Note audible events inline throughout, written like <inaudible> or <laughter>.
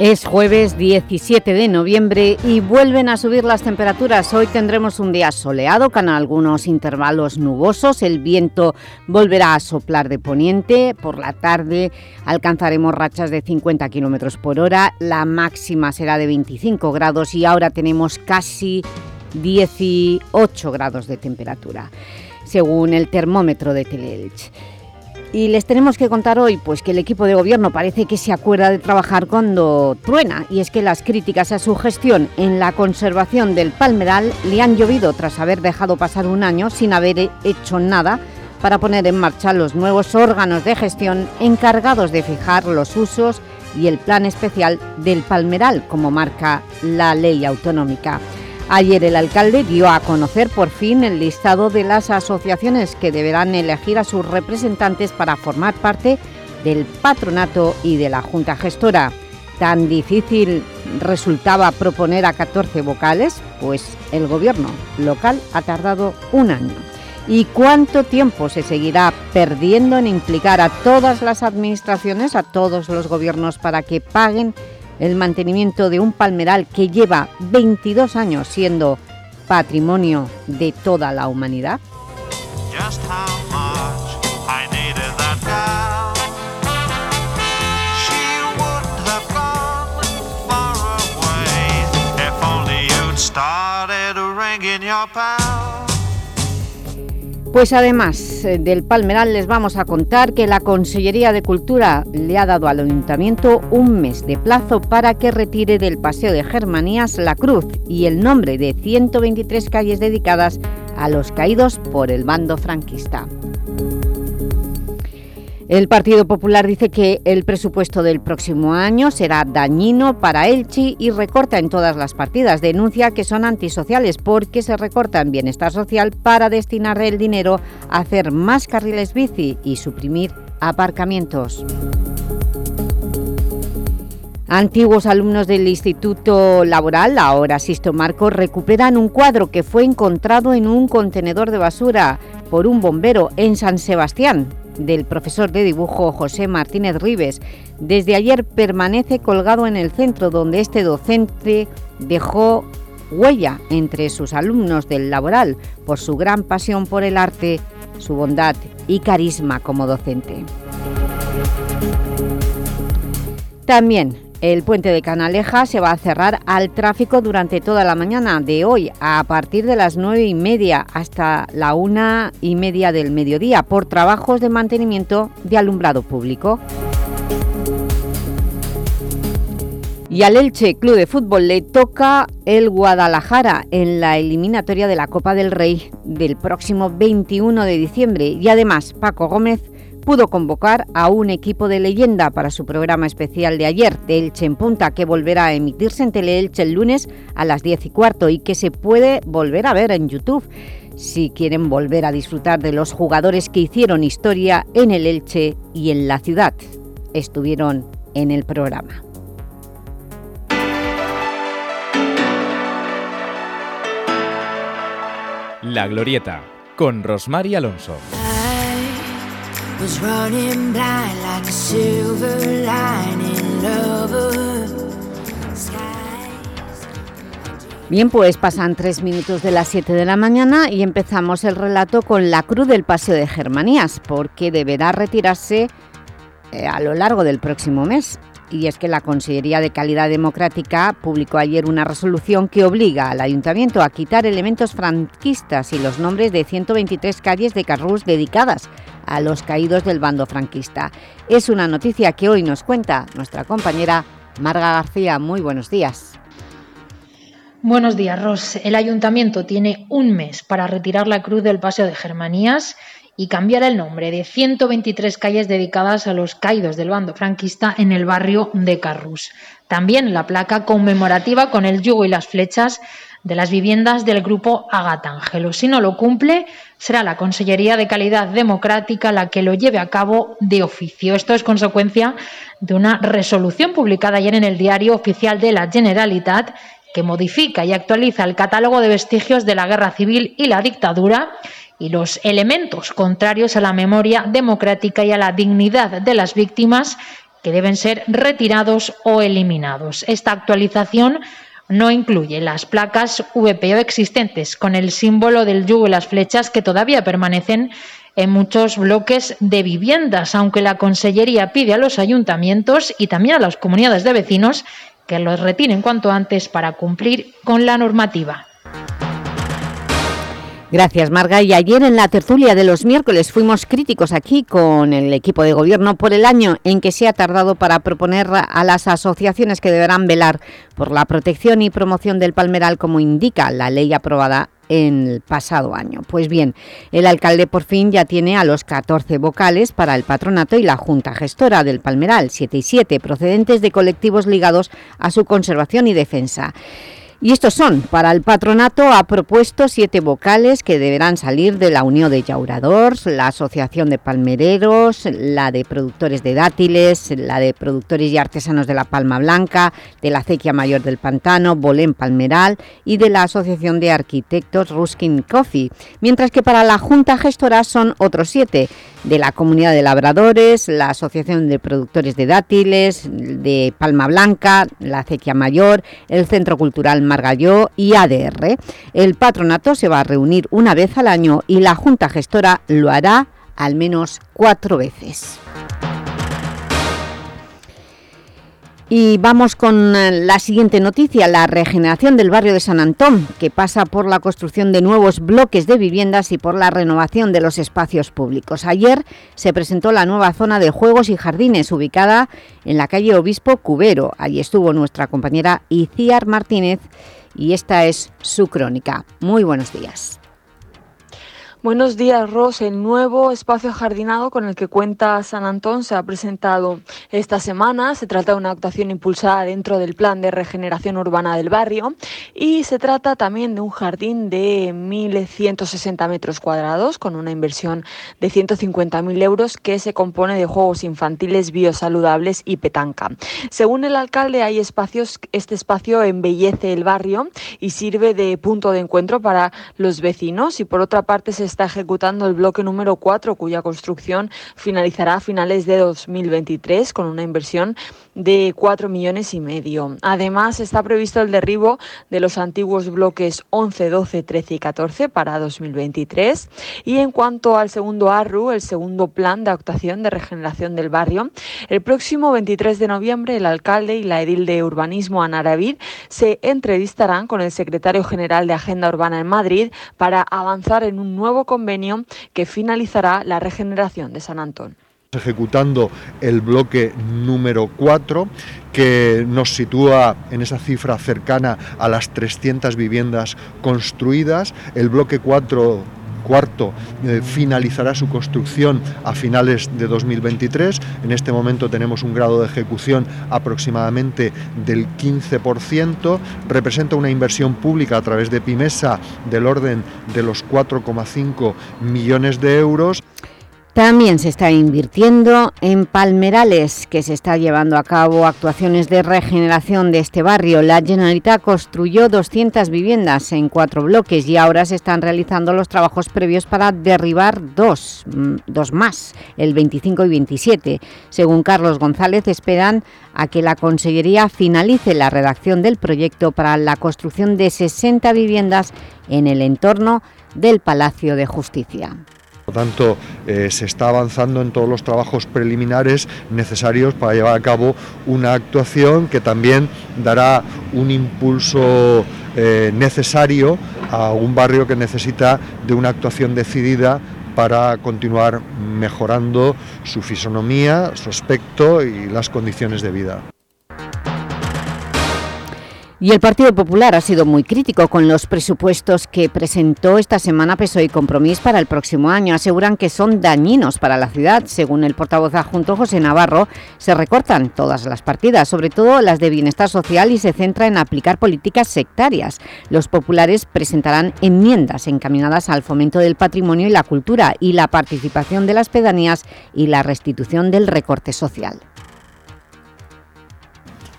Es jueves 17 de noviembre y vuelven a subir las temperaturas. Hoy tendremos un día soleado con algunos intervalos nubosos. El viento volverá a soplar de poniente. Por la tarde alcanzaremos rachas de 50 km por hora. La máxima será de 25 grados y ahora tenemos casi 18 grados de temperatura, según el termómetro de Teleelch. Y les tenemos que contar hoy pues, que el equipo de gobierno parece que se acuerda de trabajar cuando truena y es que las críticas a su gestión en la conservación del palmeral le han llovido tras haber dejado pasar un año sin haber hecho nada para poner en marcha los nuevos órganos de gestión encargados de fijar los usos y el plan especial del palmeral, como marca la ley autonómica. Ayer el alcalde dio a conocer por fin el listado de las asociaciones que deberán elegir a sus representantes para formar parte del patronato y de la Junta Gestora. ¿Tan difícil resultaba proponer a 14 vocales? Pues el gobierno local ha tardado un año. ¿Y cuánto tiempo se seguirá perdiendo en implicar a todas las administraciones, a todos los gobiernos para que paguen el mantenimiento de un palmeral que lleva 22 años siendo patrimonio de toda la humanidad? Pues además eh, del Palmeral les vamos a contar que la Consellería de Cultura le ha dado al Ayuntamiento un mes de plazo para que retire del Paseo de Germanías la cruz y el nombre de 123 calles dedicadas a los caídos por el bando franquista. El Partido Popular dice que el presupuesto del próximo año será dañino para Elchi y recorta en todas las partidas. Denuncia que son antisociales porque se recorta en bienestar social para destinar el dinero a hacer más carriles bici y suprimir aparcamientos. Antiguos alumnos del Instituto Laboral, ahora Sisto Marco, recuperan un cuadro que fue encontrado en un contenedor de basura por un bombero en San Sebastián del profesor de dibujo José Martínez Rives. Desde ayer permanece colgado en el centro donde este docente dejó huella entre sus alumnos del laboral por su gran pasión por el arte, su bondad y carisma como docente. También el puente de Canaleja se va a cerrar al tráfico durante toda la mañana de hoy, a partir de las nueve y media hasta la una y media del mediodía, por trabajos de mantenimiento de alumbrado público. Y al Elche Club de Fútbol le toca el Guadalajara en la eliminatoria de la Copa del Rey del próximo 21 de diciembre. Y además, Paco Gómez pudo convocar a un equipo de leyenda para su programa especial de ayer, de Elche en Punta, que volverá a emitirse en Teleelche el lunes a las 10 y cuarto y que se puede volver a ver en YouTube si quieren volver a disfrutar de los jugadores que hicieron historia en el Elche y en la ciudad. Estuvieron en el programa. La Glorieta, con Rosmar Alonso. Bien, pues pasan tres minutos de las 7 de la mañana y empezamos el relato con la cruz del Paseo de Germanías, porque deberá retirarse eh, a lo largo del próximo mes y es que la Consellería de Calidad Democrática publicó ayer una resolución que obliga al Ayuntamiento a quitar elementos franquistas y los nombres de 123 calles de Carrús dedicadas a los caídos del bando franquista. Es una noticia que hoy nos cuenta nuestra compañera Marga García. Muy buenos días. Buenos días, Ros. El Ayuntamiento tiene un mes para retirar la cruz del Paseo de Germanías y cambiar el nombre de 123 calles dedicadas a los caídos del bando franquista en el barrio de Carrús. También la placa conmemorativa con el yugo y las flechas de las viviendas del grupo Agatangelo. Si no lo cumple, será la Consellería de Calidad Democrática la que lo lleve a cabo de oficio. Esto es consecuencia de una resolución publicada ayer en el Diario Oficial de la Generalitat que modifica y actualiza el catálogo de vestigios de la guerra civil y la dictadura y los elementos contrarios a la memoria democrática y a la dignidad de las víctimas que deben ser retirados o eliminados. Esta actualización no incluye las placas VPO existentes con el símbolo del yugo y las flechas que todavía permanecen en muchos bloques de viviendas, aunque la Consellería pide a los ayuntamientos y también a las comunidades de vecinos que los retiren cuanto antes para cumplir con la normativa. Gracias, Marga. Y ayer en la tertulia de los miércoles fuimos críticos aquí con el equipo de gobierno por el año en que se ha tardado para proponer a las asociaciones que deberán velar por la protección y promoción del palmeral como indica la ley aprobada en el pasado año. Pues bien, el alcalde por fin ya tiene a los 14 vocales para el patronato y la Junta Gestora del Palmeral, 7 y 7, procedentes de colectivos ligados a su conservación y defensa. Y estos son, para el patronato ha propuesto siete vocales que deberán salir de la Unión de Llauradors, la Asociación de Palmereros, la de Productores de Dátiles, la de Productores y Artesanos de la Palma Blanca, de la Acequia Mayor del Pantano, Bolén Palmeral y de la Asociación de Arquitectos Ruskin Coffee, mientras que para la Junta Gestora son otros siete, de la Comunidad de Labradores, la Asociación de Productores de Dátiles, de Palma Blanca, la Acequia Mayor, el Centro Cultural Margalló y ADR. El patronato se va a reunir una vez al año y la Junta Gestora lo hará al menos cuatro veces. Y vamos con eh, la siguiente noticia, la regeneración del barrio de San Antón, que pasa por la construcción de nuevos bloques de viviendas y por la renovación de los espacios públicos. Ayer se presentó la nueva zona de juegos y jardines, ubicada en la calle Obispo Cubero. Allí estuvo nuestra compañera Iciar Martínez y esta es su crónica. Muy buenos días. Buenos días, Ros. El nuevo espacio jardinado con el que cuenta San Antón se ha presentado esta semana. Se trata de una actuación impulsada dentro del plan de regeneración urbana del barrio y se trata también de un jardín de 1.160 metros cuadrados con una inversión de 150.000 euros que se compone de juegos infantiles biosaludables y petanca. Según el alcalde, hay espacios, este espacio embellece el barrio y sirve de punto de encuentro para los vecinos y por otra parte se está ejecutando el bloque número 4, cuya construcción finalizará a finales de 2023 con una inversión de 4 millones y medio. Además, está previsto el derribo de los antiguos bloques 11, 12, 13 y 14 para 2023. Y en cuanto al segundo ARRU, el segundo plan de actuación de regeneración del barrio, el próximo 23 de noviembre el alcalde y la edil de urbanismo Ana Aravid se entrevistarán con el secretario general de Agenda Urbana en Madrid para avanzar en un nuevo convenio que finalizará la regeneración de San Antón ejecutando el bloque número 4 que nos sitúa en esa cifra cercana a las 300 viviendas construidas. El bloque 4 cuarto eh, finalizará su construcción a finales de 2023. En este momento tenemos un grado de ejecución aproximadamente del 15%. Representa una inversión pública a través de Pimesa del orden de los 4,5 millones de euros. También se está invirtiendo en Palmerales, que se está llevando a cabo actuaciones de regeneración de este barrio. La Generalitat construyó 200 viviendas en cuatro bloques y ahora se están realizando los trabajos previos para derribar dos, mm, dos más, el 25 y 27. Según Carlos González, esperan a que la Consellería finalice la redacción del proyecto para la construcción de 60 viviendas en el entorno del Palacio de Justicia. Por tanto, eh, se está avanzando en todos los trabajos preliminares necesarios para llevar a cabo una actuación que también dará un impulso eh, necesario a un barrio que necesita de una actuación decidida para continuar mejorando su fisonomía, su aspecto y las condiciones de vida. Y el Partido Popular ha sido muy crítico con los presupuestos que presentó esta semana PSOE y Compromís para el próximo año. Aseguran que son dañinos para la ciudad. Según el portavoz adjunto José Navarro, se recortan todas las partidas, sobre todo las de bienestar social y se centra en aplicar políticas sectarias. Los populares presentarán enmiendas encaminadas al fomento del patrimonio y la cultura y la participación de las pedanías y la restitución del recorte social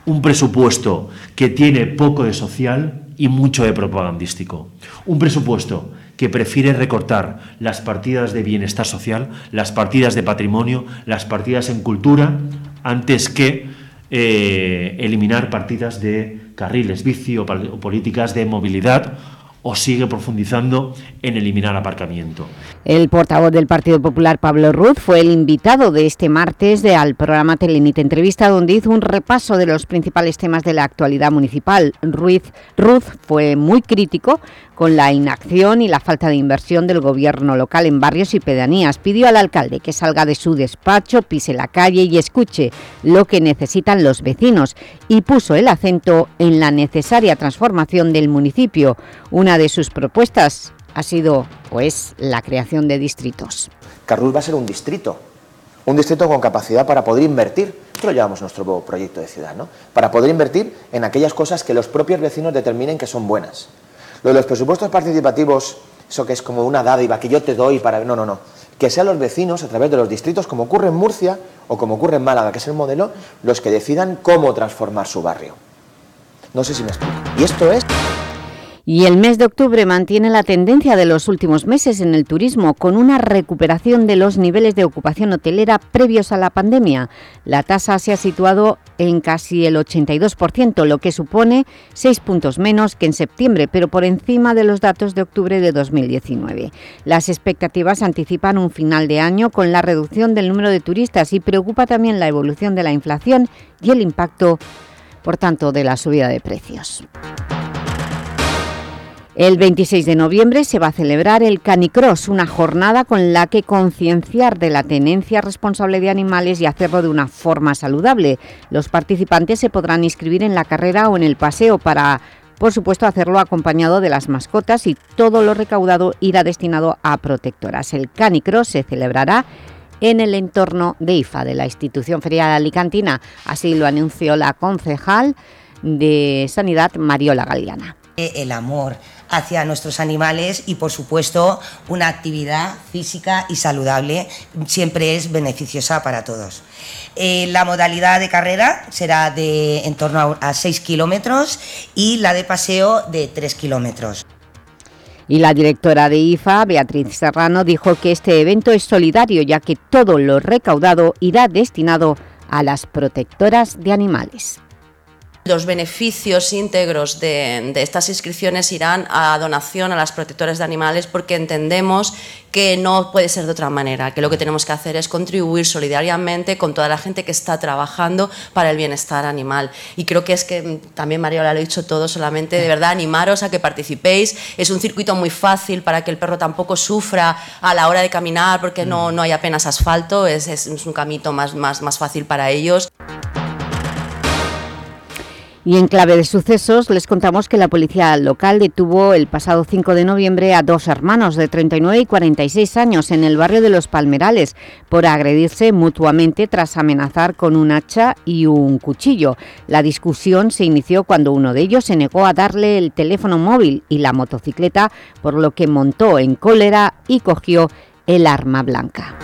un presupuesto que tiene poco de social y mucho de propagandístico. Un presupuesto que prefiere recortar las partidas de bienestar social, las partidas de patrimonio, las partidas en cultura, antes que eh, eliminar partidas de carriles bici o políticas de movilidad o sigue profundizando en eliminar aparcamiento. El portavoz del Partido Popular, Pablo Ruz, fue el invitado de este martes de, al programa Telenit Entrevista, donde hizo un repaso de los principales temas de la actualidad municipal. Ruiz, Ruz fue muy crítico con la inacción y la falta de inversión del gobierno local en barrios y pedanías. Pidió al alcalde que salga de su despacho, pise la calle y escuche lo que necesitan los vecinos y puso el acento en la necesaria transformación del municipio. Una de sus propuestas ha sido pues, la creación de distritos. Carrus va a ser un distrito, un distrito con capacidad para poder invertir, esto lo llamamos nuestro proyecto de ciudad, ¿no? para poder invertir en aquellas cosas que los propios vecinos determinen que son buenas. Lo de los presupuestos participativos, eso que es como una dádiva que yo te doy para... No, no, no. Que sean los vecinos, a través de los distritos, como ocurre en Murcia o como ocurre en Málaga, que es el modelo, los que decidan cómo transformar su barrio. No sé si me explico. Y esto es... Y el mes de octubre mantiene la tendencia de los últimos meses en el turismo, con una recuperación de los niveles de ocupación hotelera previos a la pandemia. La tasa se ha situado en casi el 82%, lo que supone 6 puntos menos que en septiembre, pero por encima de los datos de octubre de 2019. Las expectativas anticipan un final de año con la reducción del número de turistas y preocupa también la evolución de la inflación y el impacto, por tanto, de la subida de precios. El 26 de noviembre se va a celebrar el Canicross, una jornada con la que concienciar de la tenencia responsable de animales y hacerlo de una forma saludable. Los participantes se podrán inscribir en la carrera o en el paseo para, por supuesto, hacerlo acompañado de las mascotas y todo lo recaudado irá destinado a protectoras. El Canicross se celebrará en el entorno de IFA, de la institución ferial alicantina. Así lo anunció la concejal de Sanidad, Mariola Galeana. El amor hacia nuestros animales y, por supuesto, una actividad física y saludable siempre es beneficiosa para todos. Eh, la modalidad de carrera será de en torno a 6 kilómetros y la de paseo de 3 kilómetros. Y la directora de IFA, Beatriz Serrano, dijo que este evento es solidario ya que todo lo recaudado irá destinado a las protectoras de animales. Los beneficios íntegros de, estas inscripciones irán a donación a las protectoras de animales porque entendemos que no puede ser de otra manera, que lo que tenemos que hacer es contribuir solidariamente con toda la gente que está trabajando para el bienestar animal. Y creo que es que también María lo ha dicho todo, solamente de verdad animaros a que participéis. Es un circuito muy fácil para que el perro tampoco sufra a la hora de caminar porque no, no hay apenas asfalto, es, es un camino más, más, más fácil para ellos. Y en clave de sucesos les contamos que la policía local detuvo el pasado 5 de noviembre a dos hermanos de 39 y 46 años en el barrio de Los Palmerales por agredirse mutuamente tras amenazar con un hacha y un cuchillo. La discusión se inició cuando uno de ellos se negó a darle el teléfono móvil y la motocicleta, por lo que montó en cólera y cogió el arma blanca.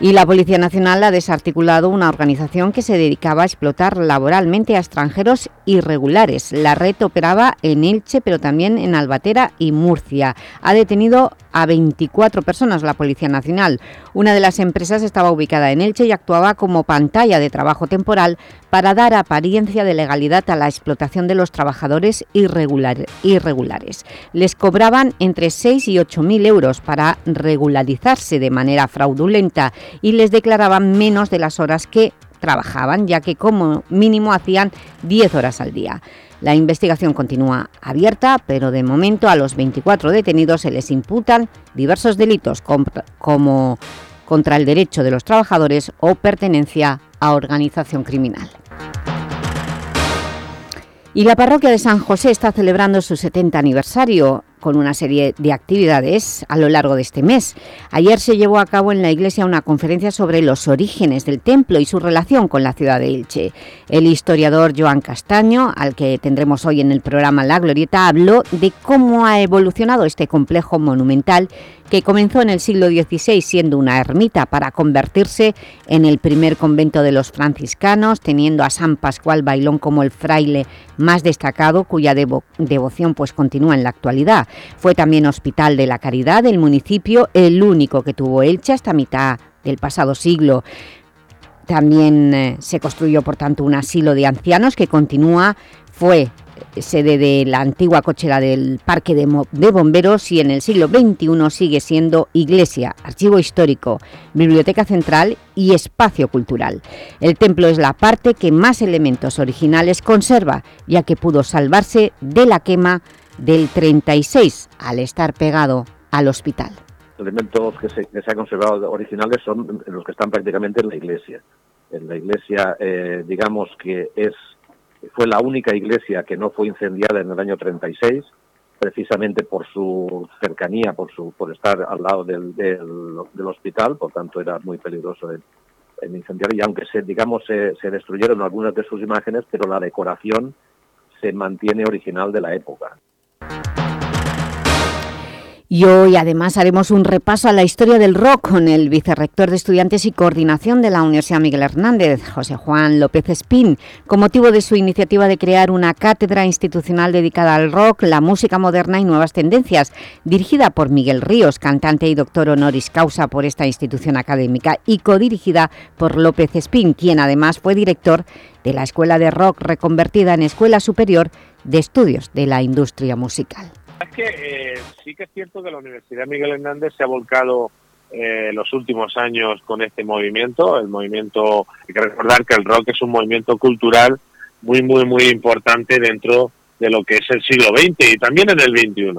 Y la Policía Nacional ha desarticulado una organización que se dedicaba a explotar laboralmente a extranjeros irregulares. La red operaba en Elche, pero también en Albatera y Murcia. Ha detenido a 24 personas la Policía Nacional. Una de las empresas estaba ubicada en Elche y actuaba como pantalla de trabajo temporal para dar apariencia de legalidad a la explotación de los trabajadores irregulares. Les cobraban entre 6 y 8 mil euros para regularizarse de manera fraudulenta y les declaraban menos de las horas que trabajaban, ya que como mínimo hacían 10 horas al día. La investigación continúa abierta, pero de momento a los 24 detenidos se les imputan diversos delitos como contra el derecho de los trabajadores o pertenencia a organización criminal. Y la parroquia de San José está celebrando su 70 aniversario con una serie de actividades a lo largo de este mes. Ayer se llevó a cabo en la iglesia una conferencia sobre los orígenes del templo y su relación con la ciudad de Elche. El historiador Joan Castaño, al que tendremos hoy en el programa La Glorieta, habló de cómo ha evolucionado este complejo monumental que comenzó en el siglo XVI siendo una ermita para convertirse en el primer convento de los franciscanos, teniendo a San Pascual Bailón como el fraile más destacado, cuya devoción pues continúa en la actualidad. Fue también Hospital de la Caridad del municipio, el único que tuvo Elche hasta mitad del pasado siglo. También eh, se construyó, por tanto, un asilo de ancianos que continúa, fue sede de la antigua cochera del Parque de, Bomberos y en el siglo XXI sigue siendo iglesia, archivo histórico, biblioteca central y espacio cultural. El templo es la parte que más elementos originales conserva, ya que pudo salvarse de la quema del 36 al estar pegado al hospital. Los elementos que se, han conservado originales son los que están prácticamente en la iglesia. En la iglesia, eh, digamos que es fue la única iglesia que no fue incendiada en el año 36, precisamente por su cercanía, por su por estar al lado del, del, hospital, por tanto era muy peligroso el, incendiar y aunque se digamos se, se destruyeron algunas de sus imágenes, pero la decoración se mantiene original de la época. Y hoy además haremos un repaso a la historia del rock con el vicerrector de Estudiantes y Coordinación de la Universidad Miguel Hernández, José Juan López Espín, con motivo de su iniciativa de crear una cátedra institucional dedicada al rock, la música moderna y nuevas tendencias, dirigida por Miguel Ríos, cantante y doctor honoris causa por esta institución académica, y codirigida por López Espín, quien además fue director de la Escuela de Rock reconvertida en Escuela Superior de Estudios de la Industria Musical. Es que eh, sí que es cierto que la Universidad Miguel Hernández se ha volcado eh, los últimos años con este movimiento. El movimiento, hay que recordar que el rock es un movimiento cultural muy, muy, muy importante dentro de lo que es el siglo XX y también en el XXI.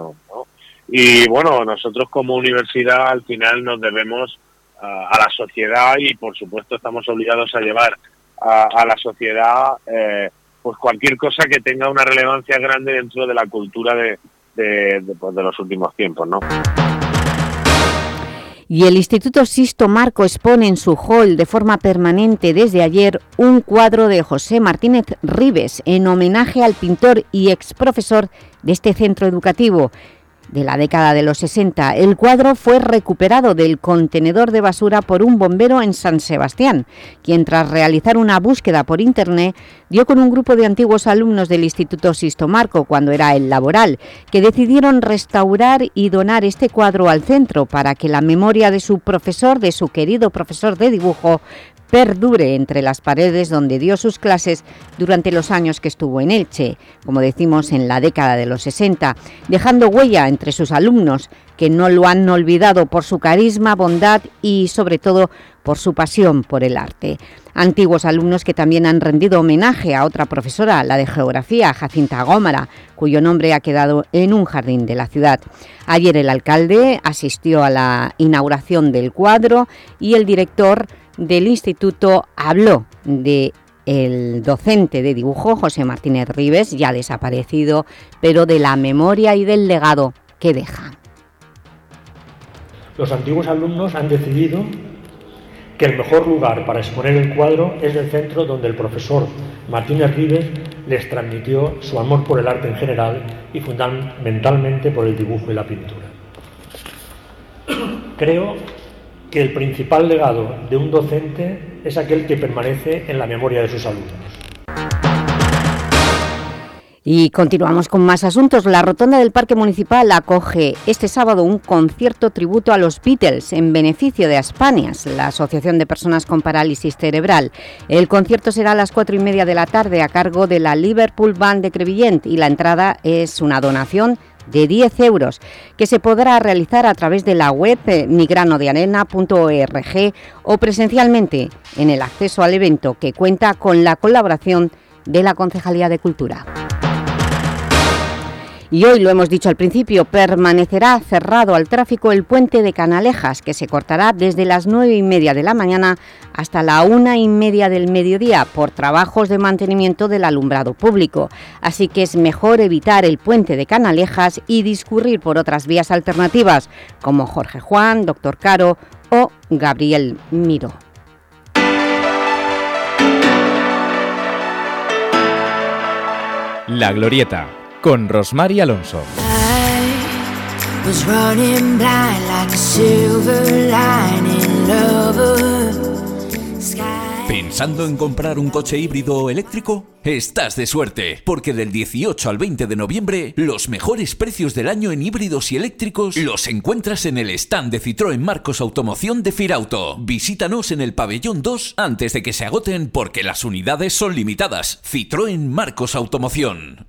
Y bueno, nosotros como universidad al final nos debemos a la sociedad y por supuesto estamos obligados a llevar a, la sociedad eh, pues cualquier cosa que tenga una relevancia grande dentro de la cultura de, pues, de, los últimos tiempos, ¿no? Y el Instituto Sisto Marco expone en su hall de forma permanente desde ayer un cuadro de José Martínez Ribes en homenaje al pintor y ex profesor de este centro educativo de la década de los 60. El cuadro fue recuperado del contenedor de basura por un bombero en San Sebastián, quien tras realizar una búsqueda por internet dio con un grupo de antiguos alumnos del Instituto Sisto Marco cuando era el laboral, que decidieron restaurar y donar este cuadro al centro para que la memoria de su profesor, de su querido profesor de dibujo, perdure entre las paredes donde dio sus clases durante los años que estuvo en Elche, como decimos en la década de los 60, dejando huella entre sus alumnos que no lo han olvidado por su carisma, bondad y sobre todo por su pasión por el arte. Antiguos alumnos que también han rendido homenaje a otra profesora, la de Geografía, Jacinta Gómara, cuyo nombre ha quedado en un jardín de la ciudad. Ayer el alcalde asistió a la inauguración del cuadro y el director del instituto habló de el docente de dibujo, José Martínez Rives, ya desaparecido, pero de la memoria y del legado que deja. Los antiguos alumnos han decidido que el mejor lugar para exponer el cuadro es el centro donde el profesor Martínez Rives les transmitió su amor por el arte en general y fundamentalmente por el dibujo y la pintura. Creo que el principal legado de un docente es aquel que permanece en la memoria de sus alumnos. Y continuamos con más asuntos. La Rotonda del Parque Municipal acoge este sábado un concierto tributo a los Beatles en beneficio de Aspanias, la Asociación de Personas con Parálisis Cerebral. El concierto será a las cuatro y media de la tarde a cargo de la Liverpool Band de Crevillent y la entrada es una donación de 10 euros, que se podrá realizar a través de la web eh, migranodearena.org o presencialmente en el acceso al evento que cuenta con la colaboración de la Concejalía de Cultura. Y hoy, lo hemos dicho al principio, permanecerá cerrado al tráfico el puente de Canalejas, que se cortará desde las nueve y media de la mañana hasta la una y media del mediodía por trabajos de mantenimiento del alumbrado público. Así que es mejor evitar el puente de Canalejas y discurrir por otras vías alternativas, como Jorge Juan, Doctor Caro o Gabriel Miro. La Glorieta, con Rosmar Alonso. ¿Pensando en comprar un coche híbrido eléctrico? Estás de suerte, porque del 18 al 20 de noviembre, los mejores precios del año en híbridos y eléctricos los encuentras en el stand de Citroën Marcos Automoción de Firauto. Visítanos en el pabellón 2 antes de que se agoten porque las unidades son limitadas. Citroën Marcos Automoción.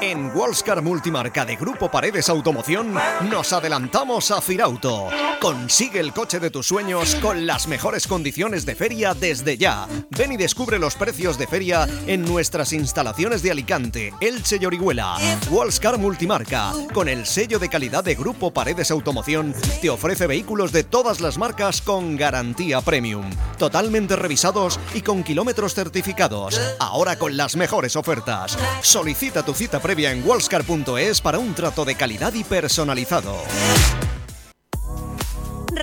En Wallscar Multimarca de Grupo Paredes Automoción nos adelantamos a Firauto. Consigue el coche de tus sueños con las mejores condiciones de feria desde ya. Ven y descubre los precios de feria en nuestras instalaciones de Alicante, Elche y Orihuela. Wallscar Multimarca, con el sello de calidad de Grupo Paredes Automoción, te ofrece vehículos de todas las marcas con garantía premium, totalmente revisados y con kilómetros certificados. Ahora con las mejores ofertas. Solicita tu cita previa en wallscar.es para un trato de calidad y personalizado.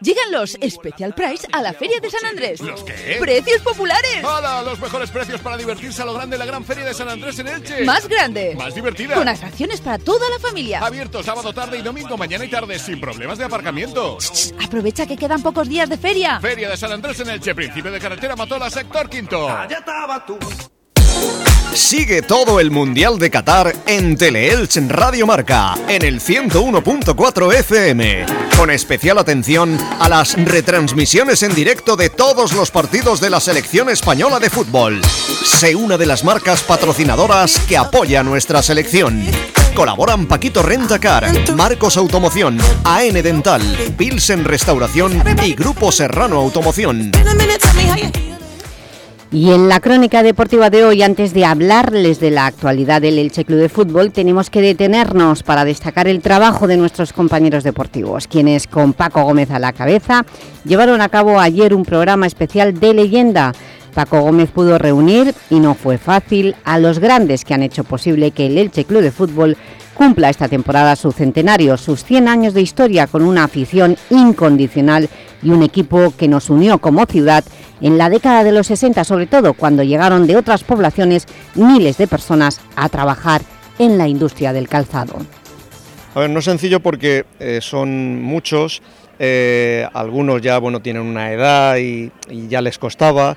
Llegan los Special Price a la Feria de San Andrés. ¿Los qué? ¡Precios populares! ¡Hala! Los mejores precios para divertirse a lo grande en la gran Feria de San Andrés en Elche. Más grande. Más divertida. Con atracciones para toda la familia. Abierto sábado tarde y domingo mañana y tarde sin problemas de aparcamiento. Aprovecha que quedan pocos días de feria. Feria de San Andrés en Elche, principio de carretera Matola, sector quinto. estaba tú. Sigue todo el Mundial de Qatar en Teleelch Radio Marca, en el 101.4 FM, con especial atención a las retransmisiones en directo de todos los partidos de la selección española de fútbol. Sé una de las marcas patrocinadoras que apoya nuestra selección. Colaboran Paquito Rentacar, Marcos Automoción, AN Dental, Pilsen Restauración y Grupo Serrano Automoción. Y en la crónica deportiva de hoy, antes de hablarles de la actualidad del Elche Club de Fútbol, tenemos que detenernos para destacar el trabajo de nuestros compañeros deportivos, quienes con Paco Gómez a la cabeza llevaron a cabo ayer un programa especial de leyenda. Paco Gómez pudo reunir, y no fue fácil, a los grandes que han hecho posible que el Elche Club de Fútbol cumpla esta temporada su centenario, sus 100 años de historia con una afición incondicional y un equipo que nos unió como ciudad en la década de los 60, sobre todo cuando llegaron de otras poblaciones miles de personas a trabajar en la industria del calzado. A ver, no es sencillo porque eh, son muchos, eh, algunos ya bueno, tienen una edad y, y ya les costaba,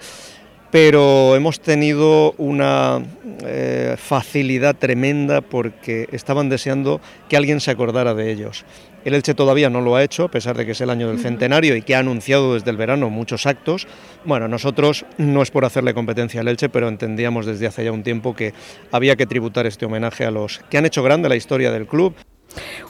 pero hemos tenido una eh, facilidad tremenda porque estaban deseando que alguien se acordara de ellos. El Elche todavía no lo ha hecho, a pesar de que es el año del centenario y que ha anunciado desde el verano muchos actos. Bueno, nosotros no es por hacerle competencia al Elche, pero entendíamos desde hace ya un tiempo que había que tributar este homenaje a los que han hecho grande la historia del club.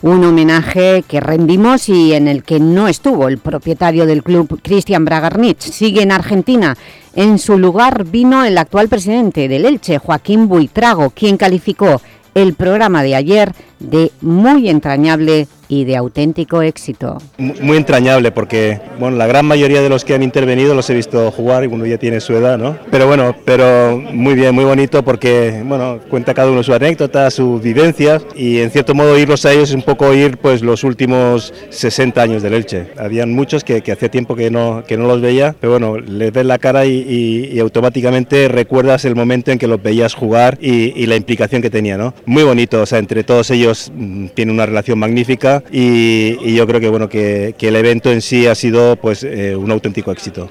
Un homenaje que rendimos y en el que no estuvo el propietario del club, Cristian Bragarnich. Sigue en Argentina. En su lugar vino el actual presidente del Elche, Joaquín Buitrago, quien calificó el programa de ayer de muy entrañable y de auténtico éxito. Muy entrañable porque bueno, la gran mayoría de los que han intervenido los he visto jugar y uno ya tiene su edad, ¿no? Pero bueno, pero muy bien, muy bonito porque bueno, cuenta cada uno su anécdota, sus vivencias y en cierto modo irlos a ellos es un poco oír pues los últimos 60 años del Elche. Habían muchos que, que hacía tiempo que no, que no los veía, pero bueno, les ves la cara y, y, y automáticamente recuerdas el momento en que los veías jugar y, y la implicación que tenía, ¿no? Muy bonito, o sea, entre todos ellos mm, tienen una relación magnífica y, y yo creo que bueno que, que, el evento en sí ha sido pues eh, un auténtico éxito.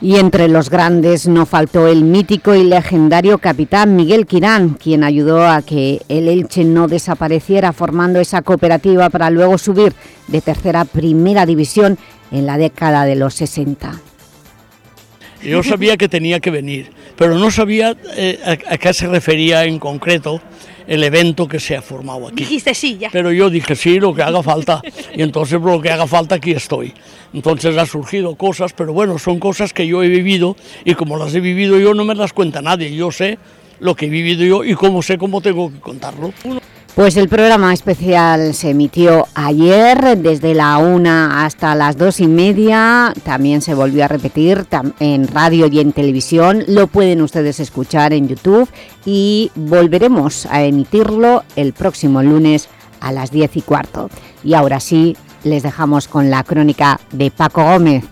Y entre los grandes no faltó el mítico y legendario capitán Miguel Quirán, quien ayudó a que el Elche no desapareciera formando esa cooperativa para luego subir de tercera a primera división en la década de los 60. Yo sabía que tenía que venir, pero no sabía eh, a, a qué se refería en concreto el evento que se ha formado aquí. Dijiste sí, ya. Pero yo dije sí, lo que haga falta. Y entonces por lo que haga falta aquí estoy. Entonces ha surgido cosas, pero bueno, son cosas que yo he vivido y como las he vivido yo no me las cuenta nadie. Yo sé lo que he vivido yo y cómo sé cómo tengo que contarlo. Pues el programa especial se emitió ayer desde la una hasta las dos y media, también se volvió a repetir en radio y en televisión, lo pueden ustedes escuchar en YouTube y volveremos a emitirlo el próximo lunes a las diez y cuarto. Y ahora sí, les dejamos con la crónica de Paco Gómez.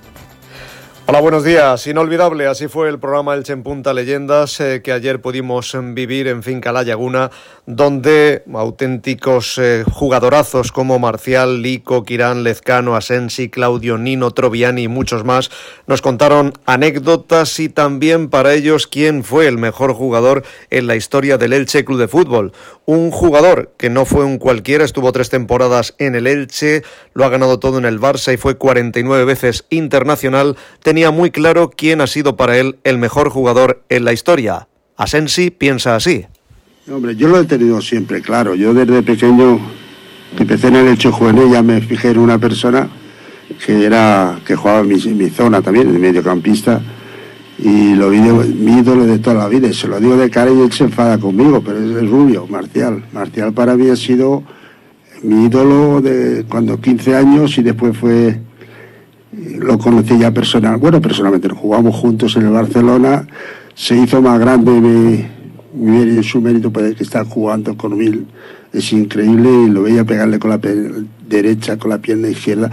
Hola, buenos días. Inolvidable, así fue el programa El Punta Leyendas eh, que ayer pudimos vivir en Finca La Laguna, donde auténticos eh, jugadorazos como Marcial, Lico, Quirán, Lezcano, Asensi, Claudio, Nino, Troviani y muchos más nos contaron anécdotas y también para ellos quién fue el mejor jugador en la historia del Elche Club de Fútbol. Un jugador que no fue un cualquiera, estuvo tres temporadas en el Elche, lo ha ganado todo en el Barça y fue 49 veces internacional tenía muy claro quién ha sido para él el mejor jugador en la historia. Asensi piensa así. Hombre, yo lo he tenido siempre claro. Yo desde pequeño empecé en el hecho juvenil, ya me fijé en una persona que era que jugaba en mi, en mi zona también, de mediocampista, y lo vi de, mi ídolo de toda la vida. Y se lo digo de cara y él se enfada conmigo, pero es el rubio, Marcial. Marcial para mí ha sido mi ídolo de cuando 15 años y después fue lo conocí ya personal, bueno, personalmente, jugamos juntos en el Barcelona, se hizo más grande mi, mi, su mérito poder estar jugando con Mil, es increíble y lo veía pegarle con la derecha, con la pierna izquierda.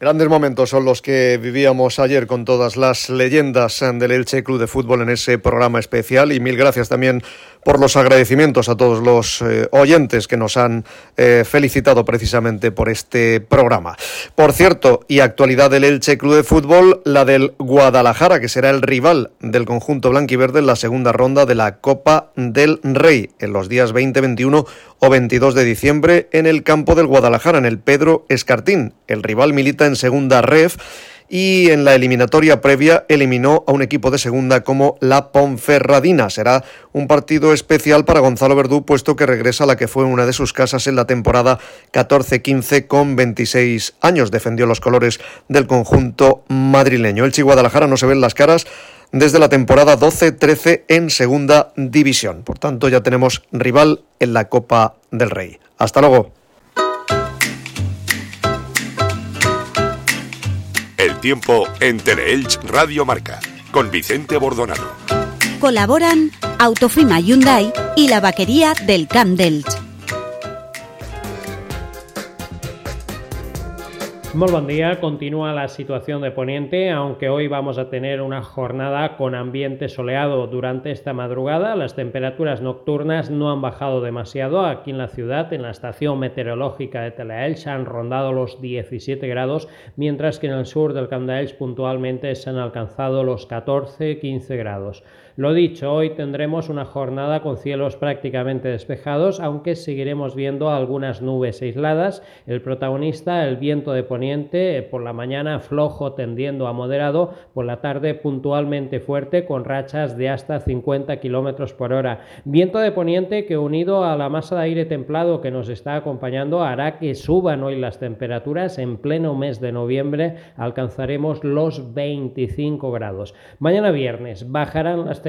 Grandes momentos son los que vivíamos ayer con todas las leyendas del Elche Club de Fútbol en ese programa especial y mil gracias también por los agradecimientos a todos los eh, oyentes que nos han eh, felicitado precisamente por este programa. Por cierto, y actualidad del Elche Club de Fútbol, la del Guadalajara, que será el rival del conjunto blanquiverde en la segunda ronda de la Copa del Rey, en los días 20, 21 o 22 de diciembre en el campo del Guadalajara, en el Pedro Escartín. El rival milita en segunda ref y en la eliminatoria previa eliminó a un equipo de segunda como la Ponferradina. Será un partido especial para Gonzalo Verdú, puesto que regresa a la que fue una de sus casas en la temporada 14-15 con 26 años. Defendió los colores del conjunto madrileño. El Guadalajara no se ven las caras desde la temporada 12-13 en segunda división. Por tanto, ya tenemos rival en la Copa del Rey. Hasta luego. El tiempo en Teleelch Radio Marca con Vicente Bordonado. Colaboran Autofima Hyundai y la vaquería del Camp d'Elch. Muy buen día, continúa la situación de Poniente, aunque hoy vamos a tener una jornada con ambiente soleado durante esta madrugada. Las temperaturas nocturnas no han bajado demasiado aquí en la ciudad, en la estación meteorológica de Telaelch han rondado los 17 grados, mientras que en el sur del Camp puntualmente se han alcanzado los 14-15 grados. Lo dicho, hoy tendremos una jornada con cielos prácticamente despejados, aunque seguiremos viendo algunas nubes aisladas. El protagonista, el viento de poniente, eh, por la mañana flojo tendiendo a moderado, por la tarde puntualmente fuerte con rachas de hasta 50 kilómetros por hora. Viento de poniente que unido a la masa de aire templado que nos está acompañando hará que suban hoy las temperaturas. En pleno mes de noviembre alcanzaremos los 25 grados. Mañana viernes bajarán las temperaturas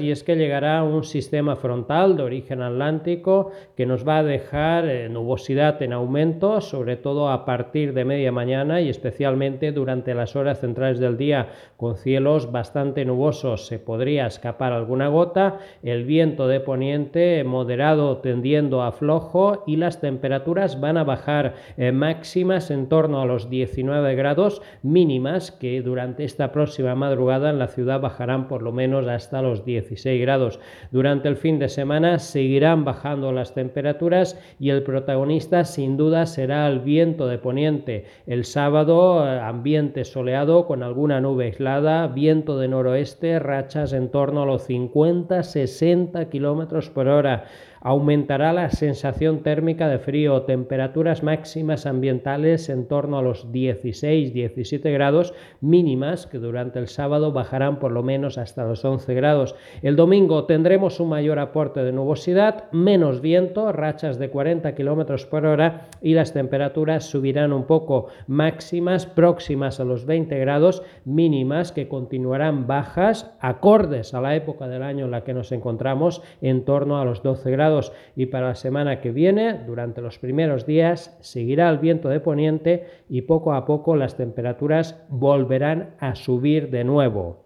y es que llegará un sistema frontal de origen atlántico que nos va a dejar eh, nubosidad en aumento, sobre todo a partir de media mañana y especialmente durante las horas centrales del día, con cielos bastante nubosos. Se podría escapar alguna gota, el viento de poniente moderado tendiendo a flojo y las temperaturas van a bajar eh, máximas en torno a los 19 grados mínimas que durante esta próxima madrugada en la ciudad bajarán por lo menos hasta los 16 grados. Durante el fin de semana seguirán bajando las temperaturas y el protagonista sin duda será el viento de poniente. El sábado ambiente soleado con alguna nube aislada, viento de noroeste, rachas en torno a los 50-60 kilómetros por hora. Aumentará la sensación térmica de frío, temperaturas máximas ambientales en torno a los 16-17 grados mínimas que durante el sábado bajarán por lo menos hasta los 11 grados. El domingo tendremos un mayor aporte de nubosidad, menos viento, rachas de 40 kilómetros por hora y las temperaturas subirán un poco máximas próximas a los 20 grados mínimas que continuarán bajas acordes a la época del año en la que nos encontramos en torno a los 12 grados y para la semana que viene, durante los primeros días, seguirá el viento de poniente y poco a poco las temperaturas volverán a subir de nuevo.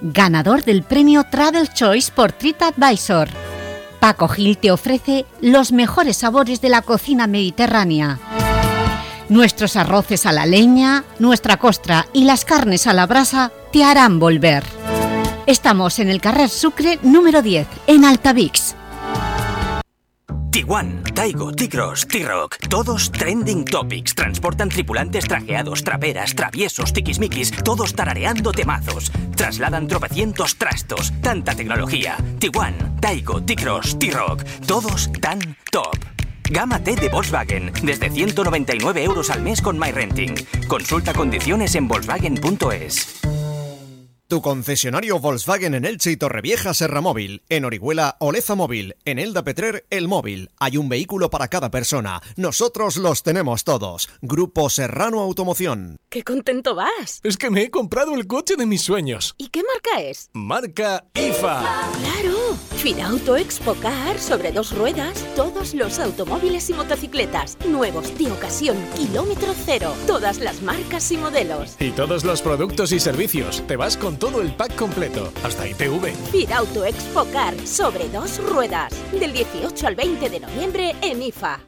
ganador del premio Travel Choice por TripAdvisor. Paco Gil te ofrece los mejores sabores de la cocina mediterránea. Nuestros arroces a la leña, nuestra costra y las carnes a la brasa te harán volver. Estamos en el Carrer Sucre número 10, en Altavix. Tiguan, Taigo, T-Cross, T-Rock, todos trending topics. Transportan tripulantes trajeados, traperas, traviesos, tiquismiquis, todos tarareando temazos. Trasladan tropecientos trastos, tanta tecnología. Tiguan, Taigo, T-Cross, T-Rock, todos tan top. Gama T de Volkswagen, desde 199 euros al mes con MyRenting. Consulta condiciones en volkswagen.es. Tu concesionario Volkswagen en Elche y Torrevieja Serra Móvil, en Orihuela Oleza Móvil, en Elda Petrer El Móvil. Hay un vehículo para cada persona. Nosotros los tenemos todos. Grupo Serrano Automoción. ¡Qué contento vas! Es que me he comprado el coche de mis sueños. ¿Y qué marca es? Marca IFA. ¡Claro! Finauto Expocar sobre dos ruedas. Todos los automóviles y motocicletas. Nuevos de ocasión, kilómetro cero. Todas las marcas y modelos. Y todos los productos y servicios. Te vas con todo el pack completo, hasta ITV. Firauto Expocar sobre dos ruedas, del 18 al 20 de noviembre en IFA.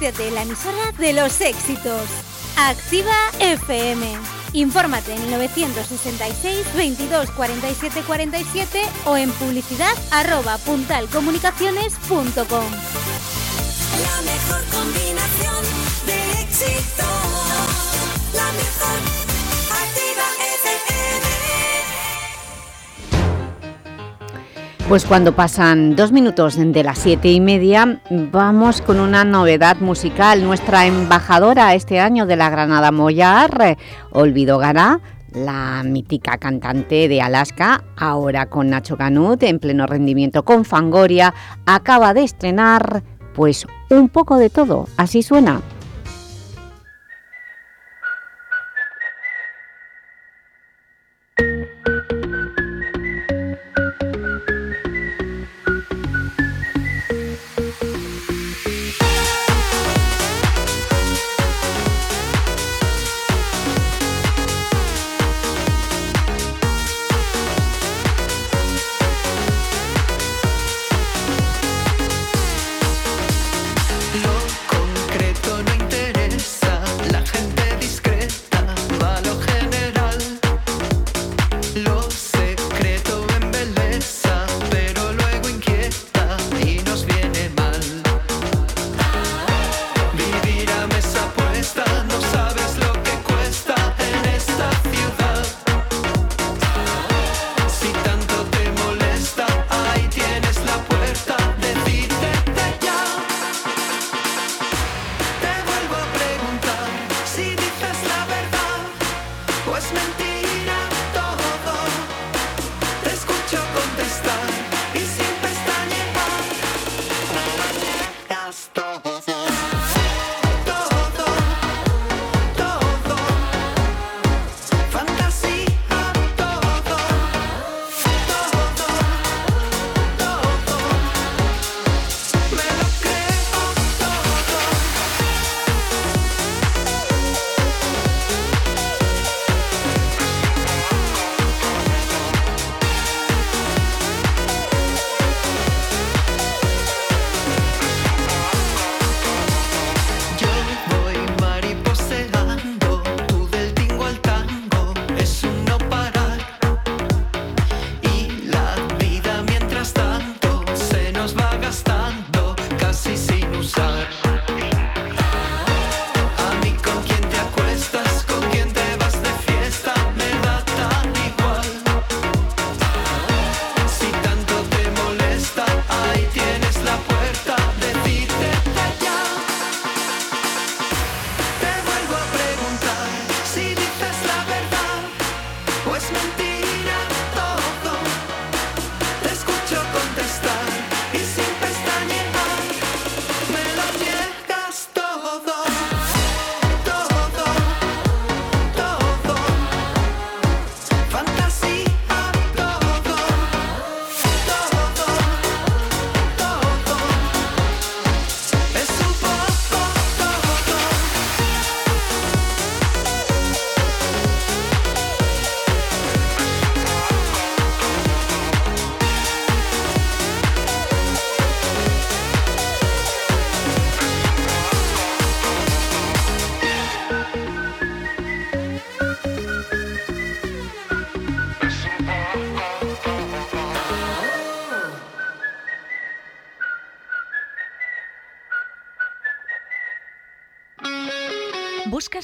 Anúnciate en la emisora de los éxitos. Activa FM. Infórmate en 966 22 47 47 o en publicidad arroba puntalcomunicaciones.com. La mejor combinación de éxito. La mejor. Pues cuando pasan dos minutos de las siete y media, vamos con una novedad musical. Nuestra embajadora este año de la Granada Mollar, Olvido Gará, la mítica cantante de Alaska, ahora con Nacho Canut, en pleno rendimiento con Fangoria, acaba de estrenar pues un poco de todo, así suena.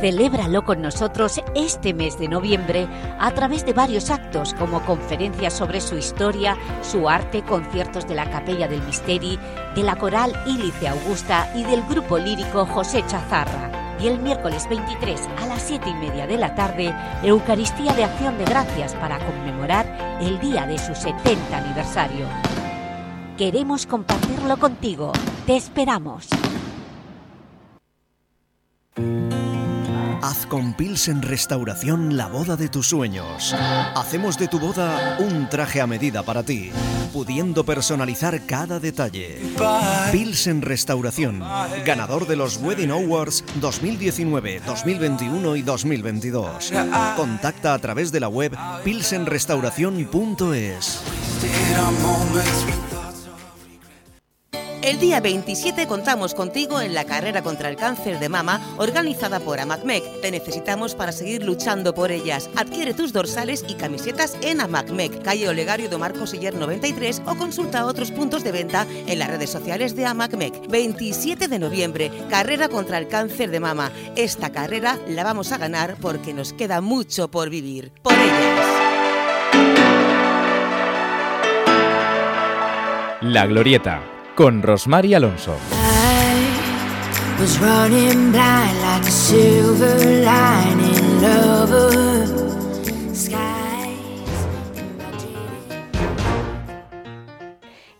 Celébralo con nosotros este mes de noviembre a través de varios actos como conferencias sobre su historia, su arte, conciertos de la Capella del Misteri, de la Coral Ílice Augusta y del grupo lírico José Chazarra. Y el miércoles 23 a las 7 y media de la tarde, Eucaristía de Acción de Gracias para conmemorar el día de su 70 aniversario. Queremos compartirlo contigo. Te esperamos. Con Pilsen Restauración la boda de tus sueños. Hacemos de tu boda un traje a medida para ti, pudiendo personalizar cada detalle. Pilsen Restauración, ganador de los Wedding Awards 2019, 2021 y 2022. Contacta a través de la web pilsenrestauración.es. El día 27 contamos contigo en la carrera contra el cáncer de mama organizada por AMACMEC. Te necesitamos para seguir luchando por ellas. Adquiere tus dorsales y camisetas en AMACMEC, calle Olegario de Marcos Siller 93 o consulta otros puntos de venta en las redes sociales de AMACMEC. 27 de noviembre, carrera contra el cáncer de mama. Esta carrera la vamos a ganar porque nos queda mucho por vivir. Por ellas. La Glorieta, con Rosmar y Alonso. was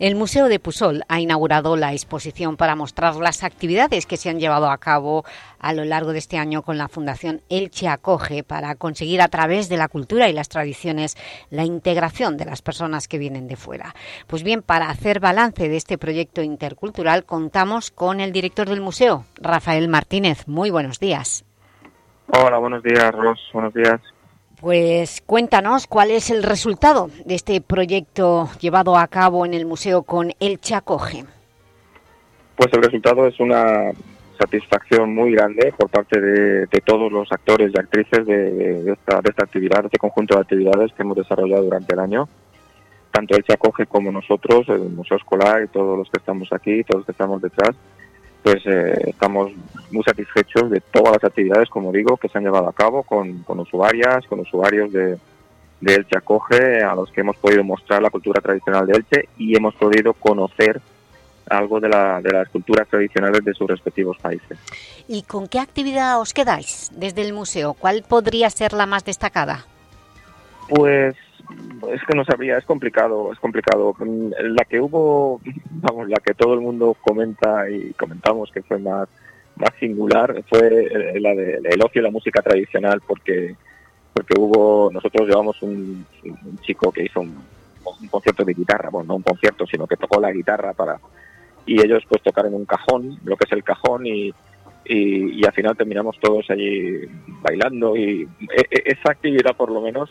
El Museo de Pusol ha inaugurado la exposición para mostrar las actividades que se han llevado a cabo a lo largo de este año con la Fundación Elche Acoge para conseguir a través de la cultura y las tradiciones la integración de las personas que vienen de fuera. Pues bien, para hacer balance de este proyecto intercultural contamos con el director del museo, Rafael Martínez. Muy buenos días. Hola, buenos días, Ros. Buenos días. Pues cuéntanos cuál es el resultado de este proyecto llevado a cabo en el museo con Elche Acoge. Pues el resultado es una satisfacción muy grande por parte de, todos los actores y actrices de, de esta, de esta actividad, de este conjunto de actividades que hemos desarrollado durante el año. Tanto Elche Acoge como nosotros, el Museo Escolar y todos los que estamos aquí, todos los que estamos detrás, pues eh, estamos muy satisfechos de todas las actividades, como digo, que se han llevado a cabo con, con usuarias, con usuarios de, de Elche Acoge, a los que hemos podido mostrar la cultura tradicional de Elche y hemos podido conocer algo de, la, de las culturas tradicionales de sus respectivos países. ¿Y con qué actividad os quedáis desde el museo? ¿Cuál podría ser la más destacada? Pues es que no sabría, es complicado, es complicado. Mm, La que hubo, vamos, la que todo el mundo comenta y comentamos que fue más, más singular fue eh, la de el ocio y la música tradicional porque porque hubo, nosotros llevamos un, chico que hizo un, concierto de guitarra, bueno, no un concierto, sino que tocó la guitarra para y ellos pues tocaron un cajón, lo que es el cajón y, y, y al final terminamos todos allí bailando y e- e- esa actividad por lo menos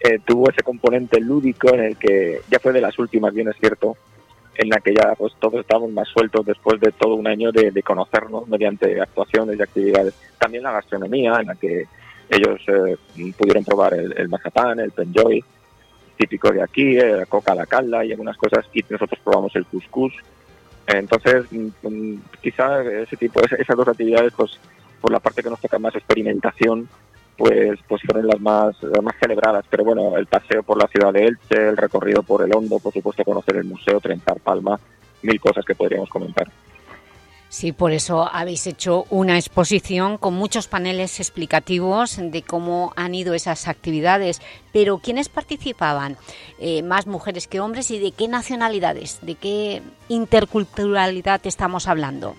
eh, tuvo ese componente lúdico en el que ya fue de las últimas, bien es cierto, en la que ya pues todos estábamos más sueltos después de todo un año de, de conocernos mediante actuaciones y actividades. También la gastronomía, en la que ellos eh, pudieron probar el, el mazapán, el penjoy, típico de aquí, eh, la coca a la calda y algunas cosas, y nosotros probamos el couscous. Entonces, mm, mm, quizá ese tipo, esa- esas dos actividades, pues por la parte que nos toca más experimentación, pues pues fueron las más más celebradas pero bueno el paseo por la ciudad de Elche el recorrido por el Hondo por supuesto conocer el museo Trentar Palma mil cosas que podríamos comentar Sí, por eso habéis hecho una exposición con muchos paneles explicativos de cómo han ido esas actividades. Pero, ¿quiénes participaban? Eh, ¿Más mujeres que hombres? ¿Y de qué nacionalidades? ¿De qué interculturalidad estamos hablando?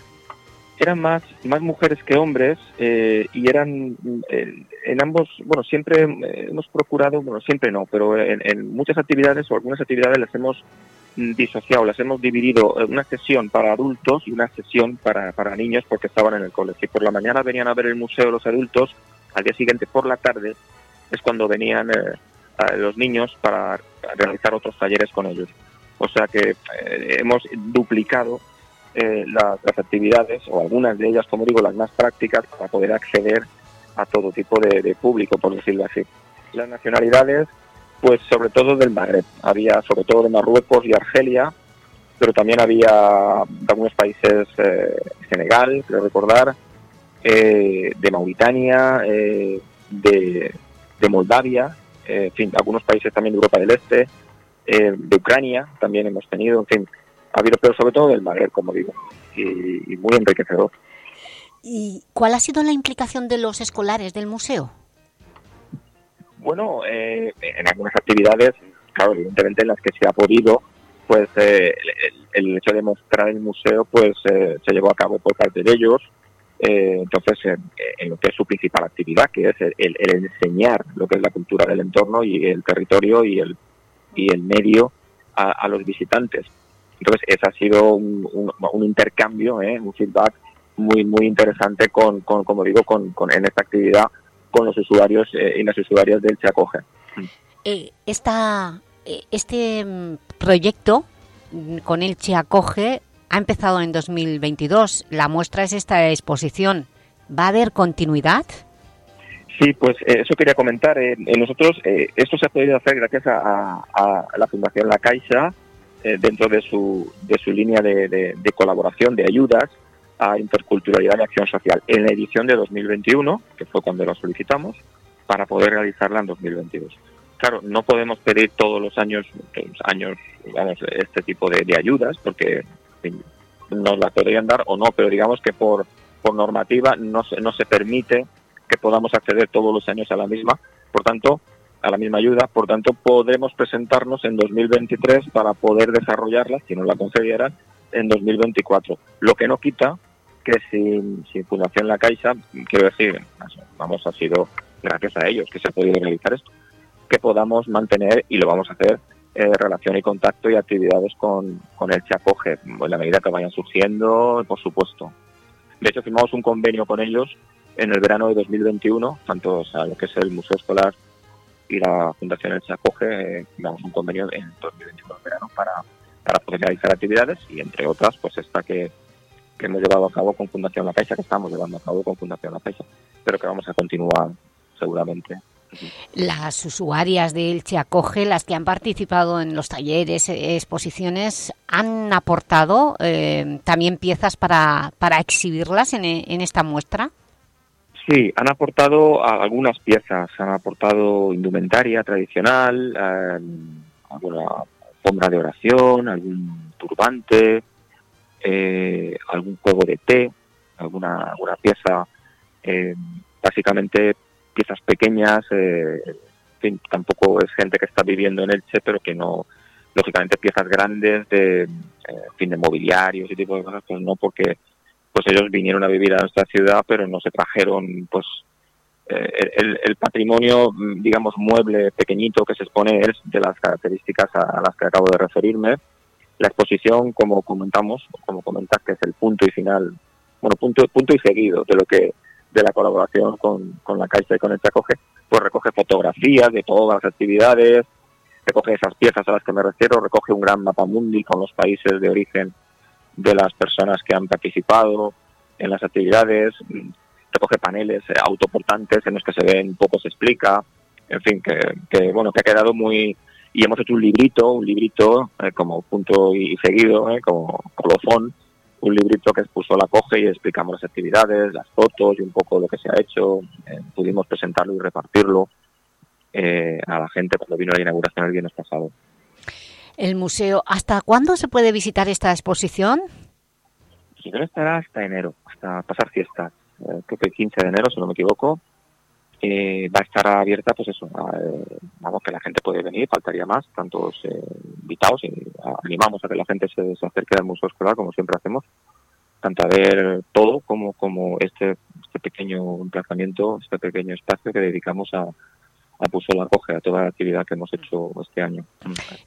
Eran más más mujeres que hombres eh, y eran eh, en ambos bueno siempre hemos procurado bueno siempre no pero en, en muchas actividades o algunas actividades las hemos disociado, las hemos dividido una sesión para adultos y una sesión para, para niños porque estaban en el colegio. Por la mañana venían a ver el museo los adultos, al día siguiente por la tarde es cuando venían eh, los niños para realizar otros talleres con ellos. O sea que eh, hemos duplicado eh, las, las actividades, o algunas de ellas, como digo, las más prácticas, para poder acceder a todo tipo de, de público, por decirlo así. Las nacionalidades, pues sobre todo del Magreb. Había sobre todo de Marruecos y Argelia, pero también había de algunos países, eh, Senegal, creo recordar, eh, de Mauritania, eh, de, de Moldavia, eh, en fin, algunos países también de Europa del Este, eh, de Ucrania también hemos tenido, en fin, habido, pero sobre todo del Magreb, como digo, y, y muy enriquecedor. ¿Y cuál ha sido la implicación de los escolares del museo? Bueno, eh, en algunas actividades, claro, evidentemente en las que se ha podido, pues eh, el, el hecho de mostrar el museo, pues eh, se llevó a cabo por parte de ellos. Eh, entonces, eh, en lo que es su principal actividad, que es el, el- el enseñar lo que es la cultura del entorno y el territorio y el, y el medio a, a los visitantes. Entonces, ese ha sido un, un- un intercambio, ¿eh? un feedback muy muy interesante con, con como digo, con, con- en esta actividad con los usuarios eh, y las usuarias del Chacoge. Eh, esta, eh, este mm, proyecto mm, con el Acoge ha empezado en 2022. La muestra es esta exposición. ¿Va a haber continuidad? Sí, pues eso quería comentar. nosotros, esto se ha podido hacer gracias a, a- a la Fundación La Caixa, eh, dentro de su, de su línea de, de- de colaboración, de ayudas a interculturalidad y acción social, en la edición de 2021, que fue cuando lo solicitamos, para poder realizarla en 2022. Claro, no podemos pedir todos los años, años este tipo de, ayudas, porque nos las podrían dar o no, pero digamos que por, por normativa no se, no se permite que podamos acceder todos los años a la misma, por tanto, a la misma ayuda, por tanto, podremos presentarnos en 2023 para poder desarrollarla, si nos la concedieran, en 2024. Lo que no quita que sin, Fundación La Caixa, quiero decir, vamos, ha sido gracias a ellos que se ha podido realizar esto, que podamos mantener, y lo vamos a hacer, eh, relación y contacto y actividades con, con el Chacoge, en la medida que vayan surgiendo, por supuesto. De hecho, firmamos un convenio con ellos en el verano de 2021, tanto o sea, lo que es el Museo Escolar y la Fundación El Chacoge, eh, firmamos un convenio en 2021 en verano para, para poder realizar actividades y entre otras, pues esta que, que hemos llevado a cabo con Fundación La Caixa, que estamos llevando a cabo con Fundación La Caixa, pero que vamos a continuar seguramente. Las usuarias de Elche Acoge, las que han participado en los talleres, eh, exposiciones, ¿han aportado eh, también piezas para, para exhibirlas en, en esta muestra? Sí, han aportado algunas piezas, han aportado indumentaria tradicional, eh, alguna alfombra de oración, algún turbante, eh, algún juego de té, alguna, alguna pieza, eh, básicamente piezas pequeñas, eh, en fin, tampoco es gente que está viviendo en Elche, pero que no, lógicamente piezas grandes de, eh, fin, de mobiliario, ese tipo de cosas, pues no, porque pues ellos vinieron a vivir a nuestra ciudad, pero no se trajeron, pues, eh, el, patrimonio, mm, digamos, mueble pequeñito que se expone es de las características a, a las que acabo de referirme. La exposición, como comentamos, como comentas, que es el punto y final, bueno, punto, punto y seguido de lo que de la colaboración con, con la Caixa y con el Chacoge, pues recoge fotografías de todas las actividades, recoge esas piezas a las que me refiero, recoge un gran mapa mundi con los países de origen de las personas que han participado en las actividades, recoge paneles eh, autoportantes en los que se ve un poco se explica, en fin, que, que, bueno, que ha quedado muy y hemos hecho un librito, un librito eh, como punto y seguido, eh, como colofón, un librito que expuso la coge y explicamos las actividades, las fotos y un poco lo que se ha hecho. Eh, pudimos presentarlo y repartirlo a la gente cuando vino la inauguración el viernes pasado. El museo, ¿hasta cuándo se puede visitar esta exposición? Si no estará hasta enero, hasta pasar fiestas. Eh, creo que el 15 de enero, si no me equivoco, eh, va a estar abierta, pues eso, a, eh, vamos, que la gente puede venir, faltaría más, tantos eh, invitados, y animamos a que la gente se, se acerque al Museo Escolar, como siempre hacemos, tanto a ver todo como, como este, este pequeño emplazamiento, este pequeño espacio que dedicamos a, a Pusol acoge a toda la actividad que hemos hecho este año.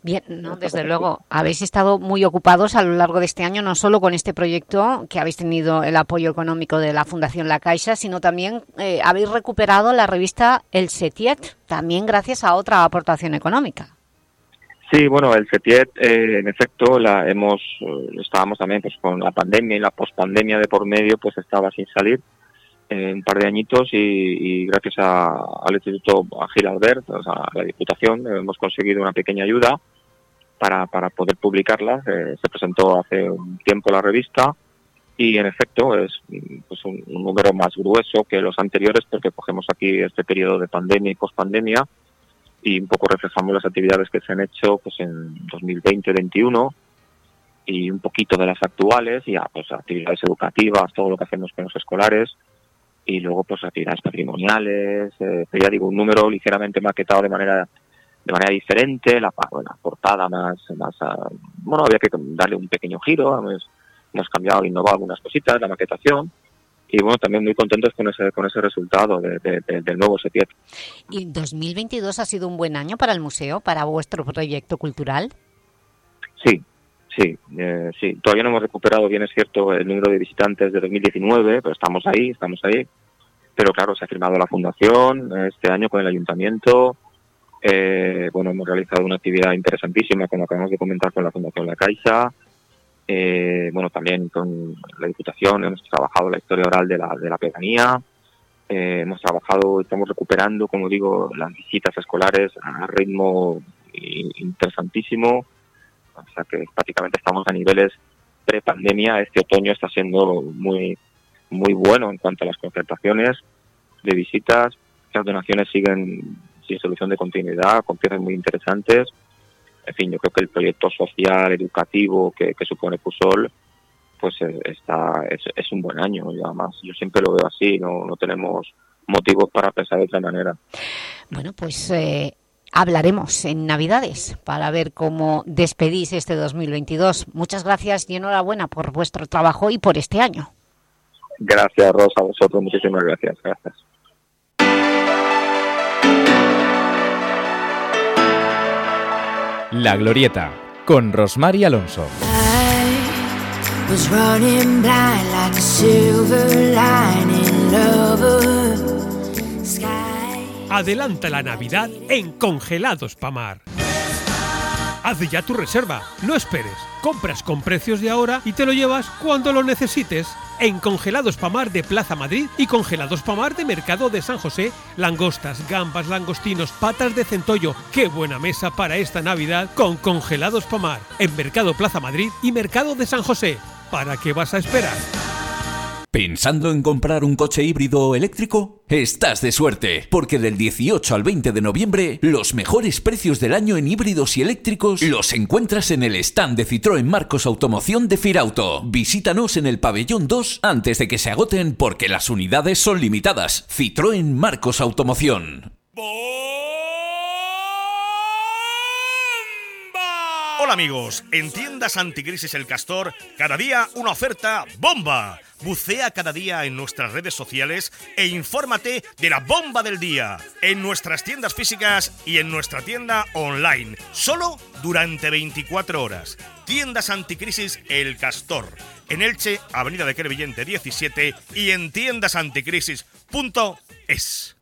Bien, no, desde luego, habéis estado muy ocupados a lo largo de este año, no solo con este proyecto, que habéis tenido el apoyo económico de la Fundación La Caixa, sino también eh, habéis recuperado la revista El Setiet, también gracias a otra aportación económica. Sí, bueno, el CETIET, eh, en efecto, la hemos eh, estábamos también pues con la pandemia y la pospandemia de por medio, pues estaba sin salir eh, un par de añitos y, gracias al Instituto Gil Albert, a la Diputación, hemos conseguido una pequeña ayuda para, para poder publicarla. se presentó hace un tiempo la revista y, en efecto, es pues, un, un número más grueso que los anteriores porque cogemos aquí este periodo de pandemia y pospandemia y un poco reflejamos las actividades que se han hecho pues en 2020-21 y un poquito de las actuales, ya pues actividades educativas, todo lo que hacemos con los escolares y luego pues actividades patrimoniales, eh, ya digo un número ligeramente maquetado de manera de manera diferente, la, la portada más, más ah, bueno había que darle un pequeño giro, hemos, hemos cambiado, innovado algunas cositas, la maquetación y bueno, también muy contentos con ese, con ese resultado de, del nuevo SETIET. ¿Y 2022 ha sido un buen año para el museo, para vuestro proyecto cultural? Sí, sí, eh, sí. Todavía no hemos recuperado, bien es cierto, el número de visitantes de 2019, pero estamos ahí, estamos ahí. Pero claro, se ha firmado la fundación este año con el ayuntamiento. Eh, bueno, hemos realizado una actividad interesantísima, como acabamos de comentar, con la Fundación La Caixa eh, bueno, también con la Diputación hemos trabajado la historia oral de la, de la pedanía, eh, hemos trabajado, estamos recuperando, como digo, las visitas escolares a ritmo interesantísimo, o sea que prácticamente estamos a niveles pre-pandemia, este otoño está siendo muy, muy bueno en cuanto a las concertaciones de visitas, las donaciones siguen sin solución de continuidad, con piezas muy interesantes, en fin, yo creo que el proyecto social, educativo que, supone PUSOL, pues eh, está, es, un buen año. Y además, yo siempre lo veo así, no, no tenemos motivos para pensar de otra manera. Bueno, pues eh, hablaremos en Navidades para ver cómo despedís este 2022. Muchas gracias y enhorabuena por vuestro trabajo y por este año. Gracias, Rosa, a vosotros. Muchísimas gracias. Gracias. La Glorieta, con Rosmar Alonso. Adelanta la Navidad en Congelados Pamar. Haz ya tu reserva, no esperes. Compras con precios de ahora y te lo llevas cuando lo necesites en Congelados Pamar de Plaza Madrid y Congelados Pamar de Mercado de San José, langostas, gambas, langostinos, patas de centollo. ¡Qué buena mesa para esta Navidad con Congelados Pamar! En Mercado Plaza Madrid y Mercado de San José. ¿Para qué vas a esperar? ¿Pensando en comprar un coche híbrido o eléctrico? Estás de suerte, porque del 18 al 20 de noviembre, los mejores precios del año en híbridos y eléctricos los encuentras en el stand de Citroën Marcos Automoción de Firauto. Visítanos en el pabellón 2 antes de que se agoten porque las unidades son limitadas. Citroën Marcos Automoción. Hola amigos, en tiendas Anticrisis El Castor, cada día una oferta bomba. Bucea cada día en nuestras redes sociales e infórmate de la bomba del día en nuestras tiendas físicas y en nuestra tienda online, solo durante 24 horas. Tiendas Anticrisis El Castor, en Elche, Avenida de Crevillente 17 y en tiendasanticrisis.es.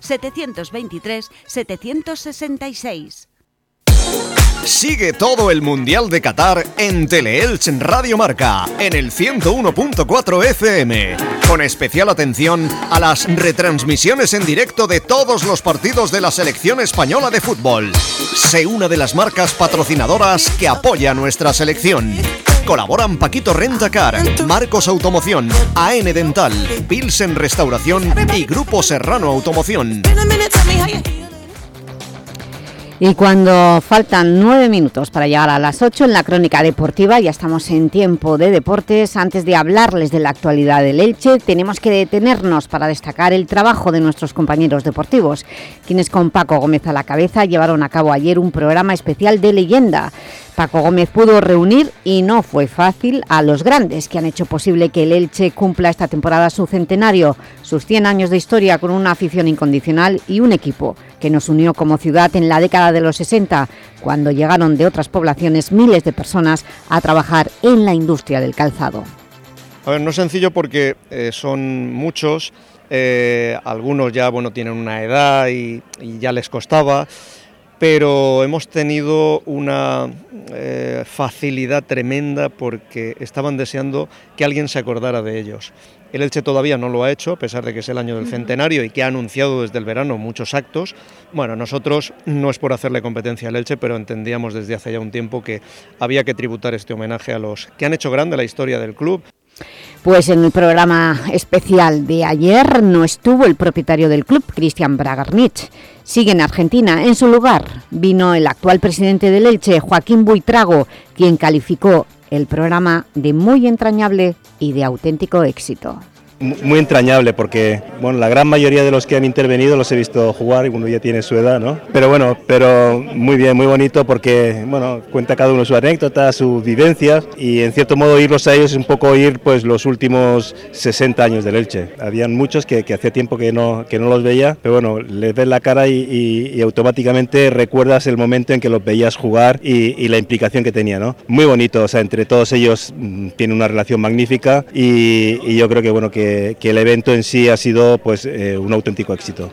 723-766. Sigue todo el Mundial de Qatar en Teleelch Radio Marca, en el 101.4 FM, con especial atención a las retransmisiones en directo de todos los partidos de la selección española de fútbol. Sé una de las marcas patrocinadoras que apoya nuestra selección. Colaboran Paquito Rentacar, Marcos Automoción, AN Dental, Pilsen Restauración y Grupo Serrano Automoción. Y cuando faltan nueve minutos para llegar a las ocho en la crónica deportiva, ya estamos en tiempo de deportes, antes de hablarles de la actualidad del Elche, tenemos que detenernos para destacar el trabajo de nuestros compañeros deportivos, quienes con Paco Gómez a la cabeza llevaron a cabo ayer un programa especial de leyenda. Paco Gómez pudo reunir, y no fue fácil, a los grandes que han hecho posible que el Elche cumpla esta temporada su centenario, sus 100 años de historia con una afición incondicional y un equipo que nos unió como ciudad en la década de los 60, cuando llegaron de otras poblaciones miles de personas a trabajar en la industria del calzado. A ver, no es sencillo porque eh, son muchos, eh, algunos ya bueno, tienen una edad y, y ya les costaba, pero hemos tenido una eh, facilidad tremenda porque estaban deseando que alguien se acordara de ellos. El Elche todavía no lo ha hecho, a pesar de que es el año del centenario y que ha anunciado desde el verano muchos actos. Bueno, nosotros no es por hacerle competencia al Elche, pero entendíamos desde hace ya un tiempo que había que tributar este homenaje a los que han hecho grande la historia del club. Pues en el programa especial de ayer no estuvo el propietario del club, Cristian Bragarnich. Sigue en Argentina. En su lugar vino el actual presidente del Elche, Joaquín Buitrago, quien calificó el programa de muy entrañable y de auténtico éxito muy entrañable porque bueno la gran mayoría de los que han intervenido los he visto jugar y uno ya tiene su edad no pero bueno pero muy bien muy bonito porque bueno cuenta cada uno su anécdota sus vivencias y en cierto modo irlos a ellos es un poco oír pues los últimos 60 años del Elche. Habían muchos que, que hacía tiempo que no que no los veía pero bueno les ves la cara y, y, y automáticamente recuerdas el momento en que los veías jugar y, y, la implicación que tenía no muy bonito o sea entre todos ellos mmm, tiene una relación magnífica y, y yo creo que bueno que que, el evento en sí ha sido pues, eh, un auténtico éxito.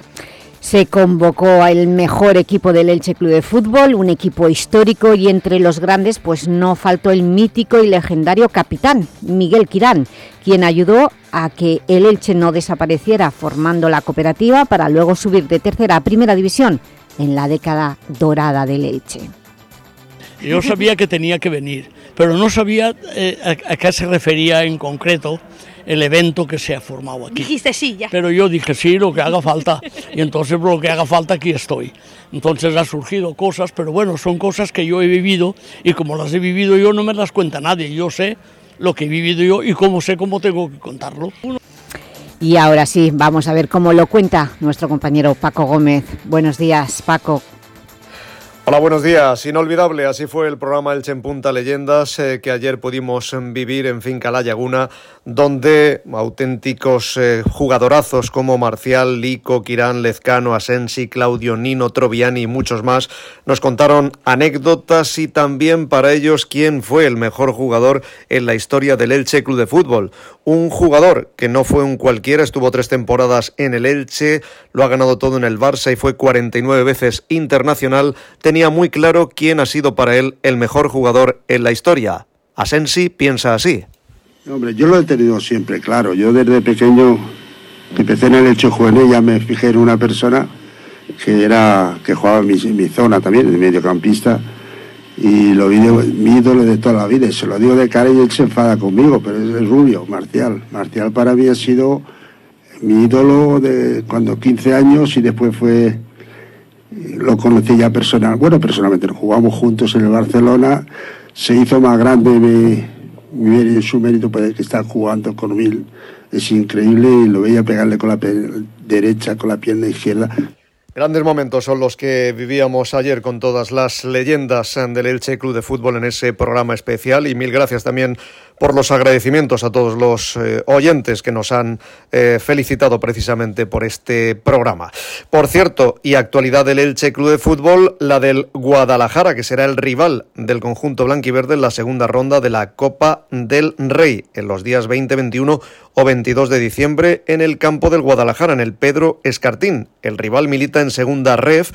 Se convocó al mejor equipo del Elche Club de Fútbol, un equipo histórico y entre los grandes pues no faltó el mítico y legendario capitán, Miguel Quirán, quien ayudó a que el Elche no desapareciera formando la cooperativa para luego subir de tercera a primera división en la década dorada del Elche. Yo sabía que tenía que venir, pero no sabía eh, a, a qué se refería en concreto el evento que se ha formado aquí. Dijiste sí, ya. Pero yo dije sí, lo que haga falta. Y entonces por lo que haga falta aquí estoy. Entonces ha surgido cosas, pero bueno, son cosas que yo he vivido y como las he vivido yo no me las cuenta nadie. Yo sé lo que he vivido yo y cómo sé cómo tengo que contarlo. Y ahora sí, vamos a ver cómo lo cuenta nuestro compañero Paco Gómez. Buenos días, Paco. Hola, buenos días. Inolvidable, así fue el programa El en Punta Leyendas eh, que ayer pudimos vivir en Finca La Laguna, donde auténticos eh, jugadorazos como Marcial, Lico, Quirán, Lezcano, Asensi, Claudio, Nino, Troviani y muchos más nos contaron anécdotas y también para ellos quién fue el mejor jugador en la historia del Elche Club de Fútbol. Un jugador que no fue un cualquiera, estuvo tres temporadas en el Elche, lo ha ganado todo en el Barça y fue 49 veces internacional. Muy claro quién ha sido para él el mejor jugador en la historia. Asensi piensa así. Hombre, yo lo he tenido siempre claro. Yo desde pequeño empecé en el hecho juvenil, ya me fijé en una persona que era que jugaba en mi, mi zona también, de mediocampista, y lo vi de, mi ídolo de toda la vida. Se lo digo de cara y él se enfada conmigo, pero es el rubio, Marcial. Marcial para mí ha sido mi ídolo de cuando 15 años y después fue lo conocí ya personal, bueno, personalmente, jugamos juntos en el Barcelona, se hizo más grande mi, mi, su mérito poder que estar jugando con Mil, es increíble y lo veía pegarle con la derecha, con la pierna izquierda. Grandes momentos son los que vivíamos ayer con todas las leyendas del Elche Club de Fútbol en ese programa especial. Y mil gracias también por los agradecimientos a todos los eh, oyentes que nos han eh, felicitado precisamente por este programa. Por cierto, y actualidad del Elche Club de Fútbol, la del Guadalajara, que será el rival del conjunto blanquiverde en la segunda ronda de la Copa del Rey, en los días 20, 21 o 22 de diciembre en el campo del Guadalajara, en el Pedro Escartín. El rival milita en segunda ref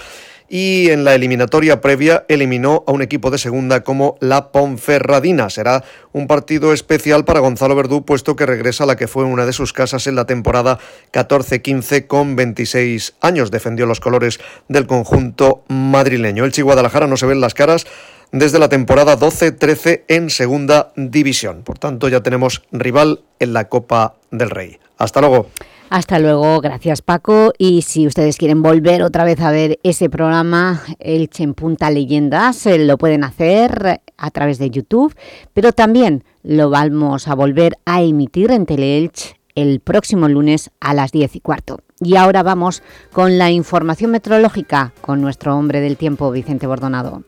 y en la eliminatoria previa eliminó a un equipo de segunda como la Ponferradina. Será un partido especial para Gonzalo Verdú, puesto que regresa a la que fue una de sus casas en la temporada 14-15 con 26 años. Defendió los colores del conjunto madrileño. El Chi Guadalajara no se ven las caras desde la temporada 12-13 en segunda división. Por tanto, ya tenemos rival en la Copa del Rey. Hasta luego. Hasta luego, gracias Paco. Y si ustedes quieren volver otra vez a ver ese programa, El Punta Leyendas, eh, lo pueden hacer a través de YouTube, pero también lo vamos a volver a emitir en Teleelch el próximo lunes a las 10 y cuarto. Y ahora vamos con la información meteorológica con nuestro hombre del tiempo, Vicente Bordonado.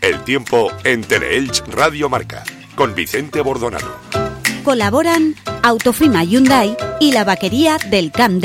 El tiempo en Teleelch Radio Marca con Vicente Bordonado. Colaboran Autofima Hyundai y la vaquería del Camp.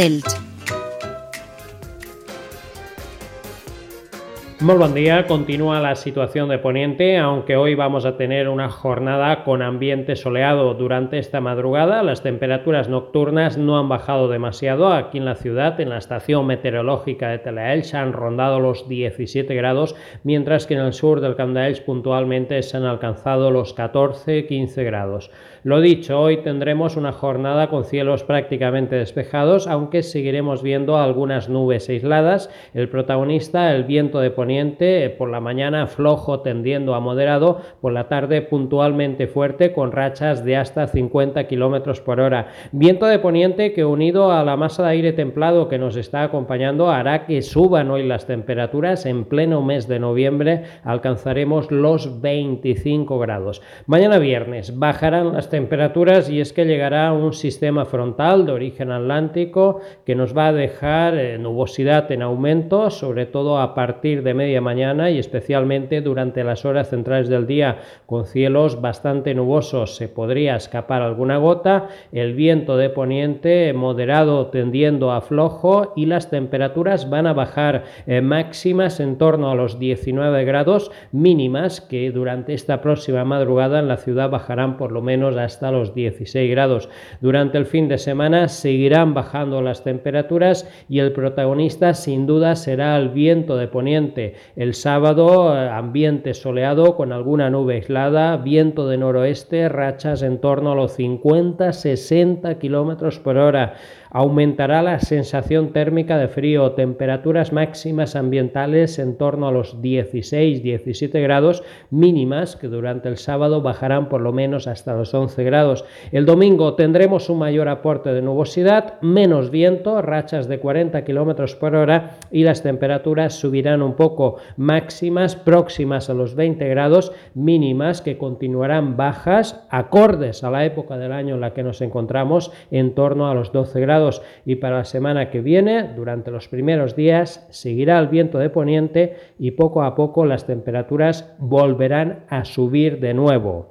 Muy buen día, continúa la situación de Poniente, aunque hoy vamos a tener una jornada con ambiente soleado durante esta madrugada. Las temperaturas nocturnas no han bajado demasiado aquí en la ciudad, en la estación meteorológica de Telaelch han rondado los 17 grados, mientras que en el sur del Camp puntualmente se han alcanzado los 14-15 grados. Lo dicho, hoy tendremos una jornada con cielos prácticamente despejados, aunque seguiremos viendo algunas nubes aisladas. El protagonista, el viento de poniente, por la mañana flojo tendiendo a moderado, por la tarde puntualmente fuerte con rachas de hasta 50 km por hora. Viento de poniente que unido a la masa de aire templado que nos está acompañando hará que suban hoy las temperaturas. En pleno mes de noviembre alcanzaremos los 25 grados. Mañana viernes bajarán las temperaturas y es que llegará un sistema frontal de origen atlántico que nos va a dejar eh, nubosidad en aumento, sobre todo a partir de media mañana y especialmente durante las horas centrales del día con cielos bastante nubosos. Se podría escapar alguna gota, el viento de poniente moderado tendiendo a flojo y las temperaturas van a bajar eh, máximas en torno a los 19 grados mínimas que durante esta próxima madrugada en la ciudad bajarán por lo menos hasta los 16 grados. Durante el fin de semana seguirán bajando las temperaturas y el protagonista sin duda será el viento de poniente. El sábado eh, ambiente soleado con alguna nube aislada, viento de noroeste, rachas en torno a los 50-60 kilómetros por hora. Aumentará la sensación térmica de frío, temperaturas máximas ambientales en torno a los 16-17 grados. Mínimas que durante el sábado bajarán por lo menos hasta los 11 grados. El domingo tendremos un mayor aporte de nubosidad, menos viento, rachas de 40 kilómetros por hora y las temperaturas subirán un poco. Máximas próximas a los 20 grados mínimas que continuarán bajas acordes a la época del año en la que nos encontramos en torno a los 12 grados y para la semana que viene, durante los primeros días, seguirá el viento de poniente y poco a poco las temperaturas volverán a subir de nuevo.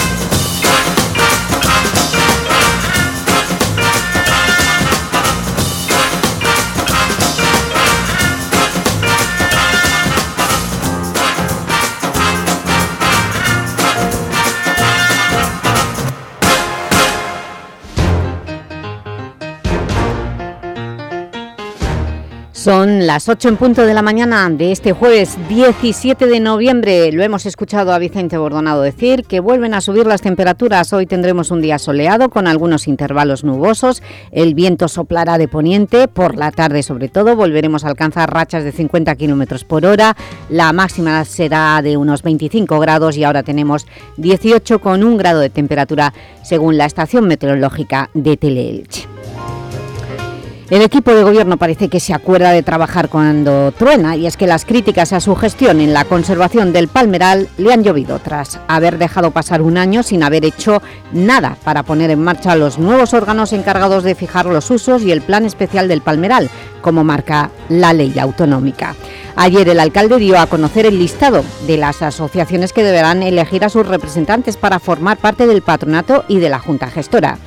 Son las 8 en punto de la mañana de este jueves 17 de noviembre. Lo hemos escuchado a Vicente Bordonado decir que vuelven a subir las temperaturas. Hoy tendremos un día soleado con algunos intervalos nubosos. El viento soplará de poniente. Por la tarde, sobre todo, volveremos a alcanzar rachas de 50 kilómetros por hora. La máxima será de unos 25 grados y ahora tenemos 18 con un grado de temperatura según la estación meteorológica de Teleelche. El equipo de gobierno parece que se acuerda de trabajar cuando truena y es que las críticas a su gestión en la conservación del palmeral le han llovido tras haber dejado pasar un año sin haber hecho nada para poner en marcha los nuevos órganos encargados de fijar los usos y el plan especial del palmeral, como marca la ley autonómica. Ayer el alcalde dio a conocer el listado de las asociaciones que deberán elegir a sus representantes para formar parte del patronato y de la Junta Gestora.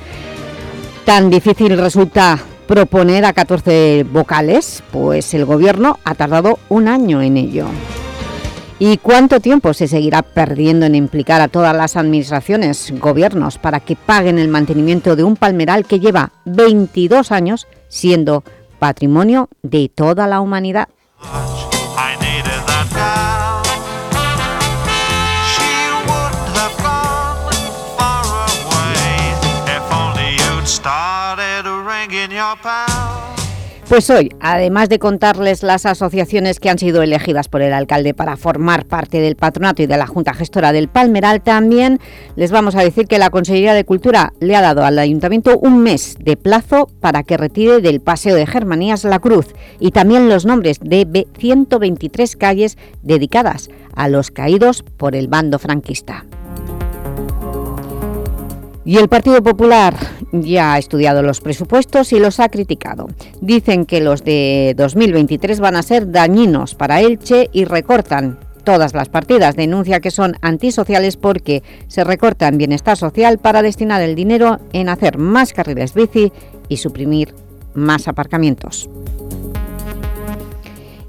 Tan difícil resulta proponer a 14 vocales, pues el Gobierno ha tardado un año en ello. ¿Y cuánto tiempo se seguirá perdiendo en implicar a todas las administraciones, gobiernos, para que paguen el mantenimiento de un palmeral que lleva 22 años siendo patrimonio de toda la humanidad? Pues hoy, además de contarles las asociaciones que han sido elegidas por el alcalde para formar parte del patronato y de la Junta Gestora del Palmeral, también les vamos a decir que la Consejería de Cultura le ha dado al Ayuntamiento un mes de plazo para que retire del Paseo de Germanías la cruz y también los nombres de 123 calles dedicadas a los caídos por el bando franquista. Y el Partido Popular ya ha estudiado los presupuestos y los ha criticado. Dicen que los de 2023 van a ser dañinos para Elche y recortan todas las partidas. Denuncia que son antisociales porque se recortan bienestar social para destinar el dinero en hacer más carriles bici y suprimir más aparcamientos.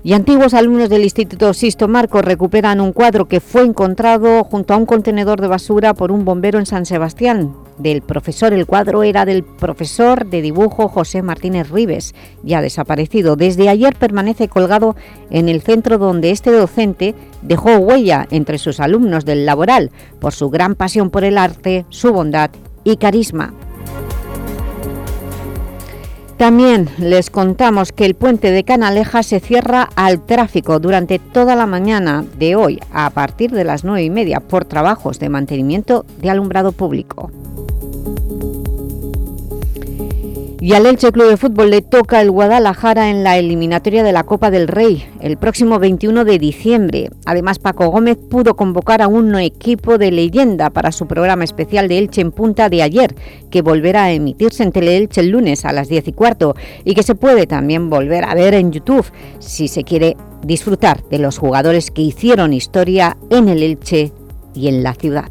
Y antiguos alumnos del Instituto Sisto Marcos recuperan un cuadro que fue encontrado junto a un contenedor de basura por un bombero en San Sebastián. Del profesor, el cuadro era del profesor de dibujo José Martínez Rives, ya desaparecido. Desde ayer permanece colgado en el centro donde este docente dejó huella entre sus alumnos del laboral por su gran pasión por el arte, su bondad y carisma. También les contamos que el puente de Canaleja se cierra al tráfico durante toda la mañana de hoy a partir de las nueve y media por trabajos de mantenimiento de alumbrado público. Y al Elche Club de Fútbol le toca el Guadalajara en la eliminatoria de la Copa del Rey el próximo 21 de diciembre. Además, Paco Gómez pudo convocar a un equipo de leyenda para su programa especial de Elche en Punta de ayer, que volverá a emitirse en Teleelche el lunes a las 10 y cuarto y que se puede también volver a ver en YouTube si se quiere disfrutar de los jugadores que hicieron historia en el Elche y en la ciudad.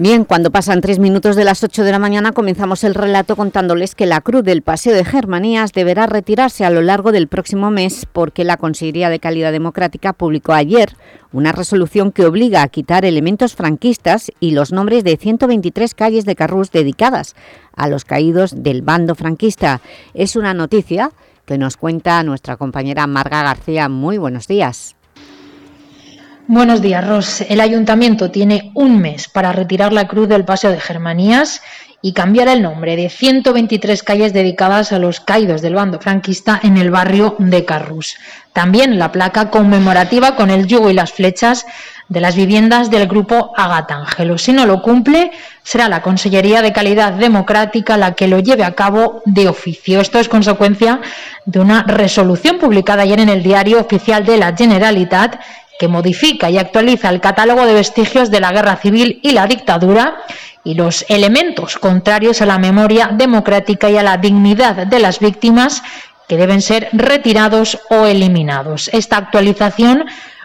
Bien, cuando pasan tres minutos de las 8 de la mañana comenzamos el relato contándoles que la cruz del Paseo de Germanías deberá retirarse a lo largo del próximo mes porque la Consejería de Calidad Democrática publicó ayer una resolución que obliga a quitar elementos franquistas y los nombres de 123 calles de Carrús dedicadas a los caídos del bando franquista. Es una noticia que nos cuenta nuestra compañera Marga García. Muy buenos días. Buenos días, Ros. El Ayuntamiento tiene un mes para retirar la cruz del Paseo de Germanías y cambiar el nombre de 123 calles dedicadas a los caídos del bando franquista en el barrio de Carrús. También la placa conmemorativa con el yugo y las flechas de las viviendas del grupo Agatángelo. Si no lo cumple, será la Consellería de Calidad Democrática la que lo lleve a cabo de oficio. Esto es consecuencia de una resolución publicada ayer en el Diario Oficial de la Generalitat que modifica y actualiza el catálogo de vestigios de la guerra civil y la dictadura y los elementos contrarios a la memoria democrática y a la dignidad de las víctimas que deben ser retirados o eliminados. Esta actualización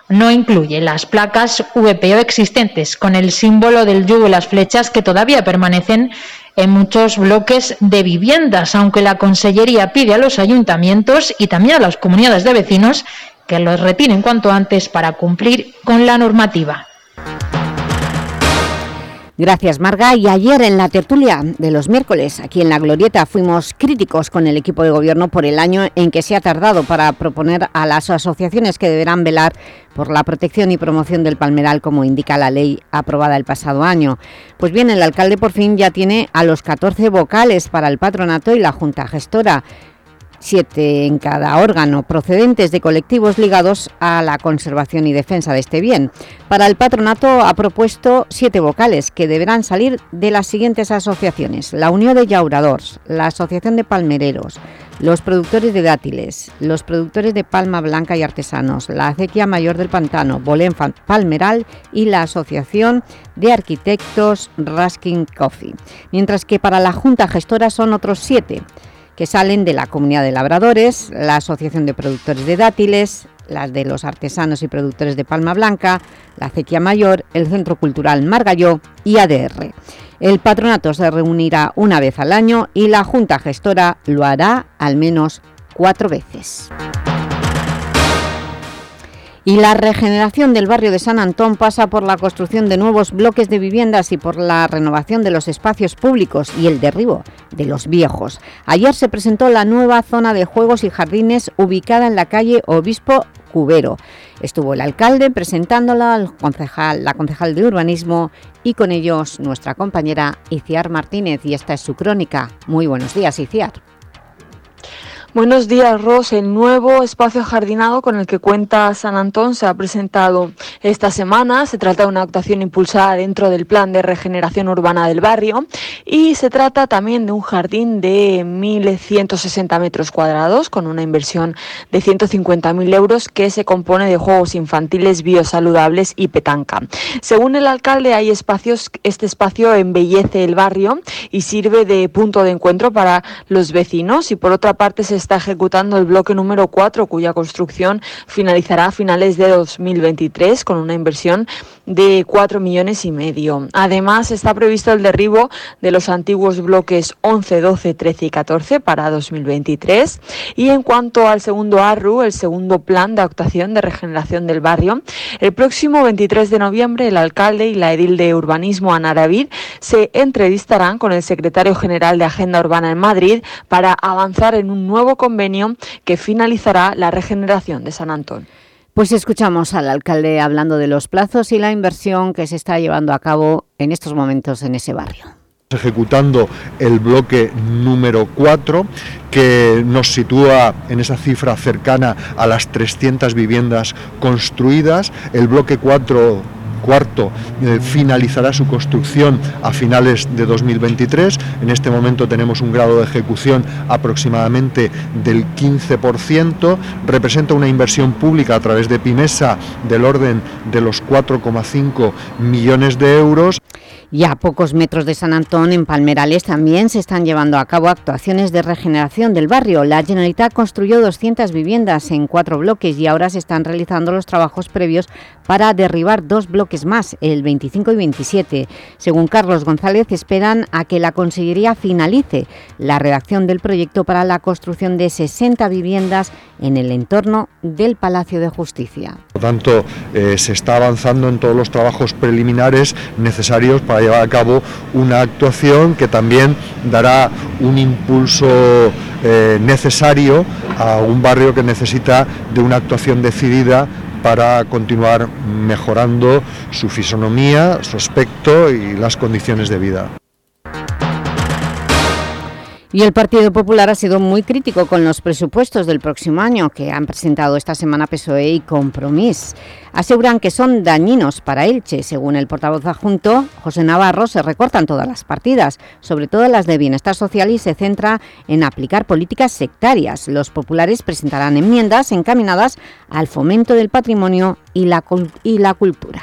no incluye las placas VPO existentes con el símbolo del yugo y las flechas que todavía permanecen en muchos bloques de viviendas, aunque la Consellería pide a los ayuntamientos y también a las comunidades de vecinos que los retiren cuanto antes para cumplir con la normativa. Gracias, Marga. Y ayer en la tertulia de los miércoles, aquí en La Glorieta, fuimos críticos con el equipo de gobierno por el año en que se ha tardado para proponer a las asociaciones que deberán velar por la protección y promoción del palmeral, como indica la ley aprobada el pasado año. Pues bien, el alcalde por fin ya tiene a los 14 vocales para el patronato y la junta gestora siete en cada órgano, procedentes de colectivos ligados a la conservación y defensa de este bien. Para el patronato ha propuesto siete vocales que deberán salir de las siguientes asociaciones. La Unión de Llauradors, la Asociación de Palmereros, los productores de dátiles, los productores de palma blanca y artesanos, la Acequia Mayor del Pantano, Bolén Palmeral y la Asociación de Arquitectos Raskin Coffee. Mientras que para la Junta Gestora son otros siete que salen de la Comunidad de Labradores, la Asociación de Productores de Dátiles, las de los artesanos y productores de Palma Blanca, la Acequia Mayor, el Centro Cultural Margalló y ADR. El patronato se reunirá una vez al año y la Junta Gestora lo hará al menos cuatro veces. Y la regeneración del barrio de San Antón pasa por la construcción de nuevos bloques de viviendas y por la renovación de los espacios públicos y el derribo de los viejos. Ayer se presentó la nueva zona de juegos y jardines ubicada en la calle Obispo Cubero. Estuvo el alcalde presentándola, al concejal, la concejal de urbanismo y con ellos nuestra compañera Iciar Martínez y esta es su crónica. Muy buenos días, Iciar. Buenos días, Ros. El nuevo espacio jardinado con el que cuenta San Antón se ha presentado esta semana. Se trata de una actuación impulsada dentro del plan de regeneración urbana del barrio y se trata también de un jardín de 1.160 metros cuadrados con una inversión de 150.000 euros que se compone de juegos infantiles biosaludables y petanca. Según el alcalde, hay espacios, este espacio embellece el barrio y sirve de punto de encuentro para los vecinos y por otra parte se está ejecutando el bloque número 4, cuya construcción finalizará a finales de 2023 con una inversión de 4 millones y medio. Además, está previsto el derribo de los antiguos bloques 11, 12, 13 y 14 para 2023. Y en cuanto al segundo ARRU, el segundo plan de actuación de regeneración del barrio, el próximo 23 de noviembre el alcalde y la edil de urbanismo, Ana David, se entrevistarán con el secretario general de Agenda Urbana en Madrid para avanzar en un nuevo convenio que finalizará la regeneración de San Antón. Pues escuchamos al alcalde hablando de los plazos y la inversión que se está llevando a cabo en estos momentos en ese barrio ejecutando el bloque número 4 que nos sitúa en esa cifra cercana a las 300 viviendas construidas. El bloque 4 cuarto eh, finalizará su construcción a finales de 2023. En este momento tenemos un grado de ejecución aproximadamente del 15%. Representa una inversión pública a través de Pimesa del orden de los 4,5 millones de euros. Y a pocos metros de San Antón, en Palmerales, también se están llevando a cabo actuaciones de regeneración del barrio. La Generalitat construyó 200 viviendas en cuatro bloques y ahora se están realizando los trabajos previos para derribar dos bloques más, el 25 y 27. Según Carlos González, esperan a que la Consellería finalice la redacción del proyecto para la construcción de 60 viviendas en el entorno del Palacio de Justicia. Tanto, eh, se está avanzando en todos los trabajos preliminares necesarios para llevar a cabo una actuación que también dará un impulso eh, necesario a un barrio que necesita de una actuación decidida para continuar mejorando su fisonomía, su aspecto y las condiciones de vida. Y el Partido Popular ha sido muy crítico con los presupuestos del próximo año que han presentado esta semana PSOE y Compromís. Aseguran que son dañinos para Elche. Según el portavoz adjunto, José Navarro, se recortan todas las partidas, sobre todo las de bienestar social y se centra en aplicar políticas sectarias. Los populares presentarán enmiendas encaminadas al fomento del patrimonio y la, y la cultura.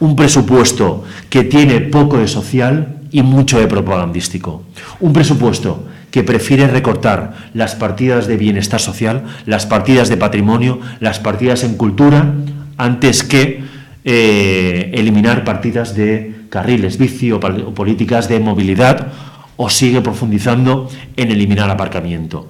Un presupuesto que tiene poco de social y mucho de propagandístico. Un presupuesto que prefiere recortar las partidas de bienestar social, las partidas de patrimonio, las partidas en cultura, antes que eh, eliminar partidas de carriles bici o, o políticas de movilidad o sigue profundizando en eliminar aparcamiento.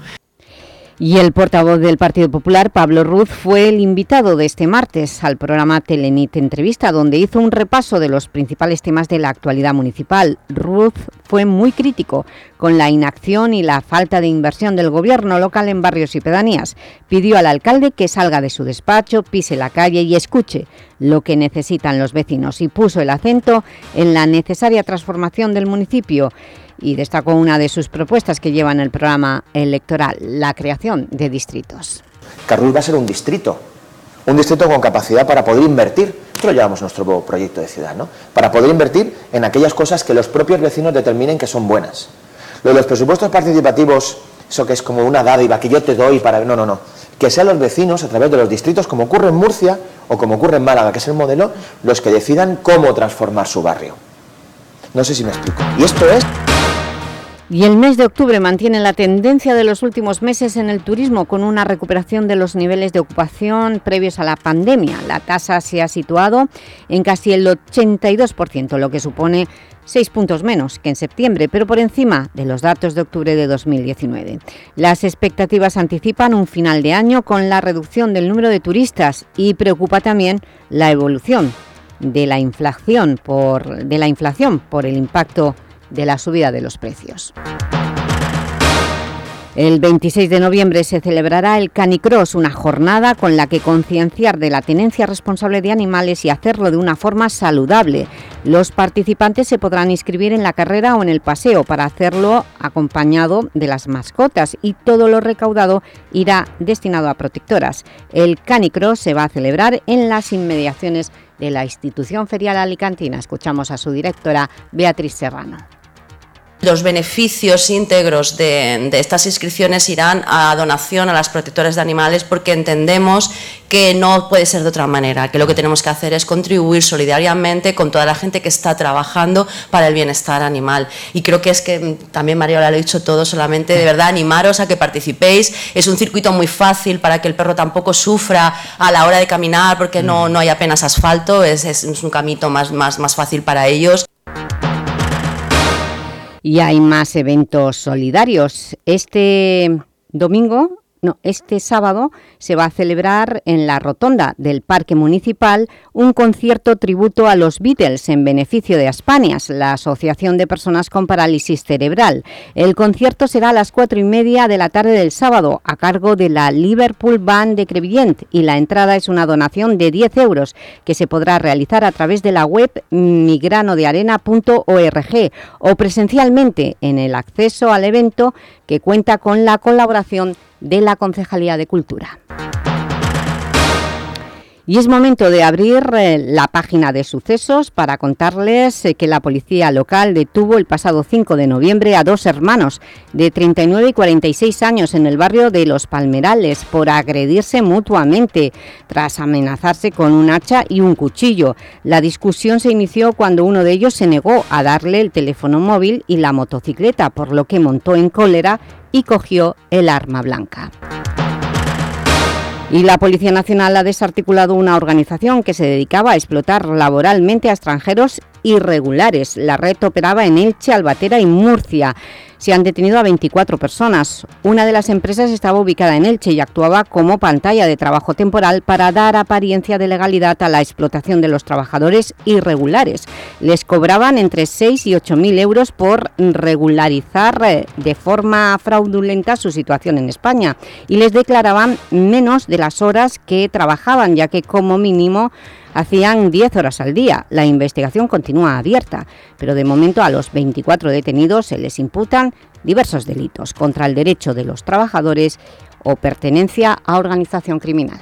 Y el portavoz del Partido Popular, Pablo Ruz, fue el invitado de este martes al programa Telenit Entrevista, donde hizo un repaso de los principales temas de la actualidad municipal. Ruz fue muy crítico con la inacción y la falta de inversión del gobierno local en barrios y pedanías. Pidió al alcalde que salga de su despacho, pise la calle y escuche lo que necesitan los vecinos y puso el acento en la necesaria transformación del municipio y destacó una de sus propuestas que lleva en el programa electoral, la creación de distritos. Carrul va a ser un distrito, un distrito con capacidad para poder invertir, esto lo llevamos nuestro proyecto de ciudad, ¿no? para poder invertir en aquellas cosas que los propios vecinos determinen que son buenas. Lo de los presupuestos participativos, eso que es como una dádiva que yo te doy para... No, no, no. Que sean los vecinos, a través de los distritos, como ocurre en Murcia o como ocurre en Málaga, que es el modelo, los que decidan cómo transformar su barrio. No sé si me explico. Y esto es... Y el mes de octubre mantiene la tendencia de los últimos meses en el turismo con una recuperación de los niveles de ocupación previos a la pandemia. La tasa se ha situado en casi el 82%, lo que supone seis puntos menos que en septiembre, pero por encima de los datos de octubre de 2019. Las expectativas anticipan un final de año con la reducción del número de turistas y preocupa también la evolución de la inflación por el impacto de la subida de los precios. El 26 de noviembre se celebrará el Canicross, una jornada con la que concienciar de la tenencia responsable de animales y hacerlo de una forma saludable. Los participantes se podrán inscribir en la carrera o en el paseo para hacerlo acompañado de las mascotas y todo lo recaudado irá destinado a protectoras. El Canicross se va a celebrar en las inmediaciones de la institución ferial alicantina. Escuchamos a su directora Beatriz Serrano. Los beneficios íntegros de, estas inscripciones irán a donación a las protectoras de animales porque entendemos que no puede ser de otra manera, que lo que tenemos que hacer es contribuir solidariamente con toda la gente que está trabajando para el bienestar animal. Y creo que es que también María lo ha dicho todo, solamente de verdad animaros a que participéis. Es un circuito muy fácil para que el perro tampoco sufra a la hora de caminar porque no, no hay apenas asfalto, es, es un camino más, más, más fácil para ellos y hay más eventos solidarios. Este domingo no, este sábado se va a celebrar en la rotonda del Parque Municipal un concierto tributo a los Beatles en beneficio de Aspanias, la Asociación de Personas con Parálisis Cerebral. El concierto será a las cuatro y media de la tarde del sábado a cargo de la Liverpool Band de Crevillent y la entrada es una donación de 10 euros que se podrá realizar a través de la web migranodearena.org o presencialmente en el acceso al evento que cuenta con la colaboración de la Concejalía de Cultura. Y es momento de abrir eh, la página de sucesos para contarles eh, que la policía local detuvo el pasado 5 de noviembre a dos hermanos de 39 y 46 años en el barrio de Los Palmerales por agredirse mutuamente tras amenazarse con un hacha y un cuchillo. La discusión se inició cuando uno de ellos se negó a darle el teléfono móvil y la motocicleta, por lo que montó en cólera y cogió el arma blanca. Y la Policía Nacional ha desarticulado una organización que se dedicaba a explotar laboralmente a extranjeros irregulares. La red operaba en Elche, Albatera y Murcia. Se han detenido a 24 personas. Una de las empresas estaba ubicada en Elche y actuaba como pantalla de trabajo temporal para dar apariencia de legalidad a la explotación de los trabajadores irregulares. Les cobraban entre 6 y 8 mil euros por regularizar eh, de forma fraudulenta su situación en España y les declaraban menos de las horas que trabajaban, ya que como mínimo hacían 10 horas al día. La investigación continúa abierta, pero de momento a los 24 detenidos se les imputan diversos delitos contra el derecho de los trabajadores o pertenencia a organización criminal.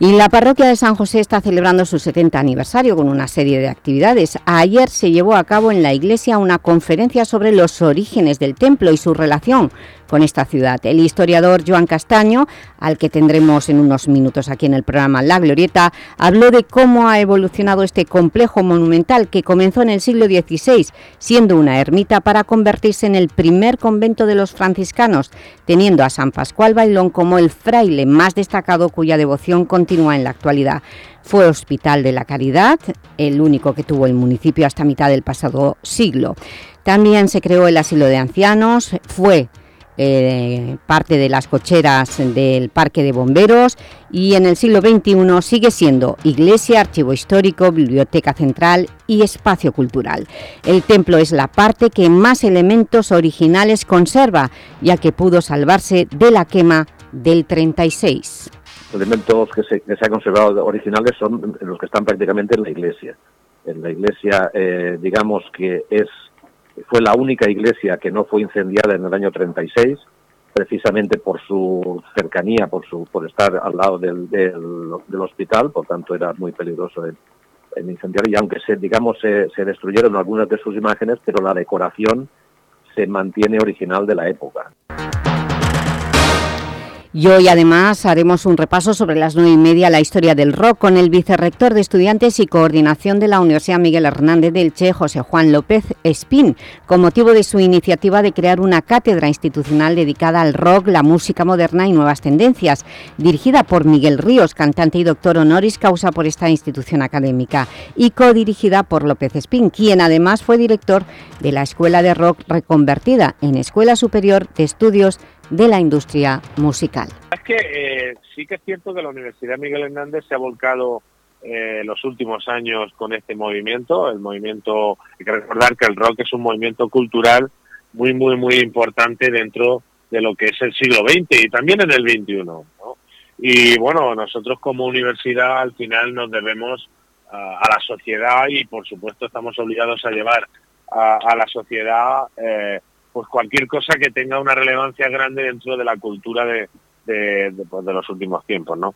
Y la parroquia de San José está celebrando su 70 aniversario con una serie de actividades. Ayer se llevó a cabo en la iglesia una conferencia sobre los orígenes del templo y su relación con esta ciudad. El historiador Joan Castaño, al que tendremos en unos minutos aquí en el programa La Glorieta, habló de cómo ha evolucionado este complejo monumental que comenzó en el siglo XVI, siendo una ermita para convertirse en el primer convento de los franciscanos, teniendo a San Pascual Bailón como el fraile más destacado cuya devoción continúa en la actualidad. Fue Hospital de la Caridad, el único que tuvo el municipio hasta mitad del pasado siglo. También se creó el asilo de ancianos, fue eh, parte de las cocheras del Parque de Bomberos y en el siglo XXI sigue siendo iglesia, archivo histórico, biblioteca central y espacio cultural. El templo es la parte que más elementos originales conserva, ya que pudo salvarse de la quema del 36. Los elementos que se, han conservado originales son los que están prácticamente en la iglesia. En la iglesia, eh, digamos que es fue la única iglesia que no fue incendiada en el año 36, precisamente por su cercanía, por su por estar al lado del, del, hospital, por tanto era muy peligroso el, incendiar y aunque se digamos se, se destruyeron algunas de sus imágenes, pero la decoración se mantiene original de la época. Y hoy además haremos un repaso sobre las nueve y media la historia del rock con el vicerrector de estudiantes y coordinación de la Universidad Miguel Hernández del Che, José Juan López Espín, con motivo de su iniciativa de crear una cátedra institucional dedicada al rock, la música moderna y nuevas tendencias, dirigida por Miguel Ríos, cantante y doctor honoris causa por esta institución académica, y codirigida por López Espín, quien además fue director de la Escuela de Rock reconvertida en Escuela Superior de Estudios de la industria musical. Es que eh, sí que es cierto que la Universidad Miguel Hernández se ha volcado eh, los últimos años con este movimiento. El movimiento, hay que recordar que el rock es un movimiento cultural muy, muy, muy importante dentro de lo que es el siglo XX y también en el XXI. Y bueno, nosotros como universidad al final nos debemos a la sociedad y por supuesto estamos obligados a llevar a, la sociedad eh, pues cualquier cosa que tenga una relevancia grande dentro de la cultura de, de, pues, los últimos tiempos, ¿no?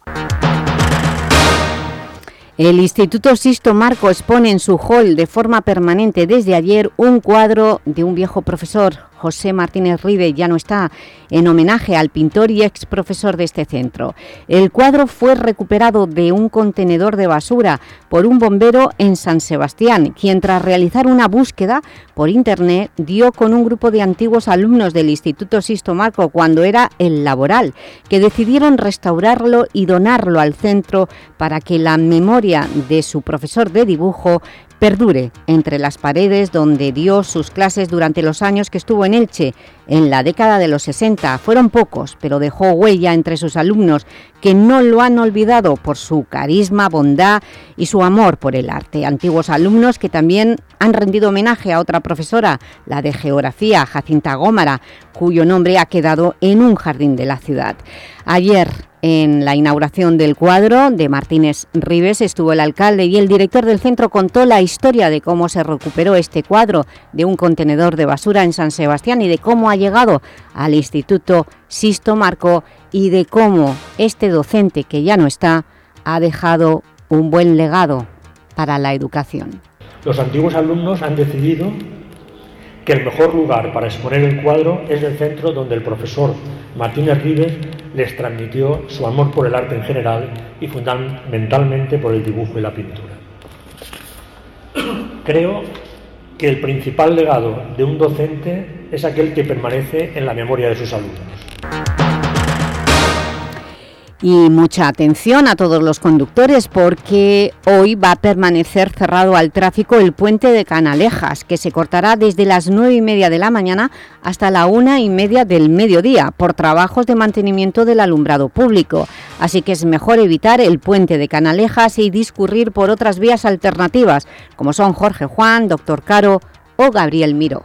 El Instituto Sisto Marco expone en su hall de forma permanente desde ayer un cuadro de un viejo profesor, José Martínez Ribe, ya no está, en homenaje al pintor y ex profesor de este centro. El cuadro fue recuperado de un contenedor de basura por un bombero en San Sebastián, quien tras realizar una búsqueda por internet dio con un grupo de antiguos alumnos del Instituto Sisto Marco cuando era el laboral, que decidieron restaurarlo y donarlo al centro para que la memoria de su profesor de dibujo perdure entre las paredes donde dio sus clases durante los años que estuvo en Elche. En la década de los 60 fueron pocos, pero dejó huella entre sus alumnos que no lo han olvidado por su carisma, bondad y su amor por el arte. Antiguos alumnos que también han rendido homenaje a otra profesora, la de Geografía, Jacinta Gómara, cuyo nombre ha quedado en un jardín de la ciudad. Ayer en la inauguración del cuadro de Martínez Rives estuvo el alcalde y el director del centro contó la historia de cómo se recuperó este cuadro de un contenedor de basura en San Sebastián y de cómo ha llegado al Instituto Sisto Marco y de cómo este docente que ya no está ha dejado un buen legado para la educación. Los antiguos alumnos han decidido que el mejor lugar para exponer el cuadro es el centro donde el profesor Martínez Rives les transmitió su amor por el arte en general y fundamentalmente por el dibujo y la pintura. Creo que el principal legado de un docente es aquel que permanece en la memoria de sus alumnos. Y mucha atención a todos los conductores porque hoy va a permanecer cerrado al tráfico el puente de Canalejas, que se cortará desde las nueve y media de la mañana hasta la una y media del mediodía por trabajos de mantenimiento del alumbrado público. Así que es mejor evitar el puente de Canalejas y discurrir por otras vías alternativas, como son Jorge Juan, Doctor Caro o Gabriel Miro.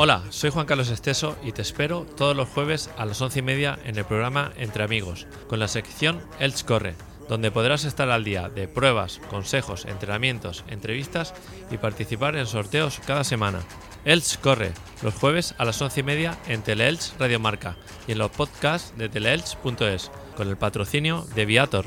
Hola, soy Juan Carlos Esteso y te espero todos los jueves a las once y media en el programa Entre Amigos, con la sección Elche Corre, donde podrás estar al día de pruebas, consejos, entrenamientos, entrevistas y participar en sorteos cada semana. Elche corre los jueves a las once y media en Teleelch Radio Marca y en los podcasts de teleelch.es con el patrocinio de Viator.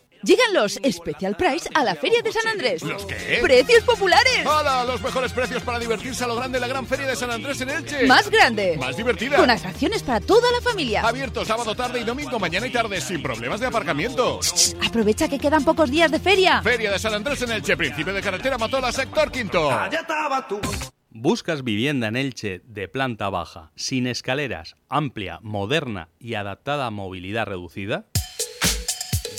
Llegan los Special Price a la Feria de San Andrés. ¿Los qué? ¡Precios populares! ¡Hala! Los mejores precios para divertirse a lo grande en la gran Feria de San Andrés en Elche. Más grande. Más divertida. Con atracciones para toda la familia. Abierto sábado tarde y domingo mañana y tarde sin problemas de aparcamiento. Aprovecha que quedan pocos días de feria. Feria de San Andrés en Elche, principio de carretera Matola, sector quinto. ¿Buscas vivienda en Elche de planta baja, sin escaleras, amplia, moderna y adaptada a movilidad reducida?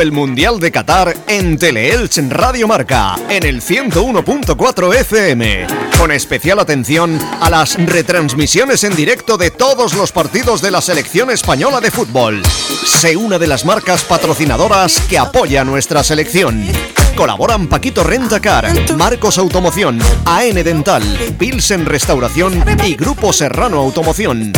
El Mundial de Qatar en Teleelch Radio Marca, en el 101.4 FM, con especial atención a las retransmisiones en directo de todos los partidos de la selección española de fútbol. Sé una de las marcas patrocinadoras que apoya nuestra selección. Colaboran Paquito Rentacar, Marcos Automoción, AN Dental, Pilsen Restauración y Grupo Serrano Automoción.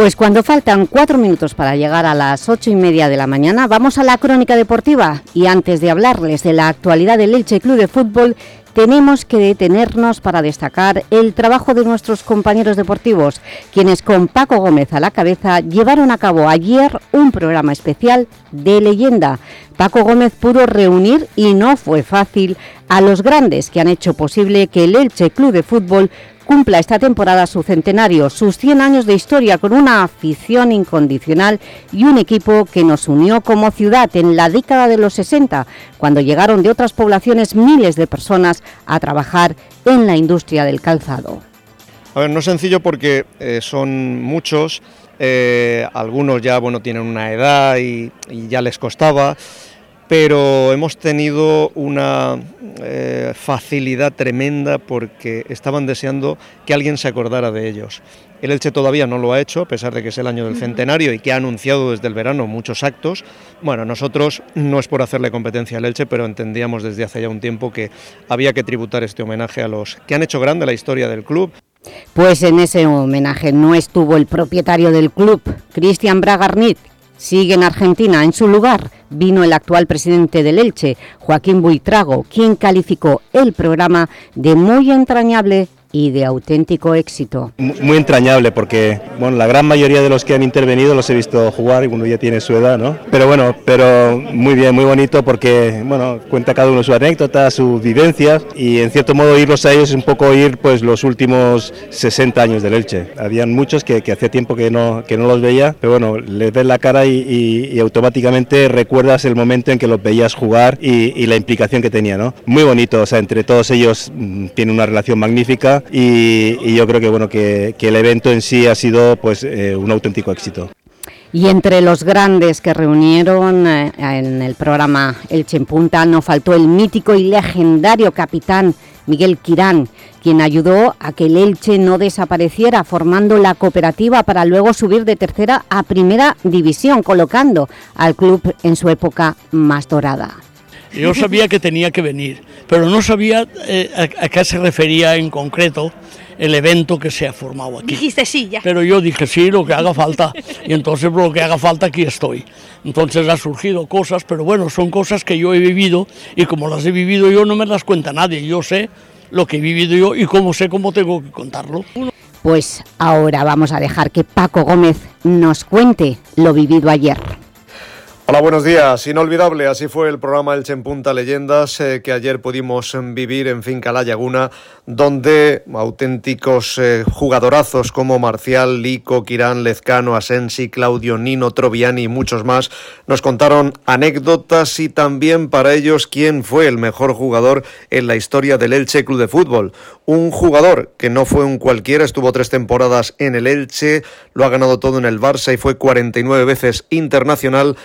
Pues cuando faltan cuatro minutos para llegar a las ocho y media de la mañana, vamos a la crónica deportiva y antes de hablarles de la actualidad del Elche Club de Fútbol, tenemos que detenernos para destacar el trabajo de nuestros compañeros deportivos, quienes con Paco Gómez a la cabeza llevaron a cabo ayer un programa especial de leyenda. Paco Gómez pudo reunir, y no fue fácil, a los grandes que han hecho posible que el Elche Club de Fútbol cumpla esta temporada su centenario, sus 100 años de historia con una afición incondicional y un equipo que nos unió como ciudad en la década de los 60, cuando llegaron de otras poblaciones miles de personas a trabajar en la industria del calzado. A ver, no es sencillo porque eh, son muchos, eh, algunos ya bueno, tienen una edad y, y ya les costaba, pero hemos tenido una eh, facilidad tremenda porque estaban deseando que alguien se acordara de ellos. El Elche todavía no lo ha hecho, a pesar de que es el año del centenario y que ha anunciado desde el verano muchos actos. Bueno, nosotros no es por hacerle competencia al Elche, pero entendíamos desde hace ya un tiempo que había que tributar este homenaje a los que han hecho grande la historia del club. Pues en ese homenaje no estuvo el propietario del club, Cristian Bragarnit, Sigue en Argentina. En su lugar vino el actual presidente del Elche, Joaquín Buitrago, quien calificó el programa de muy entrañable y de auténtico éxito. Muy entrañable porque bueno, la gran mayoría de los que han intervenido los he visto jugar y uno ya tiene su edad, ¿no? Pero bueno, pero muy bien, muy bonito porque bueno, cuenta cada uno su anécdota, sus vivencias y en cierto modo irlos a ellos es un poco oír pues los últimos 60 años del Elche. Habían muchos que, que hacía tiempo que no, que no los veía, pero bueno, les ves la cara y, y- y automáticamente recuerdas el momento en que los veías jugar y, y la implicación que tenía, ¿no? Muy bonito, o sea, entre todos ellos mm, tienen una relación magnífica y, yo creo que bueno que, el evento en sí ha sido pues eh, un auténtico éxito. Y entre los grandes que reunieron eh, en el programa en Punta no faltó el mítico y legendario capitán Miguel Quirán, quien ayudó a que el Elche no desapareciera formando la cooperativa para luego subir de tercera a primera división, colocando al club en su época más dorada. Yo sabía que tenía que venir, pero no sabía eh, a, a qué se refería en concreto el evento que se ha formado aquí. Dijiste sí, ya. Pero yo dije sí, lo que haga falta. Y entonces por lo que haga falta aquí estoy. Entonces ha surgido cosas, pero bueno, son cosas que yo he vivido y como las he vivido yo no me las cuenta nadie. Yo sé lo que he vivido yo y cómo sé cómo tengo que contarlo. Pues ahora vamos a dejar que Paco Gómez nos cuente lo vivido ayer. Hola, buenos días. Inolvidable, así fue el programa Elche en Punta Leyendas eh, que ayer pudimos eh, vivir en Finca La Laguna, donde auténticos eh, jugadorazos como Marcial, Lico, Quirán, Lezcano, Asensi, Claudio, Nino, Troviani y muchos más nos contaron anécdotas y también para ellos quién fue el mejor jugador en la historia del Elche Club de Fútbol. Un jugador que no fue un cualquiera, estuvo tres temporadas en el Elche, lo ha ganado todo en el Barça y fue 49 veces internacional.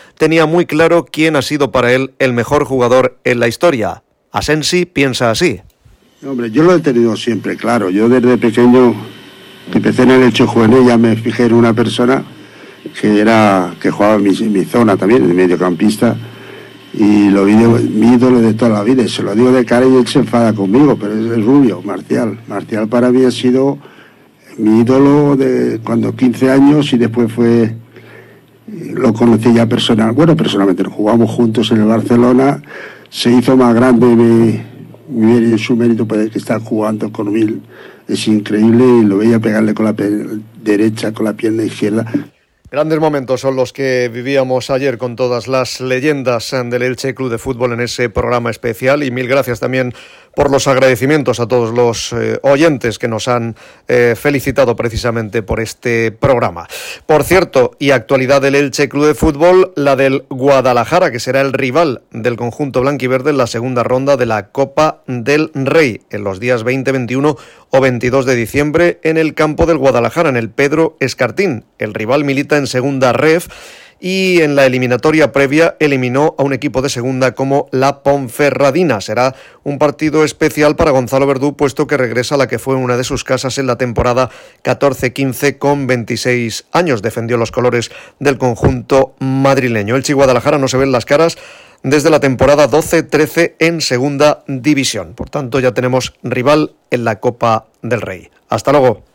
Muy claro quién ha sido para él el mejor jugador en la historia. Asensi piensa así. Hombre, yo lo he tenido siempre claro. Yo desde pequeño que empecé en el hecho juvenil ya me fijé en una persona que era que jugaba en mi, mi zona también, de mediocampista, y lo vi de, mi ídolo de toda la vida. Se lo digo de cara y él se enfada conmigo, pero es, es rubio, Marcial. Marcial para mí ha sido mi ídolo de cuando 15 años y después fue lo conocí ya personal, bueno, personalmente, jugamos juntos en el Barcelona, se hizo más grande mi, mi su mérito poder que estar jugando con Mil, es increíble y lo veía pegarle con la derecha, con la pierna izquierda. Grandes momentos son los que vivíamos ayer con todas las leyendas del Elche Club de Fútbol en ese programa especial. Y mil gracias también por los agradecimientos a todos los eh, oyentes que nos han eh, felicitado precisamente por este programa. Por cierto, y actualidad del Elche Club de Fútbol, la del Guadalajara, que será el rival del conjunto blanquiverde en la segunda ronda de la Copa del Rey, en los días 20, 21 o 22 de diciembre en el campo del Guadalajara, en el Pedro Escartín. El rival milita en segunda ref y en la eliminatoria previa eliminó a un equipo de segunda como la Ponferradina. Será un partido especial para Gonzalo Verdú, puesto que regresa a la que fue una de sus casas en la temporada 14-15 con 26 años. Defendió los colores del conjunto madrileño. El Guadalajara no se ven las caras desde la temporada 12-13 en segunda división. Por tanto, ya tenemos rival en la Copa del Rey. Hasta luego.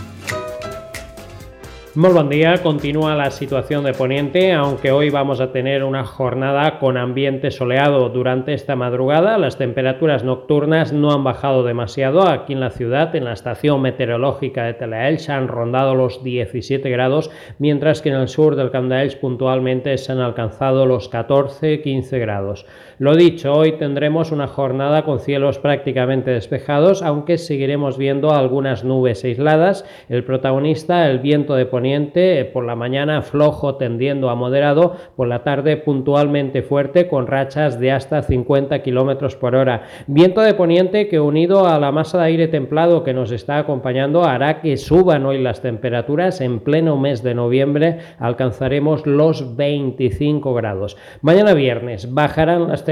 Muy buen día, continúa la situación de Poniente, aunque hoy vamos a tener una jornada con ambiente soleado durante esta madrugada. Las temperaturas nocturnas no han bajado demasiado aquí en la ciudad, en la estación meteorológica de Telaelch han rondado los 17 grados, mientras que en el sur del Camp puntualmente se han alcanzado los 14-15 grados. Lo dicho, hoy tendremos una jornada con cielos prácticamente despejados, aunque seguiremos viendo algunas nubes aisladas. El protagonista, el viento de poniente, eh, por la mañana flojo tendiendo a moderado, por la tarde puntualmente fuerte con rachas de hasta 50 kilómetros por hora. Viento de poniente que unido a la masa de aire templado que nos está acompañando hará que suban hoy las temperaturas. En pleno mes de noviembre alcanzaremos los 25 grados. Mañana viernes bajarán las temperaturas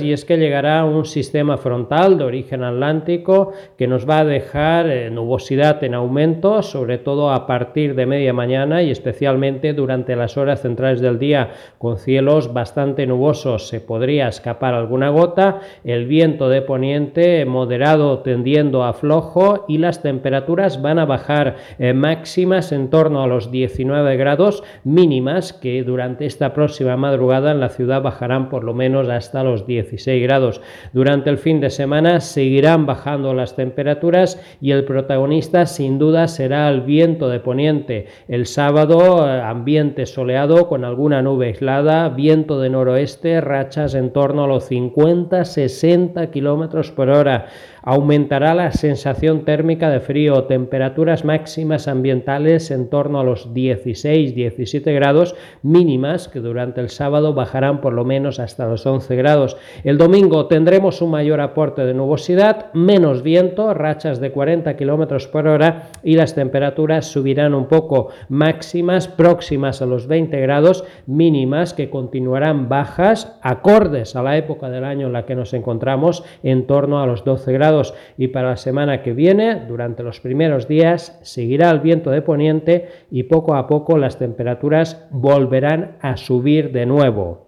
y es que llegará un sistema frontal de origen atlántico que nos va a dejar eh, nubosidad en aumento, sobre todo a partir de media mañana y especialmente durante las horas centrales del día con cielos bastante nubosos. Se podría escapar alguna gota, el viento de poniente moderado tendiendo a flojo y las temperaturas van a bajar eh, máximas en torno a los 19 grados mínimas que durante esta próxima madrugada en la ciudad bajarán por lo menos hasta los 16 grados. Durante el fin de semana seguirán bajando las temperaturas y el protagonista sin duda será el viento de poniente. El sábado ambiente soleado con alguna nube aislada, viento de noroeste, rachas en torno a los 50-60 kilómetros por hora. Aumentará la sensación térmica de frío, temperaturas máximas ambientales en torno a los 16-17 grados mínimas que durante el sábado bajarán por lo menos hasta los 11 grados. El domingo tendremos un mayor aporte de nubosidad, menos viento, rachas de 40 kilómetros por hora y las temperaturas subirán un poco máximas próximas a los 20 grados mínimas que continuarán bajas acordes a la época del año en la que nos encontramos en torno a los 12 grados y para la semana que viene, durante los primeros días, seguirá el viento de poniente y poco a poco las temperaturas volverán a subir de nuevo.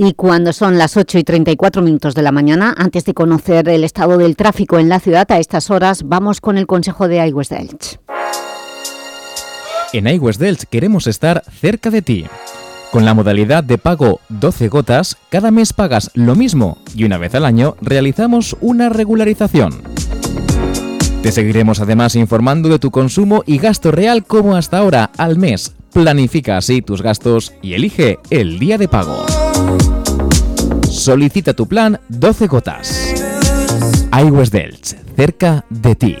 Y cuando son las 8 y 34 minutos de la mañana, antes de conocer el estado del tráfico en la ciudad a estas horas, vamos con el consejo de iWest Delch. En iWest Delch queremos estar cerca de ti. Con la modalidad de pago 12 gotas, cada mes pagas lo mismo y una vez al año realizamos una regularización. Te seguiremos además informando de tu consumo y gasto real como hasta ahora al mes. Planifica así tus gastos y elige el día de pago. Solicita tu plan 12 gotas. iWest Delch, cerca de ti.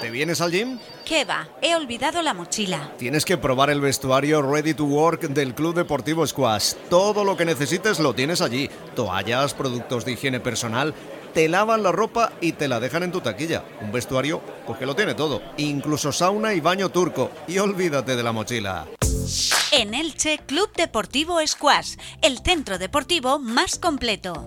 ¿Te vienes al gym? ¿Qué va? He olvidado la mochila. Tienes que probar el vestuario Ready to Work del Club Deportivo Squash. Todo lo que necesites lo tienes allí. Toallas, productos de higiene personal. Te lavan la ropa y te la dejan en tu taquilla. Un vestuario, pues que lo tiene todo. Incluso sauna y baño turco. Y olvídate de la mochila. En Elche, Club Deportivo Squash, el centro deportivo más completo.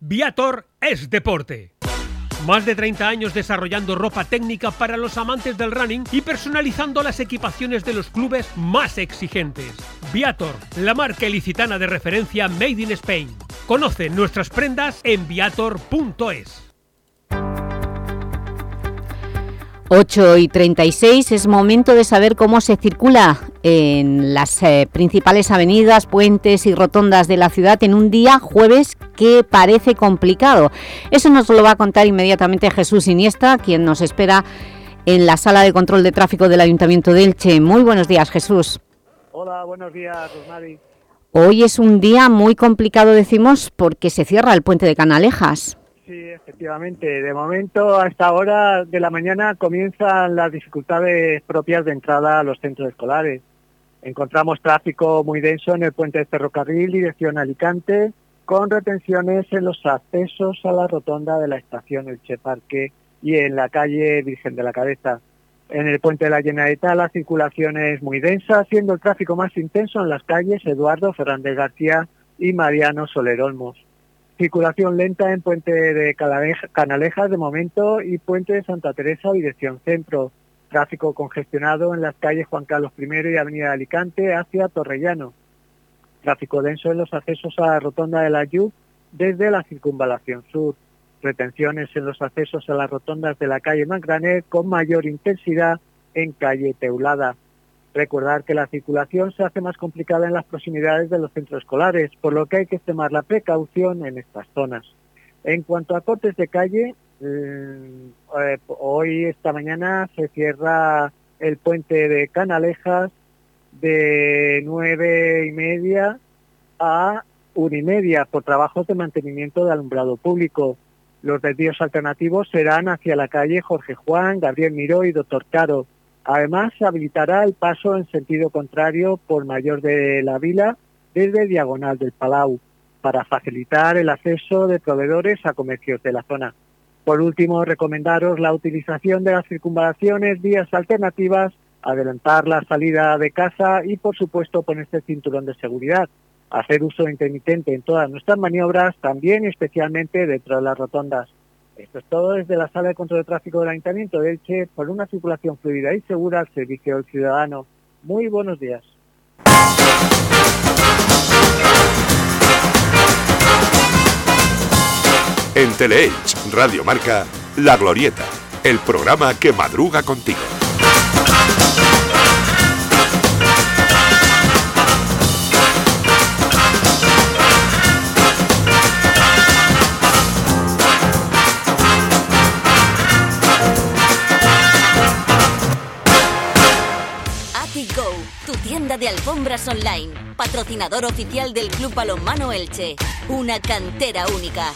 Viator es deporte. Más de 30 años desarrollando ropa técnica para los amantes del running y personalizando las equipaciones de los clubes más exigentes. Viator, la marca ilicitana de referencia Made in Spain. Conoce nuestras prendas en viator.es. 8 y 36 es momento de saber cómo se circula en las eh, principales avenidas, puentes y rotondas de la ciudad en un día jueves que parece complicado. Eso nos lo va a contar inmediatamente Jesús Iniesta, quien nos espera en la sala de control de tráfico del Ayuntamiento de Elche. Muy buenos días, Jesús. Hola, buenos días, Rosmari. Hoy es un día muy complicado, decimos, porque se cierra el puente de Canalejas. Sí, efectivamente. De momento, a esta hora de la mañana comienzan las dificultades propias de entrada a los centros escolares. Encontramos tráfico muy denso en el puente de ferrocarril dirección Alicante, con retenciones en los accesos a la rotonda de la estación Elche Parque y en la calle Virgen de la Cabeza. En el puente de la Llenadeta la circulación es muy densa, siendo el tráfico más intenso en las calles Eduardo Fernández García y Mariano Soler Olmos. Circulación lenta en Puente de Canaleja- Canalejas de momento y Puente de Santa Teresa, dirección centro. Tráfico congestionado en las calles Juan Carlos I y Avenida Alicante hacia Torrellano. Tráfico denso en los accesos a la rotonda de la Yuc desde la circunvalación sur. Retenciones en los accesos a las rotondas de la calle Mangranet con mayor intensidad en calle Teulada. Recordar que la circulación se hace más complicada en las proximidades de los centros escolares, por lo que hay que extremar la precaución en estas zonas. En cuanto a cortes de calle, mm, eh, hoy, esta mañana, se cierra el puente de Canalejas de nueve y media a una y media por trabajos de mantenimiento de alumbrado público. Los desvíos alternativos serán hacia la calle Jorge Juan, Gabriel Miró y Doctor Caro. Además, se habilitará el paso en sentido contrario por Mayor de la Vila desde Diagonal del Palau para facilitar el acceso de proveedores a comercios de la zona. Por último, recomendaros la utilización de las circunvalaciones, vías alternativas, adelantar la salida de casa y, por supuesto, ponerse el cinturón de seguridad. Hacer uso intermitente en todas nuestras maniobras, también especialmente dentro de las rotondas. Esto es todo desde la Sala de Control de Tráfico del Ayuntamiento de Elche por una circulación fluida y segura al servicio del ciudadano. Muy buenos días. En Teleelch Radio Marca, La Glorieta, el programa que madruga contigo. De alfombras online, patrocinador oficial del Club Balonmano Elche, una cantera única.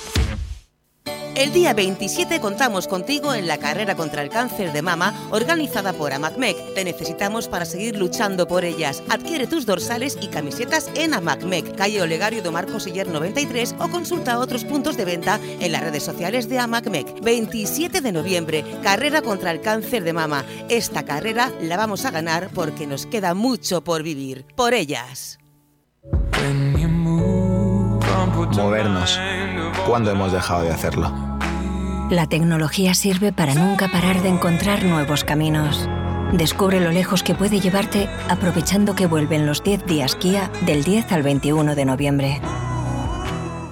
El día 27 contamos contigo en la carrera contra el cáncer de mama organizada por AMACMEC. Te necesitamos para seguir luchando por ellas. Adquiere tus dorsales y camisetas en AMACMEC, calle Olegario de Marcos Siller 93 o consulta otros puntos de venta en las redes sociales de AMACMEC. 27 de noviembre, carrera contra el cáncer de mama. Esta carrera la vamos a ganar porque nos queda mucho por vivir. Por ellas. Movernos. ¿Cuándo hemos dejado de hacerlo? La tecnología sirve para nunca parar de encontrar nuevos caminos. Descubre lo lejos que puede llevarte aprovechando que vuelven los 10 días Kia del 10 al 21 de noviembre.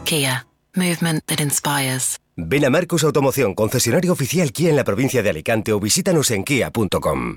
Kia, movement that inspires. Ven a Marcos Automoción, concesionario oficial Kia en la provincia de Alicante o visítanos en kia.com.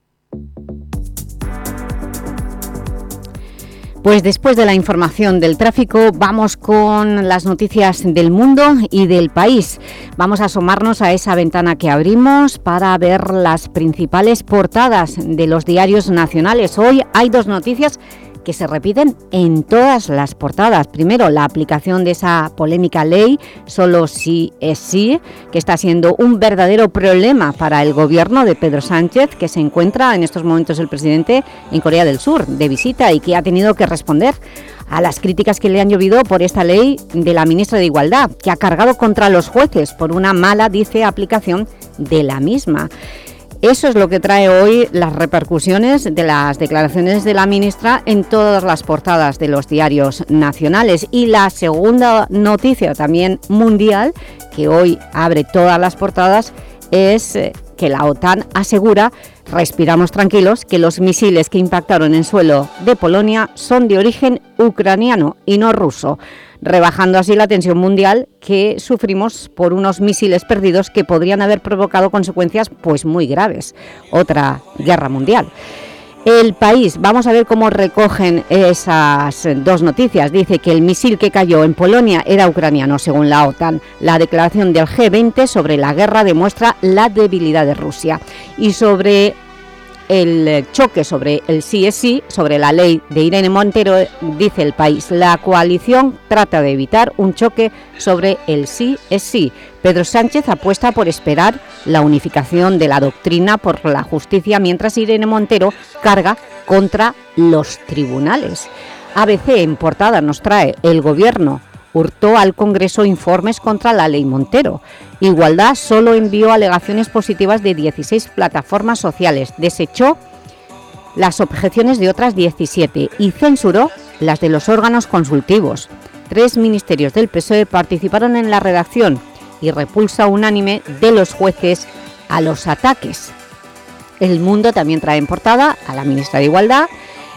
Pues después de la información del tráfico vamos con las noticias del mundo y del país. Vamos a asomarnos a esa ventana que abrimos para ver las principales portadas de los diarios nacionales. Hoy hay dos noticias que se repiten en todas las portadas. Primero, la aplicación de esa polémica ley, solo si es sí, que está siendo un verdadero problema para el gobierno de Pedro Sánchez, que se encuentra en estos momentos el presidente en Corea del Sur, de visita, y que ha tenido que responder a las críticas que le han llovido por esta ley de la ministra de Igualdad, que ha cargado contra los jueces por una mala, dice, aplicación de la misma. Eso es lo que trae hoy las repercusiones de las declaraciones de la ministra en todas las portadas de los diarios nacionales. Y la segunda noticia también mundial, que hoy abre todas las portadas, es eh, que la OTAN asegura, respiramos tranquilos, que los misiles que impactaron en suelo de Polonia son de origen ucraniano y no ruso rebajando así la tensión mundial que sufrimos por unos misiles perdidos que podrían haber provocado consecuencias pues muy graves. Otra guerra mundial. El país, vamos a ver cómo recogen esas dos noticias. Dice que el misil que cayó en Polonia era ucraniano, según la OTAN. La declaración del G20 sobre la guerra demuestra la debilidad de Rusia. Y sobre el choque sobre el sí es sí, sobre la ley de Irene Montero, dice el país, la coalición trata de evitar un choque sobre el sí es sí. Pedro Sánchez apuesta por esperar la unificación de la doctrina por la justicia, mientras Irene Montero carga contra los tribunales. ABC en portada nos trae el Gobierno hurtó al Congreso informes contra la Ley Montero. Igualdad solo envió alegaciones positivas de 16 plataformas sociales, desechó las objeciones de otras 17 y censuró las de los órganos consultivos. Tres ministerios del PSOE participaron en la redacción y repulsa unánime de los jueces a los ataques. El Mundo también trae en portada a la ministra de Igualdad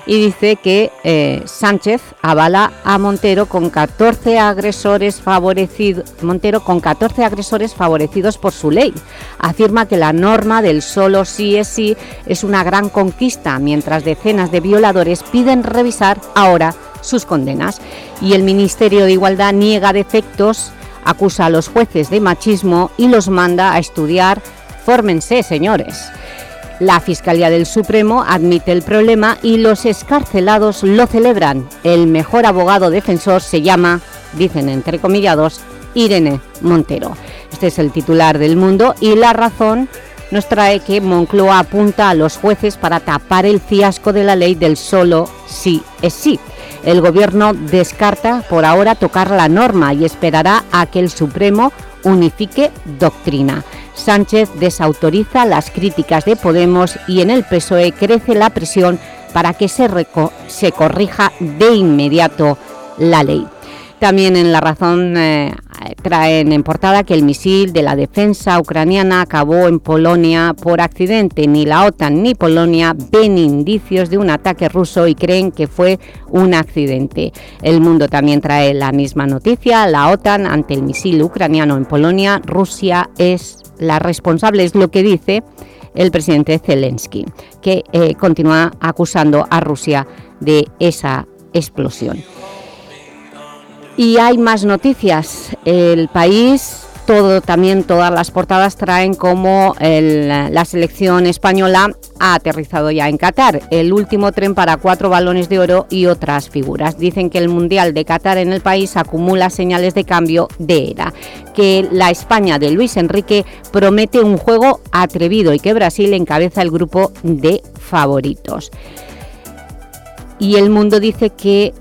y dice que eh, Sánchez avala a Montero con 14 agresores favorecidos Montero con 14 agresores favorecidos por su ley. Afirma que la norma del solo sí es sí es una gran conquista, mientras decenas de violadores piden revisar ahora sus condenas. Y el Ministerio de Igualdad niega defectos, acusa a los jueces de machismo y los manda a estudiar Fórmense, señores. La Fiscalía del Supremo admite el problema y los escarcelados lo celebran. El mejor abogado defensor se llama, dicen entrecomillados, Irene Montero. Este es el titular del Mundo y la razón nos trae que Moncloa apunta a los jueces para tapar el fiasco de la ley del solo sí es sí. El Gobierno descarta por ahora tocar la norma y esperará a que el Supremo unifique doctrina. Sánchez desautoriza las críticas de Podemos y en el PSOE crece la presión para que se, se corrija de inmediato la ley. También en La Razón eh, traen en portada que el misil de la defensa ucraniana acabó en Polonia por accidente. Ni la OTAN ni Polonia ven indicios de un ataque ruso y creen que fue un accidente. El Mundo también trae la misma noticia. La OTAN ante el misil ucraniano en Polonia, Rusia es la responsable, es lo que dice el presidente Zelensky, que eh, continúa acusando a Rusia de esa explosión. Y hay más noticias. El país todo también todas las portadas traen como la selección española ha aterrizado ya en Qatar, el último tren para cuatro balones de oro y otras figuras. Dicen que el Mundial de Qatar en el país acumula señales de cambio de era, que la España de Luis Enrique promete un juego atrevido y que Brasil encabeza el grupo de favoritos. Y el mundo dice que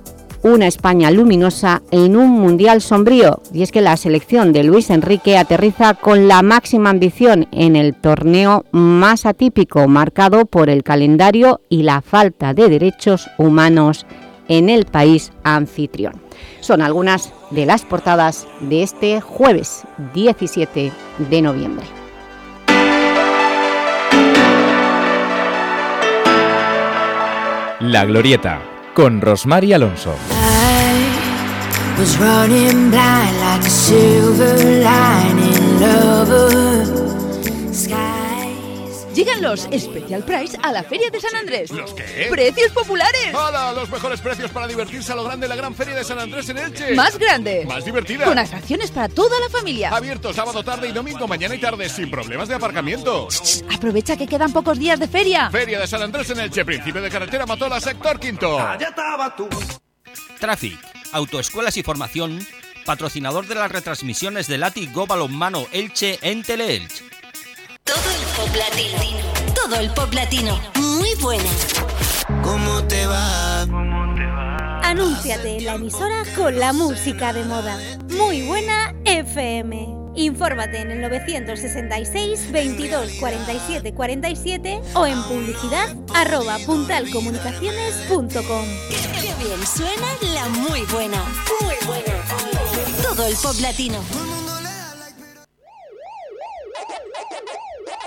una España luminosa en un mundial sombrío. Y es que la selección de Luis Enrique aterriza con la máxima ambición en el torneo más atípico, marcado por el calendario y la falta de derechos humanos en el país anfitrión. Son algunas de las portadas de este jueves 17 de noviembre. La Glorieta, con Rosmar y Alonso. Llegan los Special Price a la Feria de San Andrés. ¿Los qué? ¡Precios populares! ¡Hala! Los mejores precios para divertirse a lo grande en la gran feria de San Andrés en Elche. Más grande. Más divertida. Con atracciones para toda la familia. Abierto sábado tarde y domingo mañana y tarde sin problemas de aparcamiento. Aprovecha que quedan pocos días de feria. Feria de San Andrés en Elche, principio de carretera Matola, sector quinto. Allá estaba tú. Traffic, autoescuelas y formación, patrocinador de las retransmisiones del ATI Go Balonmano Elche en Teleelch. Todo el pop latino. Todo el pop latino. Muy buena. ¿Cómo te va? Anúnciate en la emisora con la música de moda. Muy buena FM. Infórmate en el 966 22 47 47 o en publicidad arroba puntalcomunicaciones.com. Qué bien suena la muy buena. Muy buena. Todo el pop latino.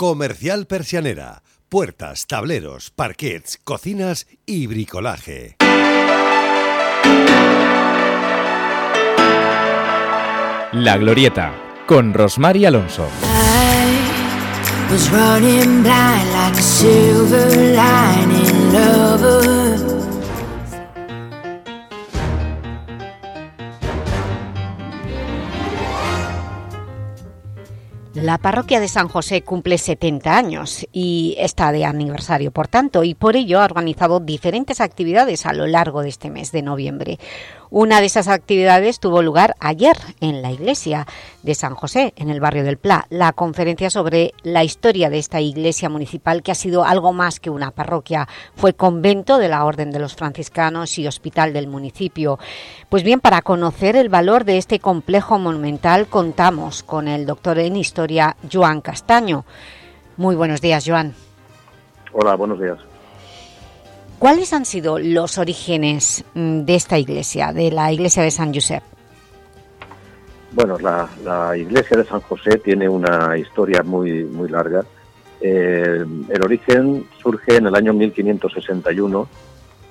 Comercial Persianera. Puertas, tableros, parquets, cocinas y bricolaje. La Glorieta, con Rosmar y Alonso. Was La parroquia de San José cumple 70 años y está de aniversario, por tanto, y por ello ha organizado diferentes actividades a lo largo de este mes de noviembre. Una de esas actividades tuvo lugar ayer en la iglesia de San José, en el barrio del Pla, la conferencia sobre la historia de esta iglesia municipal que ha sido algo más que una parroquia. Fue convento de la Orden de los Franciscanos y hospital del municipio. Pues bien, para conocer el valor de este complejo monumental contamos con el doctor en Historia, Joan Castaño. Muy buenos días, Joan. Hola, buenos días. ¿Cuáles han sido los orígenes mm, de esta iglesia, de la iglesia de San Josep? Bueno, la, iglesia de San José tiene una historia muy, muy larga. Eh, el origen surge en el año 1561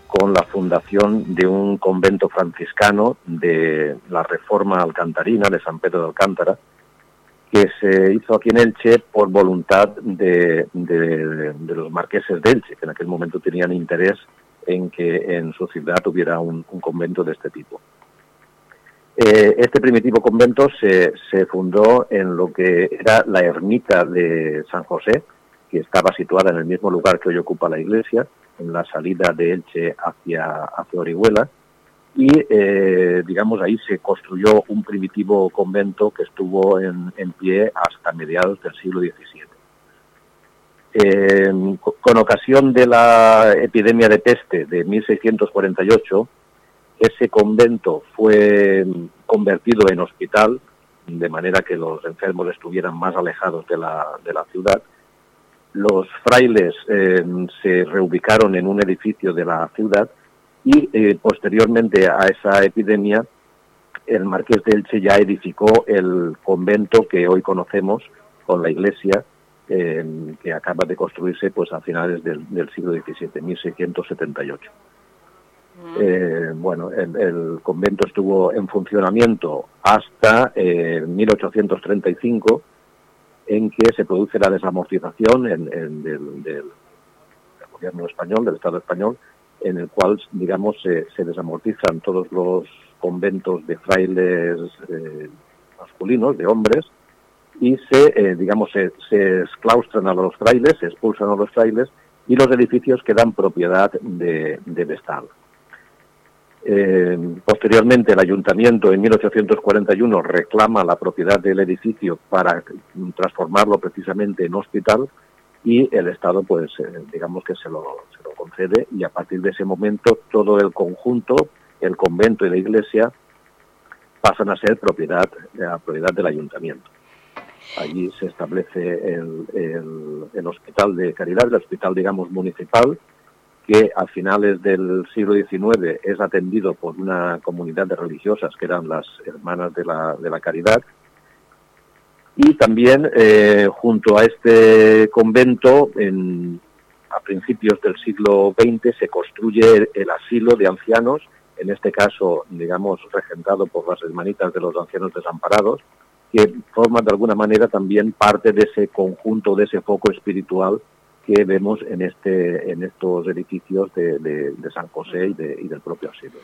con la fundación de un convento franciscano de la Reforma Alcantarina de San Pedro de Alcántara, que se hizo aquí en Elche por voluntad de, los marqueses de Elche, que en aquel momento tenían interés en que en su ciudad hubiera un, un convento de este tipo. Eh, este primitivo convento se, se fundó en lo que era la ermita de San José, que estaba situada en el mismo lugar que hoy ocupa la iglesia, en la salida de Elche hacia, hacia Orihuela, y eh, digamos ahí se construyó un primitivo convento que estuvo en, pie hasta mediados del siglo XVII. Co- con ocasión de la epidemia de peste de 1648, ese convento fue convertido en hospital, de manera que los enfermos estuvieran más alejados de la, de la ciudad. Los frailes eh, se reubicaron en un edificio de la ciudad y eh, posteriormente a esa epidemia el marqués de Elche ya edificó el convento que hoy conocemos con la iglesia, eh, que acaba de construirse pues a finales del, del siglo XVII, 1678. Eh, bueno, el, el convento estuvo en funcionamiento hasta eh, 1835, en que se produce la desamortización en- en del, del- del gobierno español, del Estado español, en el cual, digamos, se, se desamortizan todos los conventos de frailes eh, masculinos, de hombres, y se, eh, digamos, se, se exclaustran a los frailes, se expulsan a los frailes, y los edificios quedan propiedad de, del Estado. Eh, posteriormente, el ayuntamiento en 1841 reclama la propiedad del edificio para transformarlo precisamente en hospital y el Estado, pues, eh, digamos que se lo, se lo concede y a partir de ese momento todo el conjunto, el convento y la iglesia pasan a ser propiedad, la propiedad del ayuntamiento. Allí se establece el, el- el hospital de caridad, el hospital, digamos, municipal, que a finales del siglo XIX es atendido por una comunidad de religiosas que eran las hermanas de la, de la caridad. Y también eh, junto a este convento, en- a principios del siglo XX, se construye el, asilo de ancianos, en este caso, digamos, regentado por las hermanitas de los ancianos desamparados, que forman de alguna manera también parte de ese conjunto, de ese foco espiritual que vemos en este en estos edificios de, San José y del propio asilo.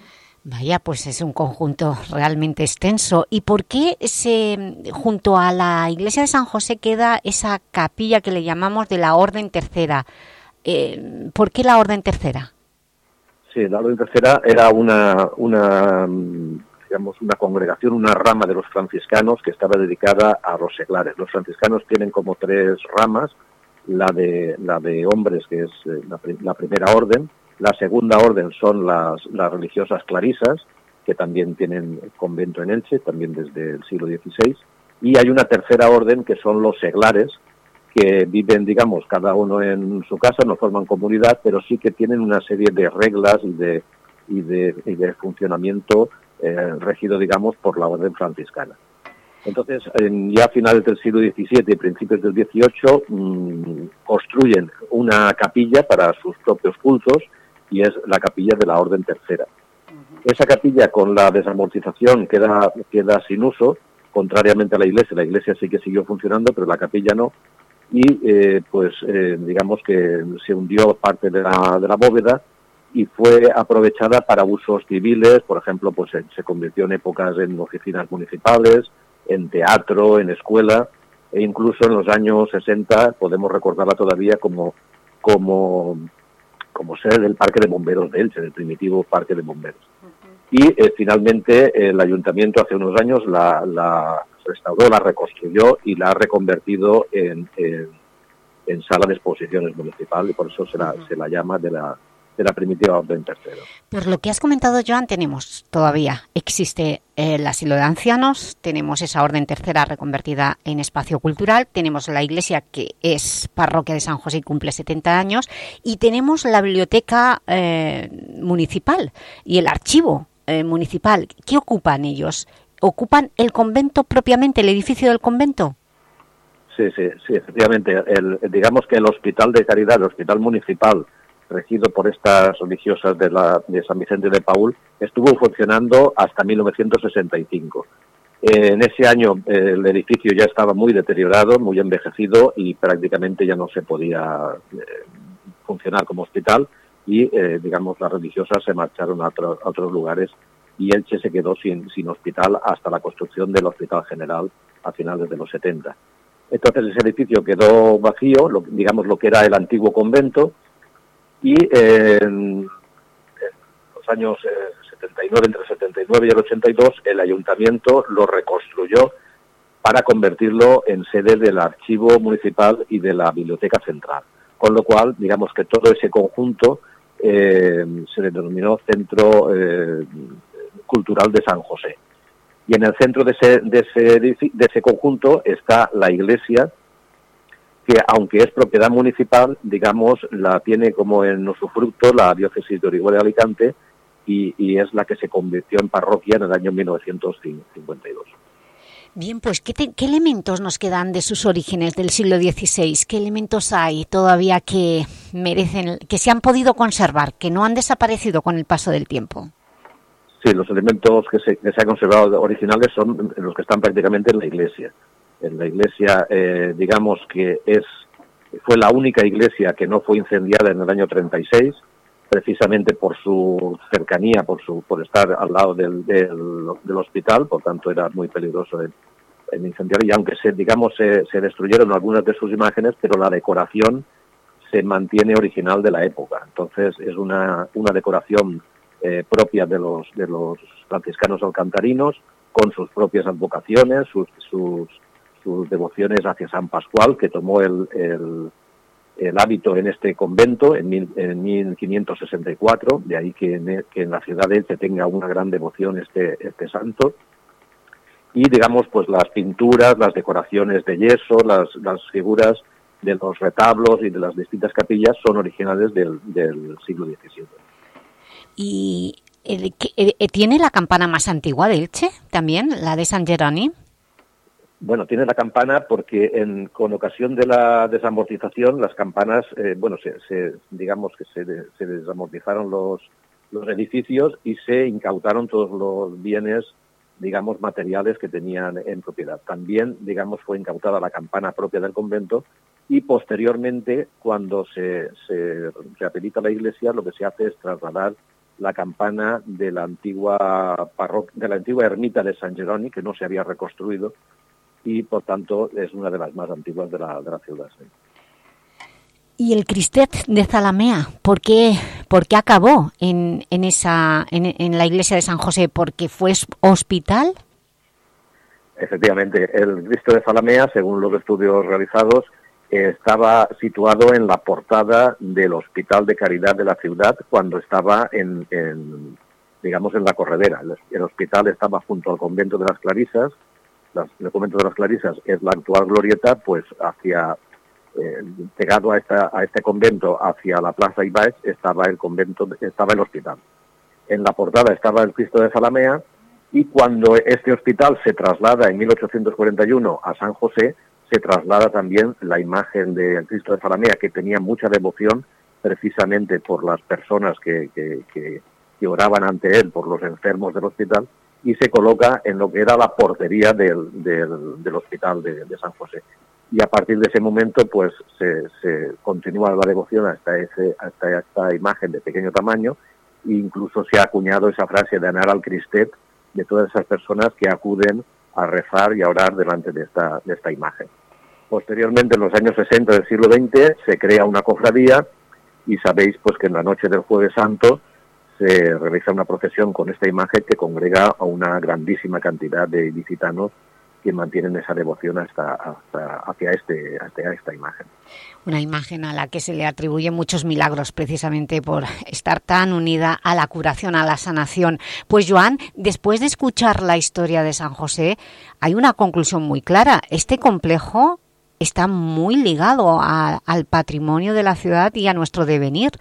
Vaya, pues es un conjunto realmente extenso. ¿Y por qué se, junto a la iglesia de San José queda esa capilla que le llamamos de la Orden Tercera? Eh, ¿Por qué la Orden Tercera? Sí, la Orden Tercera era una, una, digamos, una congregación, una rama de los franciscanos que estaba dedicada a los seglares. Los franciscanos tienen como tres ramas, la de, la de hombres, que es eh, la, la primera orden, la segunda orden son las, religiosas clarisas, que también tienen convento en Elche, también desde el siglo XVI, y hay una tercera orden que son los seglares, que viven, digamos, cada uno en su casa, no forman comunidad, pero sí que tienen una serie de reglas y de, y de, y de funcionamiento eh, regido, digamos, por la orden franciscana. Entonces, en- ya a finales del siglo XVII y principios del XVIII mm, construyen una capilla para sus propios cultos y es la capilla de la Orden Tercera. Esa capilla con la desamortización queda, queda sin uso, contrariamente a la iglesia. La iglesia sí que siguió funcionando, pero la capilla no. Y eh, pues eh, digamos que se hundió parte de la, de la bóveda y fue aprovechada para usos civiles, por ejemplo, pues se, se convirtió en épocas en oficinas municipales, en teatro, en escuela, e incluso en los años 60 podemos recordarla todavía como, como, como sede del Parque de Bomberos de Elche, del primitivo Parque de Bomberos. Y eh, finalmente el ayuntamiento hace unos años la, la restauró, la reconstruyó y la ha reconvertido en, en, en sala de exposiciones municipal y por eso se la, se la llama de la, de la primitiva Orden Tercero. Por lo que has comentado, Joan, tenemos todavía, existe el asilo de ancianos, tenemos esa orden tercera reconvertida en espacio cultural, tenemos la iglesia que es parroquia de San José y cumple 70 años, y tenemos la biblioteca eh, municipal y el archivo eh, municipal. ¿Qué ocupan ellos? ¿Ocupan el convento propiamente, el edificio del convento? Sí, sí, sí, efectivamente. El, digamos que el hospital de caridad, el hospital municipal, regido por estas religiosas de, la, de San Vicente de Paul, estuvo funcionando hasta 1965. Eh, en ese año eh, el edificio ya estaba muy deteriorado, muy envejecido y prácticamente ya no se podía eh, funcionar como hospital y, eh, digamos, las religiosas se marcharon a, otro- otros lugares y Elche se quedó sin, hospital hasta la construcción del Hospital General a finales de los 70. Entonces ese edificio quedó vacío, digamos lo que era el antiguo convento, y en, los años eh, 79, entre el 79 y el 82, el ayuntamiento lo reconstruyó para convertirlo en sede del archivo municipal y de la biblioteca central. Con lo cual, digamos que todo ese conjunto eh, se le denominó Centro eh, Cultural de San José. Y en el centro de ese, de ese, de ese conjunto está la iglesia, que aunque es propiedad municipal, digamos, la tiene como en usufructo la diócesis de Orihuela y Alicante, y, y es la que se convirtió en parroquia en el año 1952. Bien, pues ¿qué, te- qué elementos nos quedan de sus orígenes del siglo XVI? ¿Qué elementos hay todavía que merecen, que se han podido conservar, que no han desaparecido con el paso del tiempo? Sí, los elementos que se, que se han conservado originales son los que están prácticamente en la iglesia. En la iglesia, eh, digamos que es fue la única iglesia que no fue incendiada en el año 36, precisamente por su cercanía, por su por estar al lado del, del, hospital, por tanto era muy peligroso el, el incendiar y aunque se digamos se, se destruyeron algunas de sus imágenes, pero la decoración se mantiene original de la época. Entonces es una, una decoración eh, propia de los, de los franciscanos alcantarinos, con sus propias advocaciones, sus, sus, sus devociones hacia San Pascual, que tomó el, el, hábito en este convento en, mil- en 1564, de ahí que en, que en la ciudad de Elche tenga una gran devoción este, este santo. Y digamos, pues las pinturas, las decoraciones de yeso, las, las figuras de los retablos y de las distintas capillas son originales del, del siglo XVII. ¿Y que- eh, tiene la campana más antigua de Elche también, la de San Jerónimo? Bueno, tiene la campana porque con ocasión de la desamortización las campanas, eh, bueno, se, digamos que se, de- se desamortizaron los, edificios y se incautaron todos los bienes, digamos, materiales que tenían en propiedad. También, digamos, fue incautada la campana propia del convento y posteriormente, cuando se, se rehabilita la iglesia, lo que se hace es trasladar la campana de la antigua de la antigua ermita de San Jerónimo, que no se había reconstruido, y por tanto es una de las más antiguas de la, de la ciudad. sí. ¿Y el Cristet de Zalamea? ¿Por qué, por qué acabó en, en, esa, en, en la iglesia de San José? ¿Porque fue hospital? Efectivamente, el Cristo de Zalamea, según los estudios realizados, estaba situado en la portada del Hospital de Caridad de la ciudad cuando estaba en, en, digamos, en la corredera. El, el hospital estaba junto al convento de las Clarisas. Las- el convento de las Clarisas es la actual glorieta, pues hacia eh, pegado a, este convento hacia la Plaza Ibáez estaba el convento, estaba el hospital. En la portada estaba el Cristo de Zalamea y cuando este hospital se traslada en 1841 a San José, se traslada también la imagen del Cristo de Zalamea, que tenía mucha devoción precisamente por las personas que- que- que oraban ante él, por los enfermos del hospital, y se coloca en lo que era la portería del, del- hospital de, San José. Y a partir de ese momento, pues se, se continúa la devoción hasta, ese, hasta esta imagen de pequeño tamaño, e incluso se ha acuñado esa frase de anar al Cristet de todas esas personas que acuden a rezar y a orar delante de esta, de esta imagen. Posteriormente, en los años 60 del siglo XX, se crea una cofradía y sabéis pues que en la noche del Jueves Santo se realiza una procesión con esta imagen que congrega a una grandísima cantidad de ilicitanos que mantienen esa devoción hasta, hasta hacia, este, hacia esta imagen. Una imagen a la que se le atribuyen muchos milagros precisamente por estar tan unida a la curación, a la sanación. Pues Joan, después de escuchar la historia de San José, hay una conclusión muy clara. Este complejo está muy ligado al patrimonio de la ciudad y a nuestro devenir,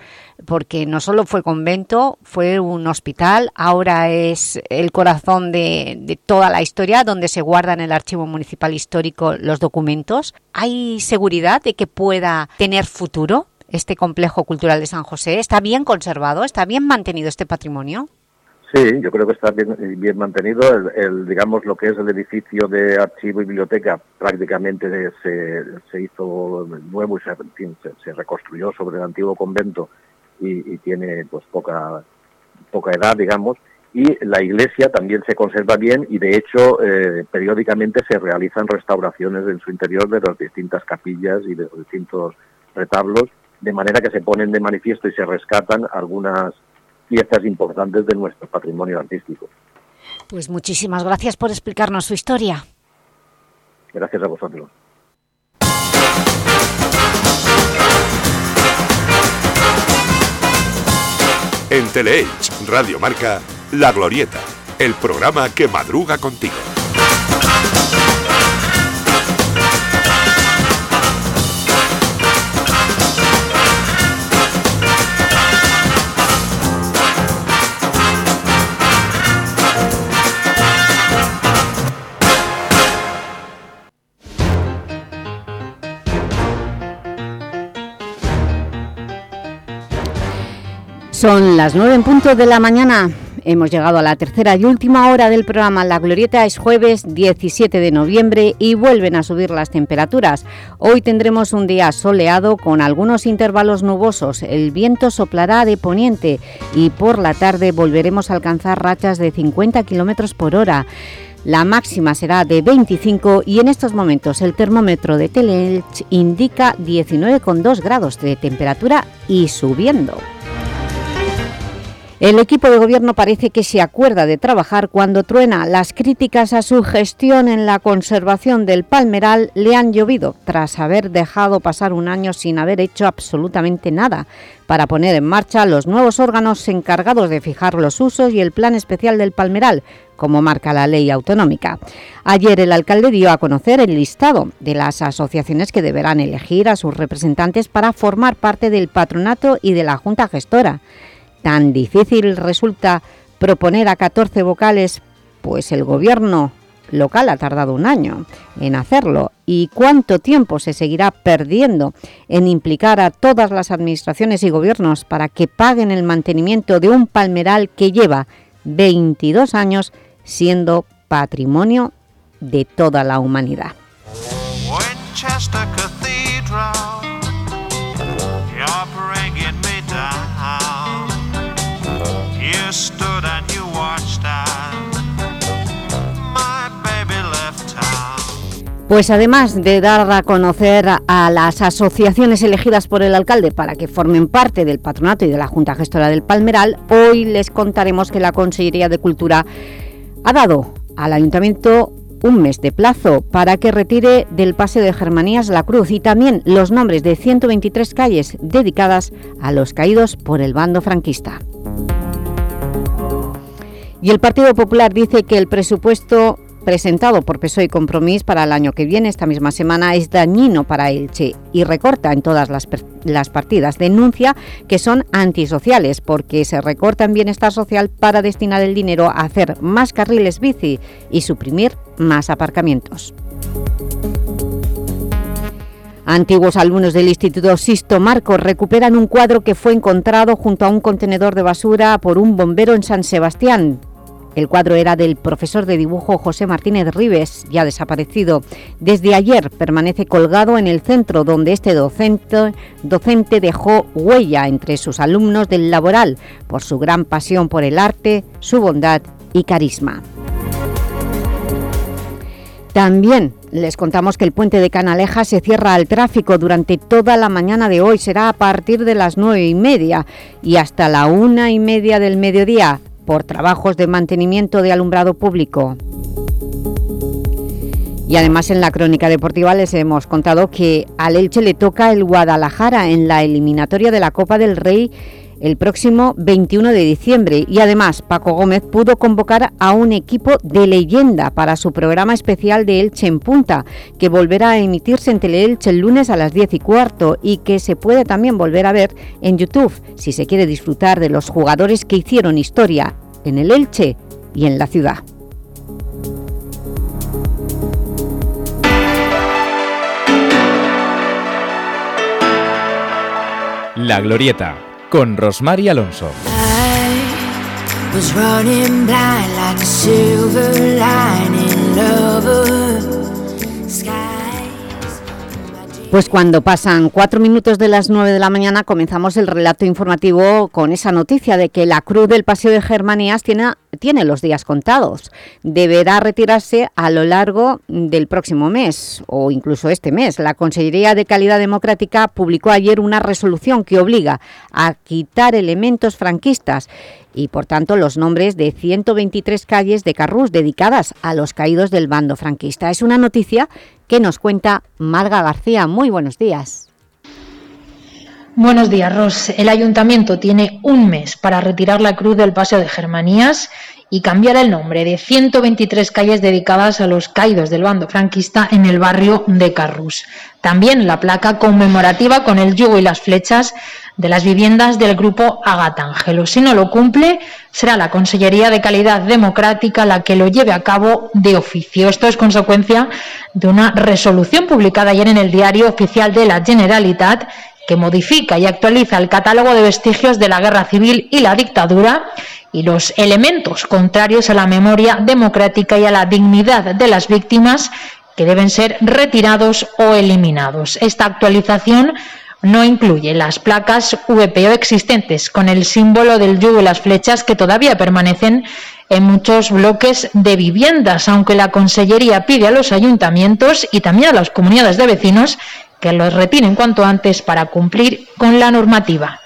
porque no solo fue convento, fue un hospital, ahora es el corazón de, de toda la historia, donde se guardan en el Archivo Municipal Histórico los documentos. ¿Hay seguridad de que pueda tener futuro este complejo cultural de San José? ¿Está bien conservado? ¿Está bien mantenido este patrimonio? Sí, yo creo que está bien, bien mantenido. El, digamos, lo que es el edificio de archivo y biblioteca prácticamente se, se hizo nuevo y se, se, reconstruyó sobre el antiguo convento y, y tiene pues poca, poca edad, digamos. Y la iglesia también se conserva bien y de hecho eh, periódicamente se realizan restauraciones en su interior de las distintas capillas y de los distintos retablos, de manera que se ponen de manifiesto y se rescatan algunas piezas importantes de nuestro patrimonio artístico. Pues muchísimas gracias por explicarnos su historia. Gracias a vosotros. En Teleelch, Radio Marca, La Glorieta, el programa que madruga contigo. Son las nueve en punto de la mañana. Hemos llegado a la tercera y última hora del programa. La Glorieta es jueves 17 de noviembre y vuelven a subir las temperaturas. Hoy tendremos un día soleado con algunos intervalos nubosos. El viento soplará de poniente y por la tarde volveremos a alcanzar rachas de 50 km por hora. La máxima será de 25 y en estos momentos el termómetro de Teleelch indica 19,2 grados de temperatura y subiendo. El equipo de gobierno parece que se acuerda de trabajar cuando truena. Las críticas a su gestión en la conservación del palmeral le han llovido tras haber dejado pasar un año sin haber hecho absolutamente nada para poner en marcha los nuevos órganos encargados de fijar los usos y el plan especial del palmeral, como marca la ley autonómica. Ayer el alcalde dio a conocer el listado de las asociaciones que deberán elegir a sus representantes para formar parte del patronato y de la Junta Gestora. ¿Tan difícil resulta proponer a 14 vocales? Pues el gobierno local ha tardado un año en hacerlo. ¿Y cuánto tiempo se seguirá perdiendo en implicar a todas las administraciones y gobiernos para que paguen el mantenimiento de un palmeral que lleva 22 años siendo patrimonio de toda la humanidad? Pues además de dar a conocer a las asociaciones elegidas por el alcalde para que formen parte del patronato y de la Junta Gestora del Palmeral, hoy les contaremos que la Consellería de Cultura ha dado al Ayuntamiento un mes de plazo para que retire del Paseo de Germanías la Cruz y también los nombres de 123 calles dedicadas a los caídos por el bando franquista. Y el Partido Popular dice que el presupuesto presentado por PSOE y Compromís para el año que viene, esta misma semana, es dañino para Elche y recorta en todas las, las partidas. Denuncia que son antisociales porque se recorta en bienestar social para destinar el dinero a hacer más carriles bici y suprimir más aparcamientos. Antiguos alumnos del Instituto Sisto Marcos recuperan un cuadro que fue encontrado junto a un contenedor de basura por un bombero en San Sebastián. El cuadro era del profesor de dibujo José Martínez Rives, ya desaparecido. Desde ayer permanece colgado en el centro donde este docente, docente dejó huella entre sus alumnos del laboral por su gran pasión por el arte, su bondad y carisma. También les contamos que el puente de Canaleja se cierra al tráfico durante toda la mañana de hoy. Será a partir de las nueve y media y hasta la una y media del mediodía por trabajos de mantenimiento de alumbrado público. Y además en la crónica deportiva les hemos contado que al Elche le toca el Guadalajara en la eliminatoria de la Copa del Rey el próximo 21 de diciembre y además Paco Gómez pudo convocar a un equipo de leyenda para su programa especial de Elche en Punta que volverá a emitirse en Teleelche el lunes a las 10 y cuarto y que se puede también volver a ver en YouTube si se quiere disfrutar de los jugadores que hicieron historia en el Elche y en la ciudad. La Glorieta con Rosmar y Alonso. Pues cuando pasan cuatro minutos de las nueve de la mañana comenzamos el relato informativo con esa noticia de que la Cruz del Paseo de Germanías tiene, tiene los días contados. Deberá retirarse a lo largo del próximo mes o incluso este mes. La Consellería de Calidad Democrática publicó ayer una resolución que obliga a quitar elementos franquistas y por tanto los nombres de 123 calles de Carrús dedicadas a los caídos del bando franquista. Es una noticia que nos cuenta Marga García. Muy buenos días. Buenos días, Ros. El Ayuntamiento tiene un mes para retirar la cruz del Paseo de Germanías y cambiar el nombre de 123 calles dedicadas a los caídos del bando franquista en el barrio de Carrús. También la placa conmemorativa con el yugo y las flechas de las viviendas del grupo Agatangelo. Si no lo cumple, será la Consellería de Calidad Democrática la que lo lleve a cabo de oficio. Esto es consecuencia de una resolución publicada ayer en el Diario Oficial de la Generalitat que modifica y actualiza el catálogo de vestigios de la guerra civil y la dictadura y los elementos contrarios a la memoria democrática y a la dignidad de las víctimas que deben ser retirados o eliminados. Esta actualización no incluye las placas VPO existentes con el símbolo del yugo y las flechas que todavía permanecen en muchos bloques de viviendas, aunque la Consellería pide a los ayuntamientos y también a las comunidades de vecinos que los retiren cuanto antes para cumplir con la normativa.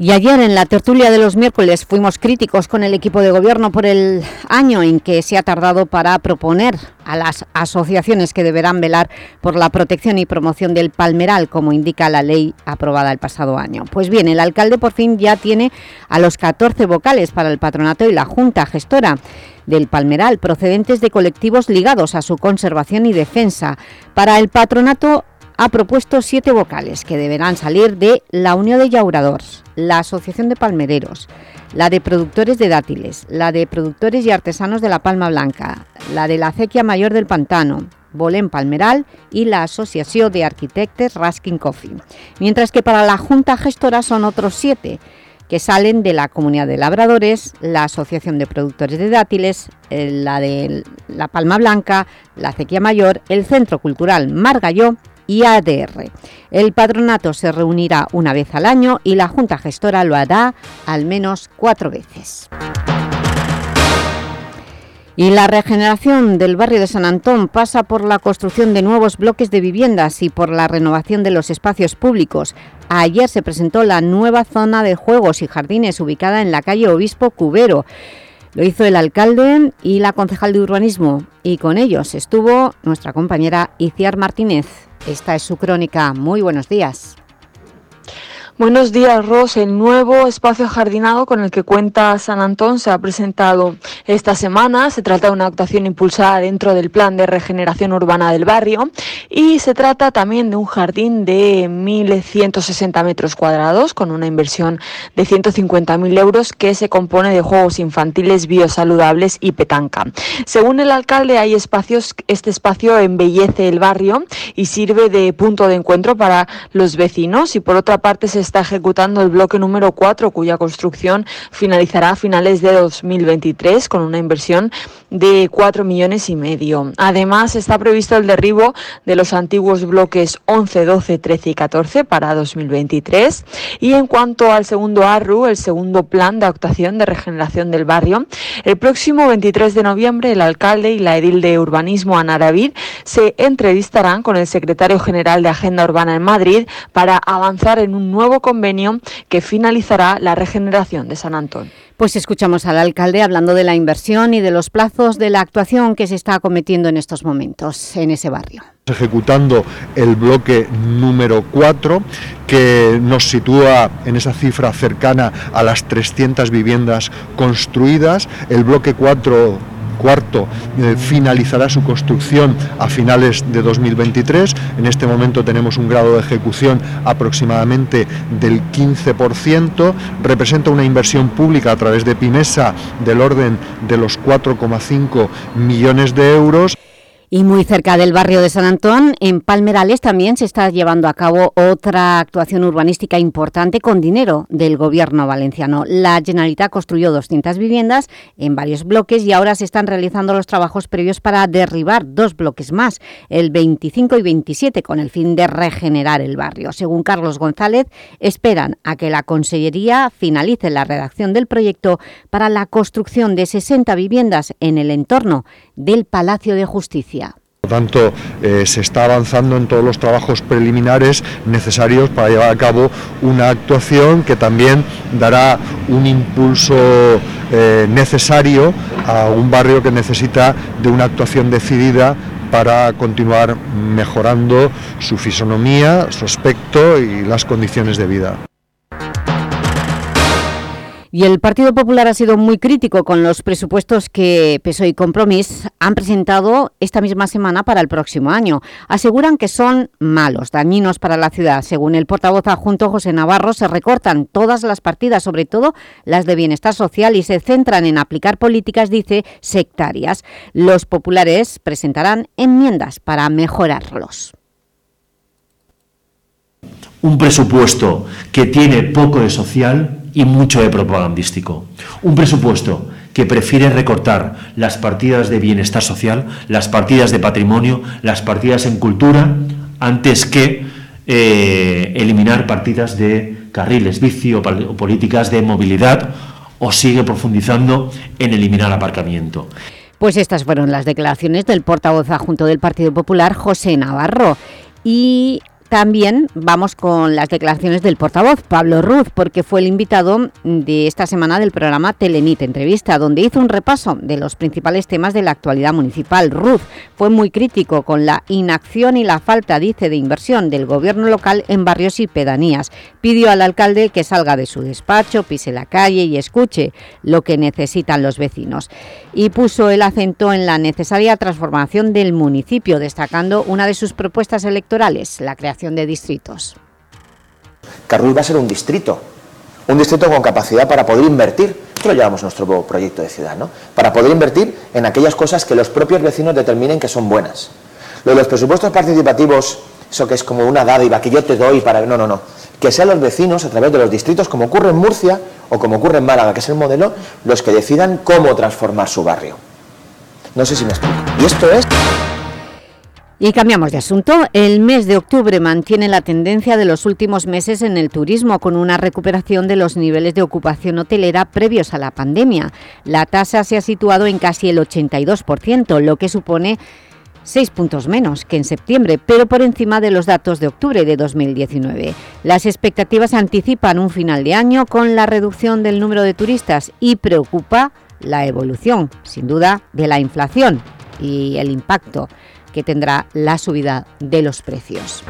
Y ayer en la tertulia de los miércoles fuimos críticos con el equipo de gobierno por el año en que se ha tardado para proponer a las asociaciones que deberán velar por la protección y promoción del palmeral, como indica la ley aprobada el pasado año. Pues bien, el alcalde por fin ya tiene a los 14 vocales para el patronato y la junta gestora del palmeral, procedentes de colectivos ligados a su conservación y defensa. Para el patronato ha propuesto siete vocales que deberán salir de la Unión de Llauradors, la Asociación de Palmereros, la de Productores de Dátiles, la de Productores y Artesanos de la Palma Blanca, la de la Acequia Mayor del Pantano, Bolén Palmeral y la Asociación de Arquitectes Raskin Coffee. Mientras que para la Junta Gestora son otros siete, que salen de la Comunidad de Labradores, la Asociación de Productores de Dátiles, eh, la de La Palma Blanca, la Acequia Mayor, el Centro Cultural Margalló y ADR. El patronato se reunirá una vez al año y la Junta Gestora lo hará al menos cuatro veces. Y la regeneración del barrio de San Antón pasa por la construcción de nuevos bloques de viviendas y por la renovación de los espacios públicos. Ayer se presentó la nueva zona de juegos y jardines ubicada en la calle Obispo Cubero. Lo hizo el alcalde y la concejal de urbanismo y con ellos estuvo nuestra compañera Iciar Martínez. Esta es su crónica. Muy buenos días. Buenos días, Ros. El nuevo espacio jardinado con el que cuenta San Antón se ha presentado esta semana. Se trata de una actuación impulsada dentro del plan de regeneración urbana del barrio y se trata también de un jardín de 1.160 metros cuadrados con una inversión de 150.000 euros que se compone de juegos infantiles biosaludables y petanca. Según el alcalde, hay espacios, este espacio embellece el barrio y sirve de punto de encuentro para los vecinos y por otra parte se está ejecutando el bloque número 4, cuya construcción finalizará a finales de 2023 con una inversión de 4 millones y medio. Además, está previsto el derribo de los antiguos bloques 11, 12, 13 y 14 para 2023. Y en cuanto al segundo ARRU, el segundo plan de actuación de regeneración del barrio, el próximo 23 de noviembre el alcalde y la edil de urbanismo, Ana David, se entrevistarán con el secretario general de Agenda Urbana en Madrid para avanzar en un nuevo convenio que finalizará la regeneración de San Antón. Pues escuchamos al alcalde hablando de la inversión y de los plazos de la actuación que se está acometiendo en estos momentos en ese barrio. Ejecutando el bloque número 4 que nos sitúa en esa cifra cercana a las 300 viviendas construidas. El bloque 4 cuarto eh, finalizará su construcción a finales de 2023. En este momento tenemos un grado de ejecución aproximadamente del 15%. Representa una inversión pública a través de PIMESA del orden de los 4,5 millones de euros. Y muy cerca del barrio de San Antón, en Palmerales, también se está llevando a cabo otra actuación urbanística importante con dinero del gobierno valenciano. La Generalitat construyó 200 viviendas en varios bloques y ahora se están realizando los trabajos previos para derribar dos bloques más, el 25 y 27, con el fin de regenerar el barrio. Según Carlos González, esperan a que la Consellería finalice la redacción del proyecto para la construcción de 60 viviendas en el entorno del Palacio de Justicia. Por tanto, eh, se está avanzando en todos los trabajos preliminares necesarios para llevar a cabo una actuación que también dará un impulso eh, necesario a un barrio que necesita de una actuación decidida para continuar mejorando su fisonomía, su aspecto y las condiciones de vida. Y el Partido Popular ha sido muy crítico con los presupuestos que PSOE y Compromís han presentado esta misma semana para el próximo año. Aseguran que son malos, dañinos para la ciudad. Según el portavoz adjunto José Navarro, se recortan todas las partidas, sobre todo las de bienestar social, y se centran en aplicar políticas, dice, sectarias. Los populares presentarán enmiendas para mejorarlos. Un presupuesto que tiene poco de social y mucho de propagandístico. Un presupuesto que prefiere recortar las partidas de bienestar social, las partidas de patrimonio, las partidas en cultura, antes que eh, eliminar partidas de carriles bici o, o políticas de movilidad o sigue profundizando en eliminar aparcamiento. Pues estas fueron las declaraciones del portavoz adjunto del Partido Popular, José Navarro. Y también vamos con las declaraciones del portavoz, Pablo Ruz, porque fue el invitado de esta semana del programa Telenit Entrevista, donde hizo un repaso de los principales temas de la actualidad municipal. Ruz fue muy crítico con la inacción y la falta, dice, de inversión del gobierno local en barrios y pedanías. Pidió al alcalde que salga de su despacho, pise la calle y escuche lo que necesitan los vecinos. Y puso el acento en la necesaria transformación del municipio, destacando una de sus propuestas electorales, la creación de distritos. Carrul va a ser un distrito, un distrito con capacidad para poder invertir, esto lo llevamos nuestro proyecto de ciudad, ¿no? para poder invertir en aquellas cosas que los propios vecinos determinen que son buenas. Lo de los presupuestos participativos, eso que es como una dádiva que yo te doy para... No, no, no. Que sean los vecinos, a través de los distritos, como ocurre en Murcia o como ocurre en Málaga, que es el modelo, los que decidan cómo transformar su barrio. No sé si me explico. Y esto es... Y cambiamos de asunto. El mes de octubre mantiene la tendencia de los últimos meses en el turismo, con una recuperación de los niveles de ocupación hotelera previos a la pandemia. La tasa se ha situado en casi el 82%, lo que supone 6 puntos menos que en septiembre, pero por encima de los datos de octubre de 2019. Las expectativas anticipan un final de año con la reducción del número de turistas y preocupa la evolución, sin duda, de la inflación y el impacto que tendrá la subida de los precios.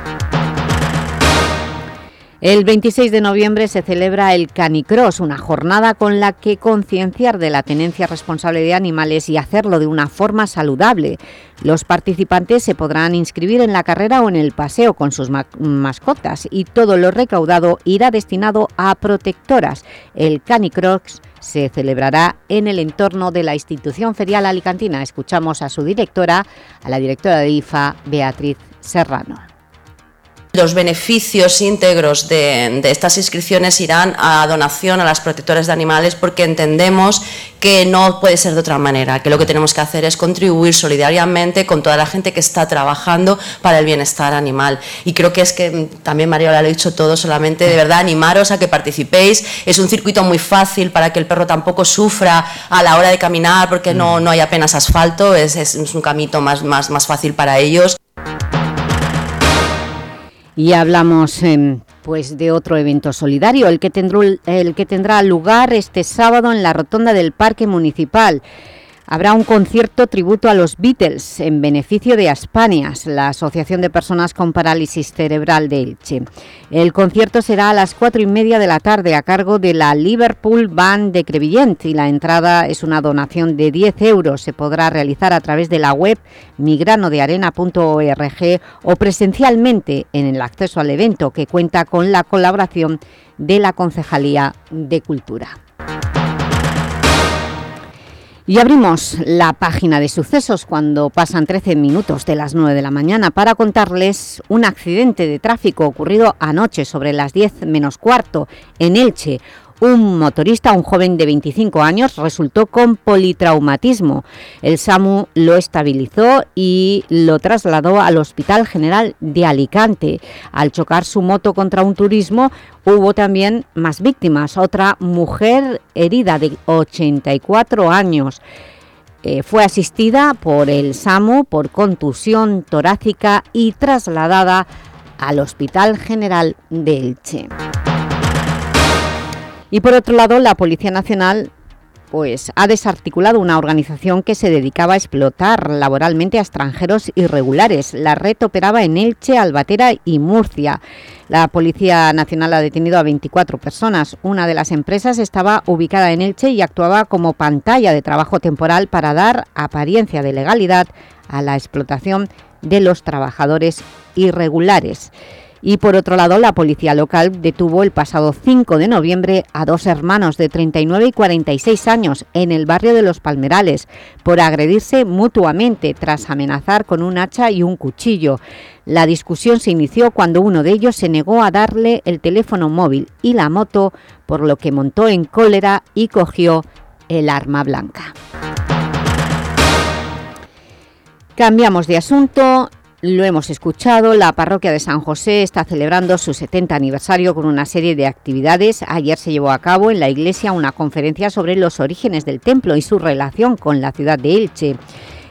El 26 de noviembre se celebra el Canicross, una jornada con la que concienciar de la tenencia responsable de animales y hacerlo de una forma saludable. Los participantes se podrán inscribir en la carrera o en el paseo con sus ma mascotas y todo lo recaudado irá destinado a protectoras. El Canicross se celebrará en el entorno de la institución ferial alicantina. Escuchamos a su directora, a la directora de IFA, Beatriz Serrano. Los beneficios íntegros de, estas inscripciones irán a donación a las protectoras de animales porque entendemos que no puede ser de otra manera, que lo que tenemos que hacer es contribuir solidariamente con toda la gente que está trabajando para el bienestar animal. Y creo que es que también María lo ha dicho todo, solamente de verdad animaros a que participéis. Es un circuito muy fácil para que el perro tampoco sufra a la hora de caminar porque no, no hay apenas asfalto, es, es, un camino más, más, más fácil para ellos. Y hablamos eh, pues de otro evento solidario, el que, el que tendrá lugar este sábado en la rotonda del Parque Municipal. Habrá un concierto tributo a los Beatles en beneficio de Aspanias, la Asociación de Personas con Parálisis Cerebral de Elche. El concierto será a las cuatro y media de la tarde a cargo de la Liverpool Band de Crevillent y la entrada es una donación de 10 euros. Se podrá realizar a través de la web migranodearena.org o presencialmente en el acceso al evento que cuenta con la colaboración de la Concejalía de Cultura. Y abrimos la página de sucesos cuando pasan 13 minutos de las 9 de la mañana para contarles un accidente de tráfico ocurrido anoche sobre las 10 menos cuarto en Elche. Un motorista, un joven de 25 años, resultó con politraumatismo. El SAMU lo estabilizó y lo trasladó al Hospital General de Alicante. Al chocar su moto contra un turismo, hubo también más víctimas. Otra mujer herida de 84 años. Eh, fue asistida por el SAMU por contusión torácica y trasladada al Hospital General de Elche. Y por otro lado, la Policía Nacional pues, ha desarticulado una organización que se dedicaba a explotar laboralmente a extranjeros irregulares. La red operaba en Elche, Albatera y Murcia. La Policía Nacional ha detenido a 24 personas. Una de las empresas estaba ubicada en Elche y actuaba como pantalla de trabajo temporal para dar apariencia de legalidad a la explotación de los trabajadores irregulares. Y por otro lado, la policía local detuvo el pasado 5 de noviembre a dos hermanos de 39 y 46 años en el barrio de Los Palmerales por agredirse mutuamente tras amenazar con un hacha y un cuchillo. La discusión se inició cuando uno de ellos se negó a darle el teléfono móvil y la moto, por lo que montó en cólera y cogió el arma blanca. Cambiamos de asunto, lo hemos escuchado, la parroquia de San José está celebrando su 70 aniversario con una serie de actividades. Ayer se llevó a cabo en la iglesia una conferencia sobre los orígenes del templo y su relación con la ciudad de Elche.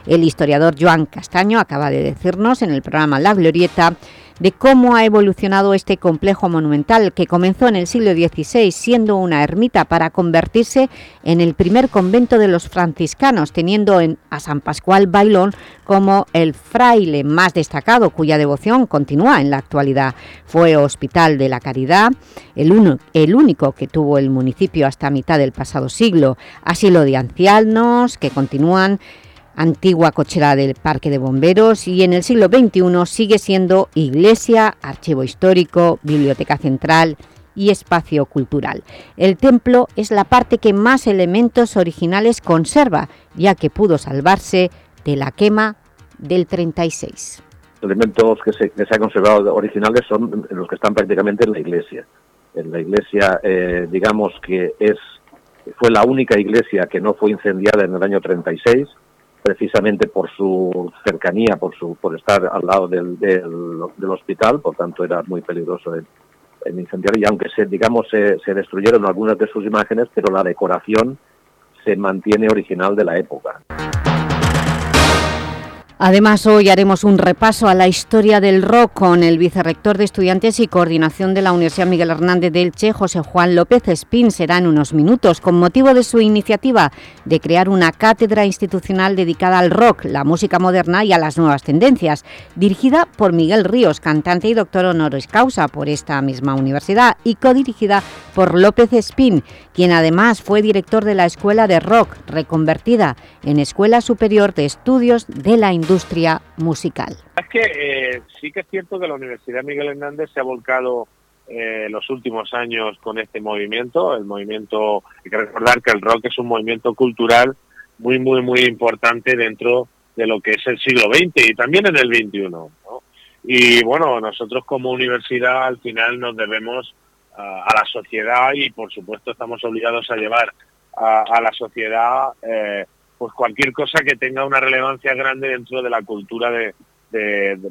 El historiador Joan Castaño acaba de decirnos en el programa La Glorieta de cómo ha evolucionado este complejo monumental que comenzó en el siglo XVI siendo una ermita para convertirse en el primer convento de los franciscanos, teniendo en, a San Pascual Bailón como el fraile más destacado, cuya devoción continúa en la actualidad. Fue Hospital de la Caridad, el, el único que tuvo el municipio hasta mitad del pasado siglo, asilo de ancianos que continúan antigua cochera del Parque de Bomberos y en el siglo XXI sigue siendo iglesia, archivo histórico, biblioteca central y espacio cultural. El templo es la parte que más elementos originales conserva, ya que pudo salvarse de la quema del 36. elementos que se, que se han conservado originales son los que están prácticamente en la iglesia. En la iglesia, eh, digamos que es fue la única iglesia que no fue incendiada en el año 36, precisamente por su cercanía, por su por estar al lado del, del, hospital, por tanto era muy peligroso el, el incendiar y aunque se digamos se, se destruyeron algunas de sus imágenes, pero la decoración se mantiene original de la época. Además, hoy haremos un repaso a la historia del rock con el vicerrector de Estudiantes y Coordinación de la Universidad Miguel Hernández de Elche, José Juan López Espín, será en unos minutos, con motivo de su iniciativa de crear una cátedra institucional dedicada al rock, la música moderna y a las nuevas tendencias, dirigida por Miguel Ríos, cantante y doctor honoris causa por esta misma universidad, y codirigida por López Espín, quien además fue director de la Escuela de Rock, reconvertida en Escuela Superior de Estudios de la Industria Musical. Es que eh, sí que es cierto que la Universidad Miguel Hernández se ha volcado eh, los últimos años con este movimiento. El movimiento, hay que recordar que el rock es un movimiento cultural muy, muy, muy importante dentro de lo que es el siglo XX y también en el XXI. Y bueno, nosotros como universidad al final nos debemos a la sociedad y por supuesto estamos obligados a llevar a, la sociedad eh, pues cualquier cosa que tenga una relevancia grande dentro de la cultura de,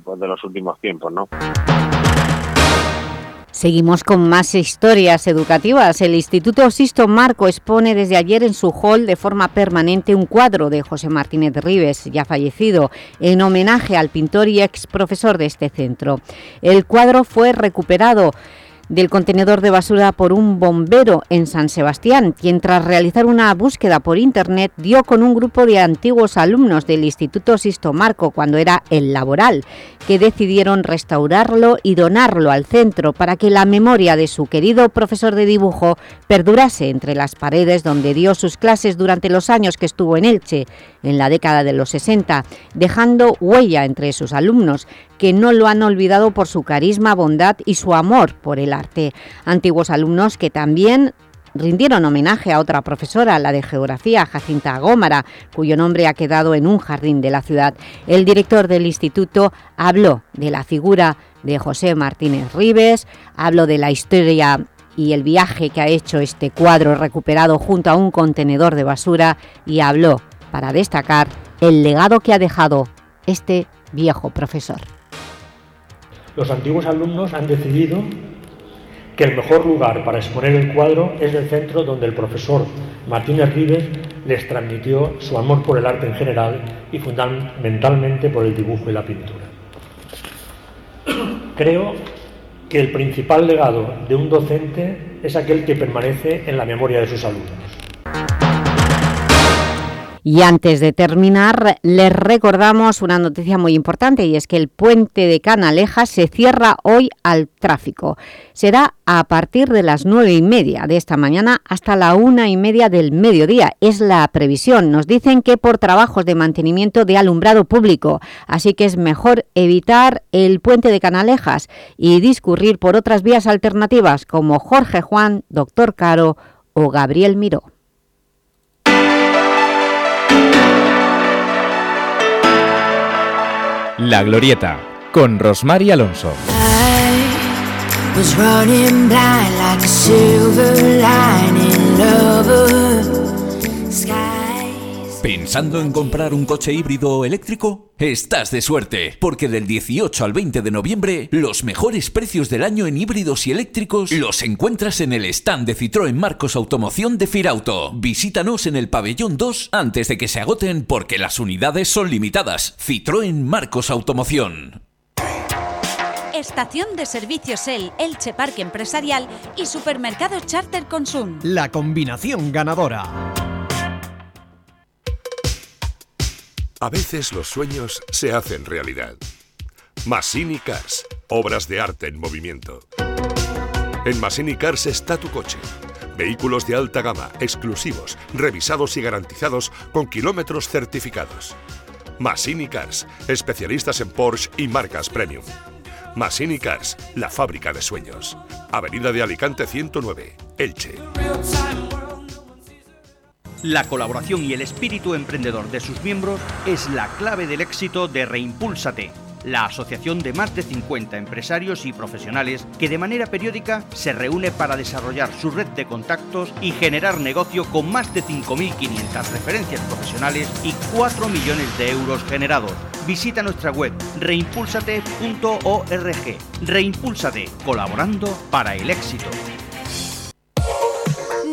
pues de los últimos tiempos, ¿no? Seguimos con más historias educativas. El Instituto Sisto Marco expone desde ayer en su hall de forma permanente un cuadro de José Martínez Rives, ya fallecido, en homenaje al pintor y ex profesor de este centro. El cuadro fue recuperado del contenedor de basura por un bombero en San Sebastián, quien tras realizar una búsqueda por internet dio con un grupo de antiguos alumnos del Instituto Sisto Marco cuando era el laboral, que decidieron restaurarlo y donarlo al centro para que la memoria de su querido profesor de dibujo perdurase entre las paredes donde dio sus clases durante los años que estuvo en Elche, en la década de los 60, dejando huella entre sus alumnos, que no lo han olvidado por su carisma, bondad y su amor por el arte. Antiguos alumnos que también rindieron homenaje a otra profesora, la de Geografía, Jacinta Gómara, cuyo nombre ha quedado en un jardín de la ciudad. El director del instituto habló de la figura de José Martínez Rives, habló de la historia y el viaje que ha hecho este cuadro recuperado junto a un contenedor de basura y habló, para destacar, el legado que ha dejado este viejo profesor. Los antiguos alumnos han decidido que el mejor lugar para exponer el cuadro es el centro donde el profesor Martínez Rives les transmitió su amor por el arte en general y fundamentalmente por el dibujo y la pintura. Creo que el principal legado de un docente es aquel que permanece en la memoria de sus alumnos. Y antes de terminar, les recordamos una noticia muy importante y es que el puente de Canaleja se cierra hoy al tráfico. Será a partir de las nueve y media de esta mañana hasta la una y media del mediodía. Es la previsión. Nos dicen que por trabajos de mantenimiento de alumbrado público. Así que es mejor evitar el puente de Canalejas y discurrir por otras vías alternativas como Jorge Juan, Doctor Caro o Gabriel Miró. La Glorieta, con Rosmar Alonso. ¿Pensando en comprar un coche híbrido o eléctrico? Estás de suerte, porque del 18 al 20 de noviembre, los mejores precios del año en híbridos y eléctricos los encuentras en el stand de Citroën Marcos Automoción de Firauto. Visítanos en el pabellón 2 antes de que se agoten porque las unidades son limitadas. Citroën Marcos Automoción. Estación de servicios El, Elche Parque Empresarial y Supermercado Charter Consum. La combinación ganadora. A veces los sueños se hacen realidad. Massini Cars, obras de arte en movimiento. En Massini Cars está tu coche. Vehículos de alta gama, exclusivos, revisados y garantizados con kilómetros certificados. Massini Cars, especialistas en Porsche y marcas premium. Massini Cars, la fábrica de sueños. Avenida de Alicante 109, Elche. La colaboración y el espíritu emprendedor de sus miembros es la clave del éxito de Reimpúlsate, la asociación de más de 50 empresarios y profesionales que de manera periódica se reúne para desarrollar su red de contactos y generar negocio con más de 5.500 referencias profesionales y 4 millones de euros generados. Visita nuestra web reimpulsate.org. Reimpúlsate, colaborando para el éxito.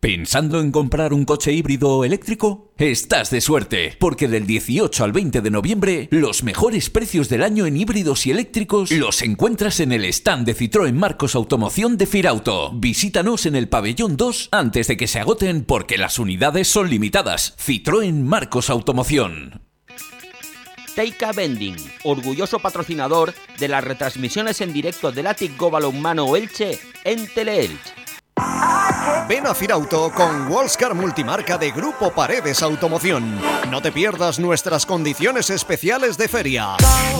¿Pensando en comprar un coche híbrido o eléctrico? Estás de suerte, porque del 18 al 20 de noviembre, los mejores precios del año en híbridos y eléctricos los encuentras en el stand de Citroën Marcos Automoción de Firauto. Visítanos en el pabellón 2 antes de que se agoten porque las unidades son limitadas. Citroën Marcos Automoción. Teika Bending, orgulloso patrocinador de las retransmisiones en directo del Atic Balonmano Elche en Teleelch. Ven a Firauto con Wallscar Multimarca de Grupo Paredes Automoción. No te pierdas nuestras condiciones especiales de feria.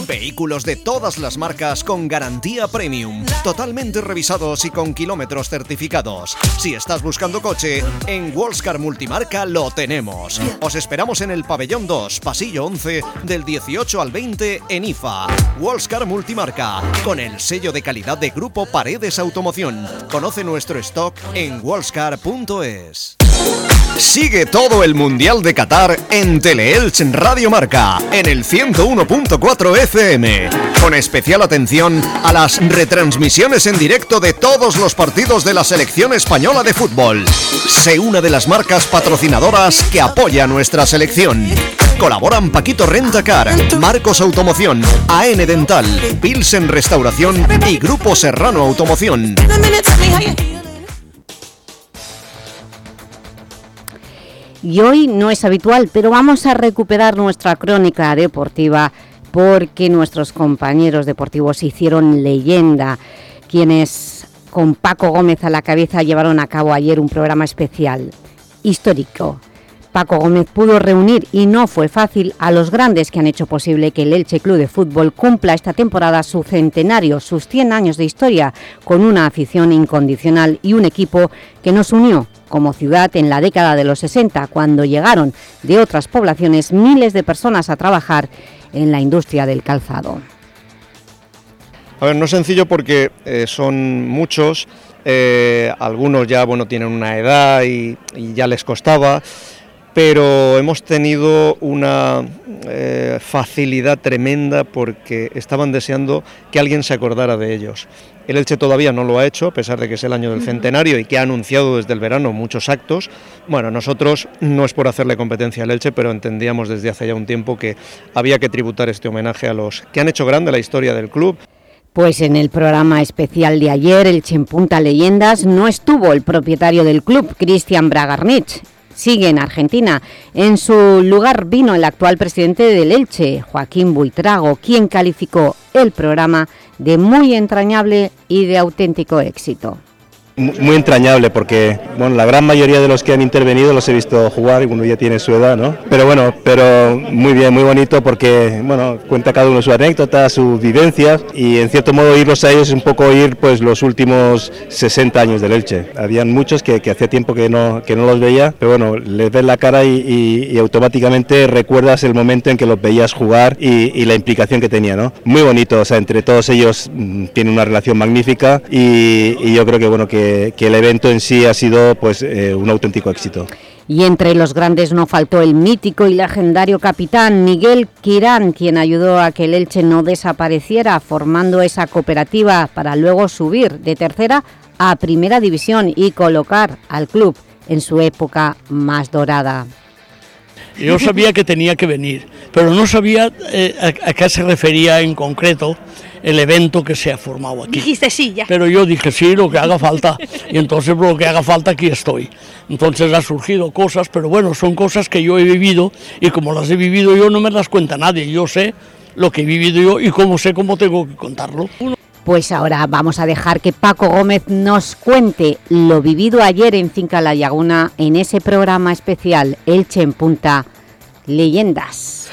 Vehículos de todas las marcas con garantía premium, totalmente revisados y con kilómetros certificados. Si estás buscando coche, en Wallscar Multimarca lo tenemos. Os esperamos en el pabellón 2, pasillo 11, del 18 al 20 en IFA. Wallscar Multimarca, con el sello de calidad de Grupo Paredes Automoción. Conoce nuestro stock en wallscar.es. Sigue todo el Mundial de Qatar en Teleelch Radio Marca, en el 101.4 FM, con especial atención a las retransmisiones en directo de todos los partidos de la selección española de fútbol. Sé una de las marcas patrocinadoras que apoya nuestra selección. Colaboran Paquito Rentacar, Marcos Automoción, AN Dental, Pilsen Restauración y Grupo Serrano Automoción. Y hoy no es habitual, pero vamos a recuperar nuestra crónica deportiva porque nuestros compañeros deportivos hicieron leyenda, quienes con Paco Gómez a la cabeza llevaron a cabo ayer un programa especial, histórico, Paco Gómez pudo reunir, y no fue fácil, a los grandes que han hecho posible que el Elche Club de Fútbol cumpla esta temporada su centenario, sus 100 años de historia, con una afición incondicional y un equipo que nos unió como ciudad en la década de los 60, cuando llegaron de otras poblaciones miles de personas a trabajar en la industria del calzado. A ver, no es sencillo porque eh, son muchos, eh, algunos ya bueno, tienen una edad y, y ya les costaba, pero hemos tenido una eh, facilidad tremenda porque estaban deseando que alguien se acordara de ellos. El Elche todavía no lo ha hecho, a pesar de que es el año del centenario y que ha anunciado desde el verano muchos actos. Bueno, nosotros no es por hacerle competencia al Elche, pero entendíamos desde hace ya un tiempo que había que tributar este homenaje a los que han hecho grande la historia del club. Pues en el programa especial de ayer, el Chempunta Leyendas, no estuvo el propietario del club, Cristian Bragarnich. Sigue en Argentina. En su lugar vino el actual presidente del Elche, Joaquín Buitrago, quien calificó el programa de muy entrañable y de auténtico éxito. Muy entrañable porque bueno la gran mayoría de los que han intervenido los he visto jugar y uno ya tiene su edad no pero bueno pero muy bien muy bonito porque bueno cuenta cada uno su anécdota sus vivencias y en cierto modo irlos a ellos es un poco oír pues los últimos 60 años del Elche. Habían muchos que, que hacía tiempo que no que no los veía pero bueno les ves la cara y, y- y automáticamente recuerdas el momento en que los veías jugar y, y la implicación que tenía no muy bonito o sea entre todos ellos mm, tienen una relación magnífica y, y yo creo que bueno que, que el evento en sí ha sido pues eh, un auténtico éxito Y entre los grandes no faltó el mítico y legendario capitán Miguel Quirán, quien ayudó a que el Elche no desapareciera, formando esa cooperativa para luego subir de tercera a primera división y colocar al club en su época más dorada. Yo sabía que tenía que venir, pero no sabía eh, a, a qué se refería en concreto el evento que se ha formado aquí. Dijiste sí, ya. Pero yo dije sí, lo que haga falta, y entonces por lo que haga falta aquí estoy. Entonces ha surgido cosas, pero bueno, son cosas que yo he vivido y como las he vivido yo no me las cuenta nadie, yo sé lo que he vivido yo y cómo sé cómo tengo que contarlo. Pues ahora vamos a dejar que Paco Gómez nos cuente lo vivido ayer en Finca La Laguna en ese programa especial Elche en Punta Leyendas.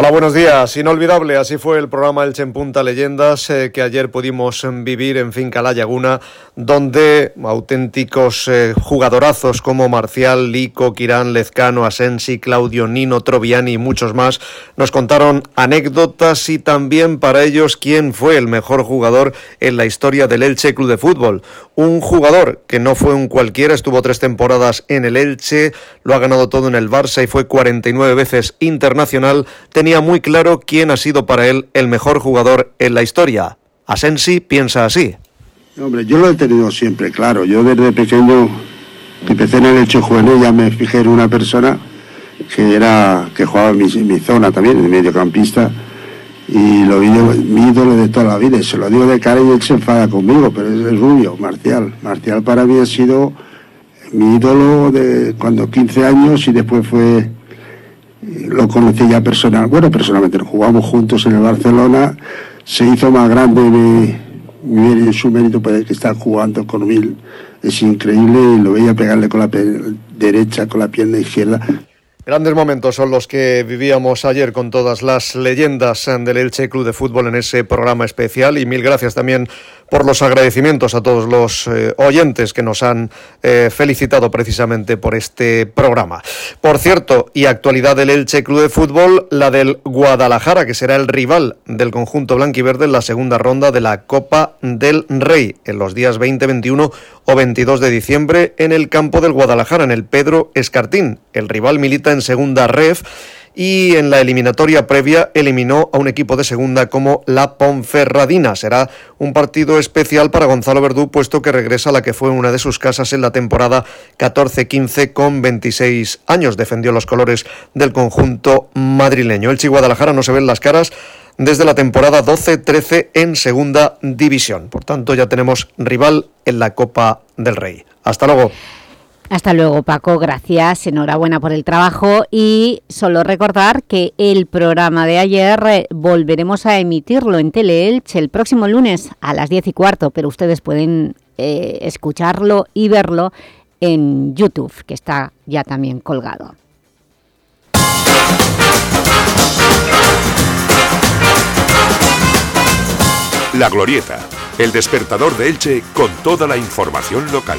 Hola, buenos días. Inolvidable, así fue el programa Elche en Punta Leyendas eh, que ayer pudimos eh, vivir en Finca La Laguna, donde auténticos eh, jugadorazos como Marcial, Lico, Quirán, Lezcano, Asensi, Claudio, Nino, Troviani y muchos más nos contaron anécdotas y también para ellos quién fue el mejor jugador en la historia del Elche Club de Fútbol. Un jugador que no fue un cualquiera, estuvo tres temporadas en el Elche, lo ha ganado todo en el Barça y fue 49 veces internacional. Muy claro quién ha sido para él el mejor jugador en la historia. Asensi piensa así. Hombre, yo lo he tenido siempre claro. Yo desde pequeño empecé en el hecho juvenil, ya me fijé en una persona que era que jugaba en mi, zona también, de mediocampista, y lo vi mi ídolo de toda la vida. Se lo digo de cara y él se enfada conmigo, pero es, es rubio, Marcial. Marcial para mí ha sido mi ídolo de cuando 15 años y después fue lo conocí ya personal, bueno, personalmente, jugamos juntos en el Barcelona, se hizo más grande mi, su mérito por el que está jugando con Mil, es increíble, lo veía pegarle con la derecha, con la pierna izquierda, Grandes momentos son los que vivíamos ayer con todas las leyendas del Elche Club de Fútbol en ese programa especial y mil gracias también por los agradecimientos a todos los eh, oyentes que nos han eh, felicitado precisamente por este programa. Por cierto, y actualidad del Elche Club de Fútbol, la del Guadalajara, que será el rival del conjunto blanquiverde en la segunda ronda de la Copa del Rey en los días 20, 21 o 22 de diciembre en el campo del Guadalajara, en el Pedro Escartín. El rival milita en segunda ref y en la eliminatoria previa eliminó a un equipo de segunda como la Ponferradina. Será un partido especial para Gonzalo Verdú, puesto que regresa a la que fue una de sus casas en la temporada 14-15 con 26 años. Defendió los colores del conjunto madrileño. El Chi Guadalajara no se ven las caras desde la temporada 12-13 en segunda división. Por tanto, ya tenemos rival en la Copa del Rey. Hasta luego. Hasta luego, Paco. Gracias. Enhorabuena por el trabajo. Y solo recordar que el programa de ayer eh, volveremos a emitirlo en Teleelche el próximo lunes a las 10 y cuarto, pero ustedes pueden eh, escucharlo y verlo en YouTube, que está ya también colgado. La Glorieta, el despertador de Elche con toda la información local.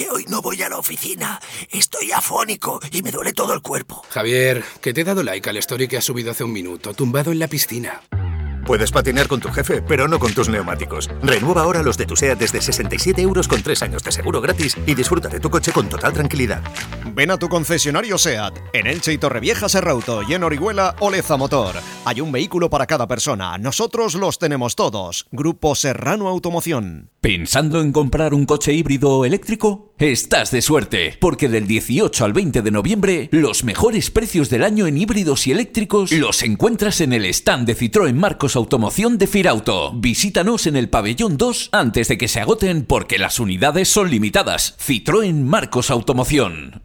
que hoy no voy a la oficina. Estoy afónico y me duele todo el cuerpo. Javier, que te he dado like al story que has subido hace un minuto, tumbado en la piscina. Puedes patinar con tu jefe, pero no con tus neumáticos. Renueva ahora los de tu SEAT desde 67 euros con 3 años de seguro gratis y disfruta de tu coche con total tranquilidad. Ven a tu concesionario SEAT, en Elche y Torrevieja Serrauto y en Orihuela Oleza Motor. Hay un vehículo para cada persona, nosotros los tenemos todos. Grupo Serrano Automoción. ¿Pensando en comprar un coche híbrido o eléctrico? Estás de suerte, porque del 18 al 20 de noviembre, los mejores precios del año en híbridos y eléctricos los encuentras en el stand de Citroën Marcos Automoción de Firauto. Visítanos en el pabellón 2 antes de que se agoten porque las unidades son limitadas. Citroën Marcos Automoción.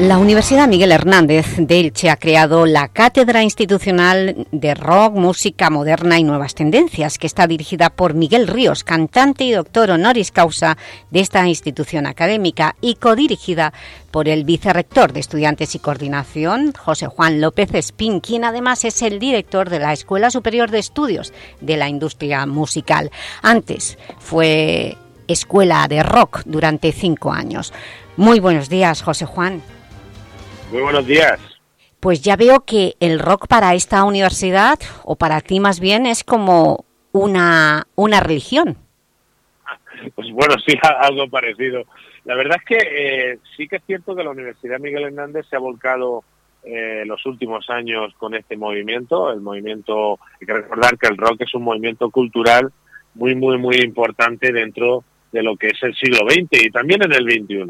La Universidad Miguel Hernández de Elche ha creado la Cátedra Institucional de Rock, Música Moderna y Nuevas Tendencias, que está dirigida por Miguel Ríos, cantante y doctor honoris causa de esta institución académica y codirigida por el vicerrector de Estudiantes y Coordinación, José Juan López Espín, quien además es el director de la Escuela Superior de Estudios de la Industria Musical. Antes fue escuela de rock durante cinco años. Muy buenos días, José Juan. Muy buenos días. Pues ya veo que el rock para esta universidad, o para ti más bien, es como una, una religión. Pues bueno, sí, <laughs> algo parecido. La verdad es que eh, sí que es cierto que la Universidad Miguel Hernández se ha volcado eh, los últimos años con este movimiento. El movimiento, hay que recordar que el rock es un movimiento cultural muy, muy, muy importante dentro de lo que es el siglo XX y también en el XXI.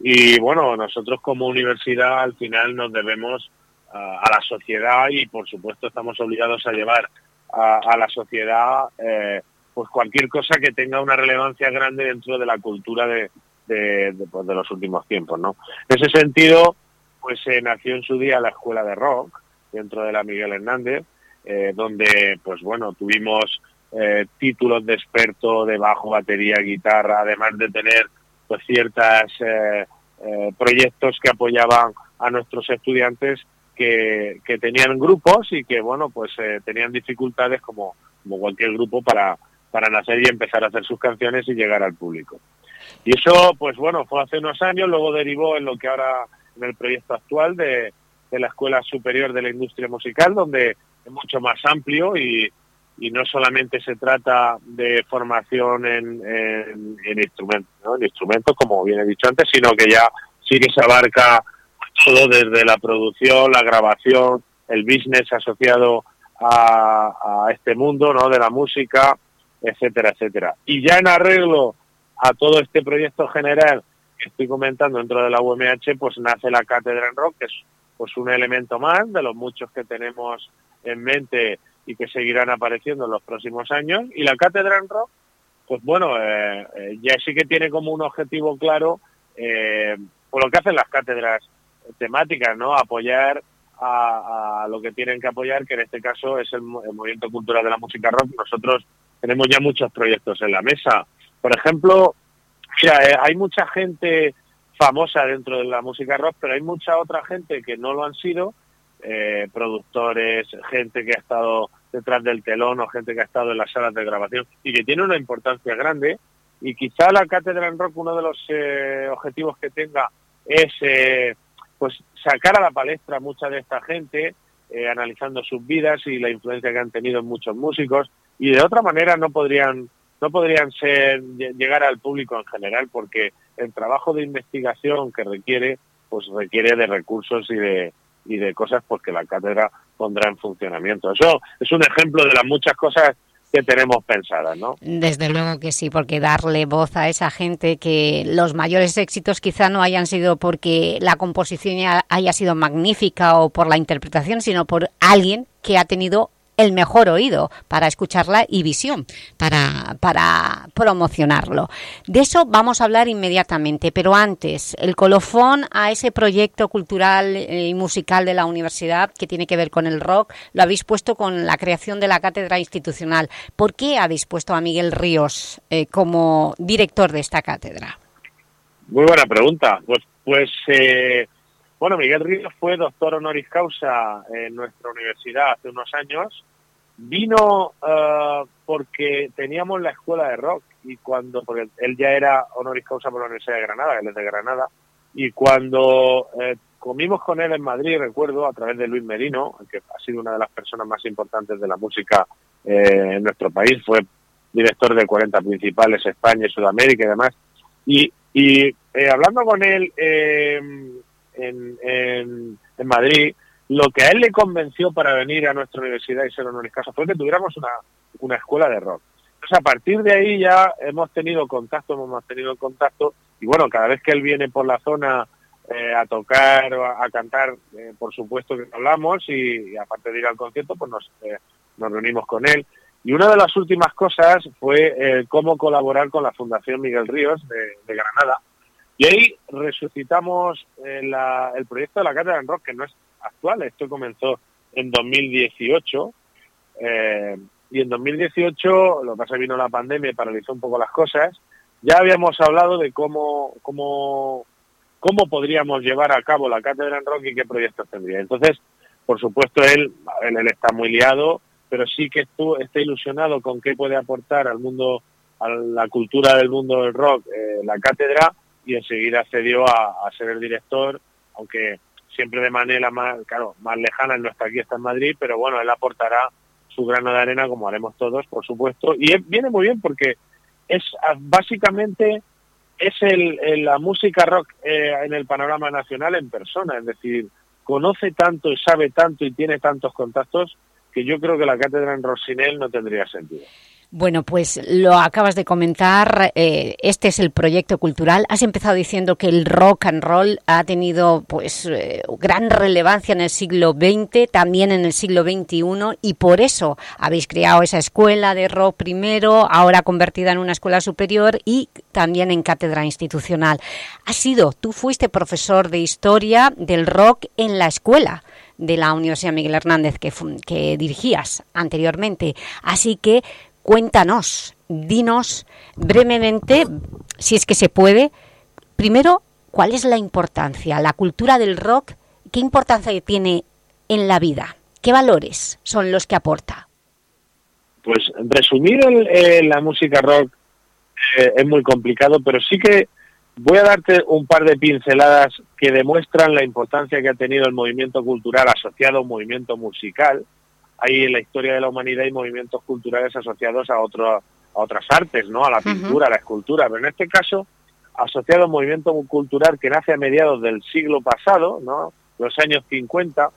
Y bueno, nosotros como universidad al final nos debemos a la sociedad y por supuesto estamos obligados a llevar a, la sociedad eh, pues cualquier cosa que tenga una relevancia grande dentro de la cultura de, de, pues de los últimos tiempos. ¿no? En ese sentido, pues se nació en su día la Escuela de Rock dentro de la Miguel Hernández, eh, donde pues bueno, tuvimos eh, títulos de experto de bajo, batería, guitarra, además de tener pues ciertas eh, eh, proyectos que apoyaban a nuestros estudiantes que, tenían grupos y que bueno pues eh, tenían dificultades como, cualquier grupo para, para nacer y empezar a hacer sus canciones y llegar al público. Y eso pues bueno fue hace unos años, luego derivó en lo que ahora en el proyecto actual de la Escuela Superior de la Industria Musical, donde es mucho más amplio y, y no solamente se trata de formación en, en, en instrumentos, ¿no? en instrumentos, como bien he dicho antes, sino que ya sí que se abarca todo desde la producción, la grabación, el business asociado a, este mundo ¿no? de la música, etcétera, etcétera. Y ya en arreglo a todo este proyecto general que estoy comentando dentro de la UMH, pues nace la Cátedra en Rock, que es pues un elemento más de los muchos que tenemos en mente y que seguirán apareciendo en los próximos años. Y la Cátedra en Rock, pues bueno, eh, eh, ya sí que tiene como un objetivo claro, eh, por lo que hacen las cátedras temáticas, ¿no? Apoyar a, lo que tienen que apoyar, que en este caso es el movimiento cultural de la música rock. Nosotros tenemos ya muchos proyectos en la mesa. Por ejemplo, mira, eh, hay mucha gente famosa dentro de la música rock, pero hay mucha otra gente que no lo han sido, eh, productores, gente que ha estado detrás del telón o gente que ha estado en las salas de grabación y que tiene una importancia grande. Y quizá la Cátedra en Rock, uno de los eh, objetivos que tenga es eh, pues sacar a la palestra mucha de esta gente, eh, analizando sus vidas y la influencia que han tenido en muchos músicos. Y de otra manera no podrían no podrían ser lle- llegar al público en general porque el trabajo de investigación que requiere pues requiere de recursos y de y de cosas pues que la cátedra pondrá en funcionamiento. Eso es un ejemplo de las muchas cosas que tenemos pensadas, ¿no? Desde luego que sí, porque darle voz a esa gente que los mayores éxitos quizá no hayan sido porque la composición ya haya sido magnífica o por la interpretación, sino por alguien que ha tenido el mejor oído para escucharla y visión para, para promocionarlo. De eso vamos a hablar inmediatamente, pero antes, el colofón a ese proyecto cultural y musical de la universidad que tiene que ver con el rock, lo habéis puesto con la creación de la cátedra institucional. ¿Por qué habéis puesto a Miguel Ríos eh, como director de esta cátedra? Muy buena pregunta. Pues, pues eh, bueno, Miguel Ríos fue doctor honoris causa en nuestra universidad hace unos años. Vino eh, porque teníamos la escuela de rock y cuando, porque él ya era honoris causa por la Universidad de Granada, él es de Granada, y cuando eh, comimos con él en Madrid, recuerdo, a través de Luis Merino, que ha sido una de las personas más importantes de la música eh, en nuestro país, fue director de 40 principales España y Sudamérica y demás, y, hablando con él en, Madrid, lo que a él le convenció para venir a nuestra universidad y ser honoris causa fue que tuviéramos una, una escuela de rock. Entonces, a partir de ahí ya hemos tenido contacto, hemos mantenido contacto, y bueno, cada vez que él viene por la zona eh, a tocar a, cantar, eh, por supuesto que hablamos, y, aparte de ir al concierto, pues nos, eh, nos reunimos con él. Y una de las últimas cosas fue cómo colaborar con la Fundación Miguel Ríos de Granada. Y ahí resucitamos eh, el proyecto de la Cátedra en Rock, que no es actual, esto comenzó en 2018. eh, y en 2018, lo que pasa vino la pandemia y paralizó un poco las cosas. Ya habíamos hablado de cómo, cómo, cómo podríamos llevar a cabo la Cátedra en Rock y qué proyectos tendría. Entonces, por supuesto, él, él está muy liado, pero sí que estu- está ilusionado con qué puede aportar al mundo, a la cultura del mundo del rock, eh, la cátedra, y enseguida accedió a, a ser el director, aunque siempre de manera más, claro, más lejana, él no está aquí, está en Madrid, pero bueno, él aportará su grano de arena, como haremos todos, por supuesto, y viene muy bien porque es ah, básicamente es el, el- la música rock eh, en el panorama nacional en persona, es decir, conoce tanto y sabe tanto y tiene tantos contactos que yo creo que la cátedra en Rosinel no tendría sentido. Bueno, pues lo acabas de comentar, eh, este es el proyecto cultural. Has empezado diciendo que el rock and roll ha tenido pues eh, gran relevancia en el siglo XX, también en el siglo XXI, y por eso habéis creado esa escuela de rock primero, ahora convertida en una escuela superior y también en cátedra institucional. Has sido, tú fuiste profesor de historia del rock en la escuela de la Universidad Miguel Hernández que, que dirigías anteriormente. Así que cuéntanos, dinos brevemente, si es que se puede, primero, ¿cuál es la importancia, la cultura del rock, qué importancia tiene en la vida? ¿Qué valores son los que aporta? Pues resumir el- eh, la música rock eh, es muy complicado, pero sí que voy a darte un par de pinceladas que demuestran la importancia que ha tenido el movimiento cultural asociado a un movimiento musical. Hay en la historia de la humanidad hay movimientos culturales asociados a, otro, a otras artes, ¿no? A la pintura, a la escultura, pero en este caso asociado a un movimiento cultural que nace a mediados del siglo pasado, ¿no? Los años 50,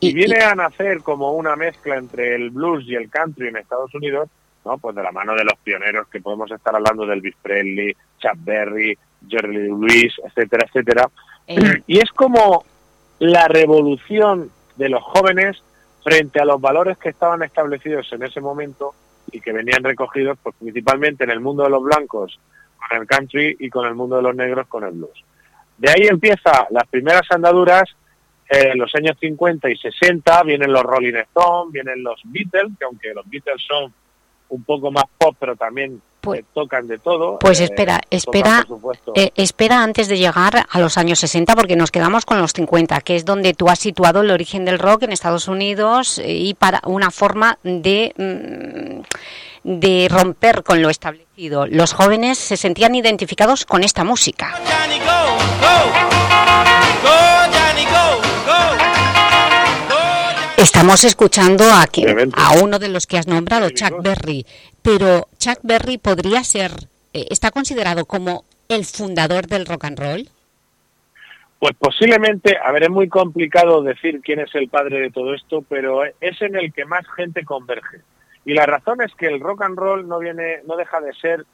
y viene a nacer como una mezcla entre el blues y el country en Estados Unidos, ¿no? Pues de la mano de los pioneros que podemos estar hablando del Elvis Presley, Chuck Berry, Jerry Lewis, etcétera, etcétera. Eh. Y es como la revolución de los jóvenes frente a los valores que estaban establecidos en ese momento y que venían recogidos pues, principalmente en el mundo de los blancos con el country y con el mundo de los negros con el blues. De ahí empieza las primeras andaduras en los años 50 y 60, vienen los Rolling Stones, vienen los Beatles, que aunque los Beatles son un poco más pop, pero también eh, tocan de todo. Pues eh, espera, tocan, espera, eh, espera antes de llegar a los años 60 porque nos quedamos con los 50, que es donde tú has situado el origen del rock en Estados Unidos eh, y para una forma de, mm, de romper con lo establecido. Los jóvenes se sentían identificados con esta música. Estamos escuchando a, que- a uno de los que has nombrado, Chuck Berry, pero Chuck Berry podría ser, eh, está considerado como el fundador del rock and roll. Pues posiblemente, a ver, es muy complicado decir quién es el padre de todo esto, pero es en el que más gente converge. Y la razón es que el rock and roll no viene, no deja de ser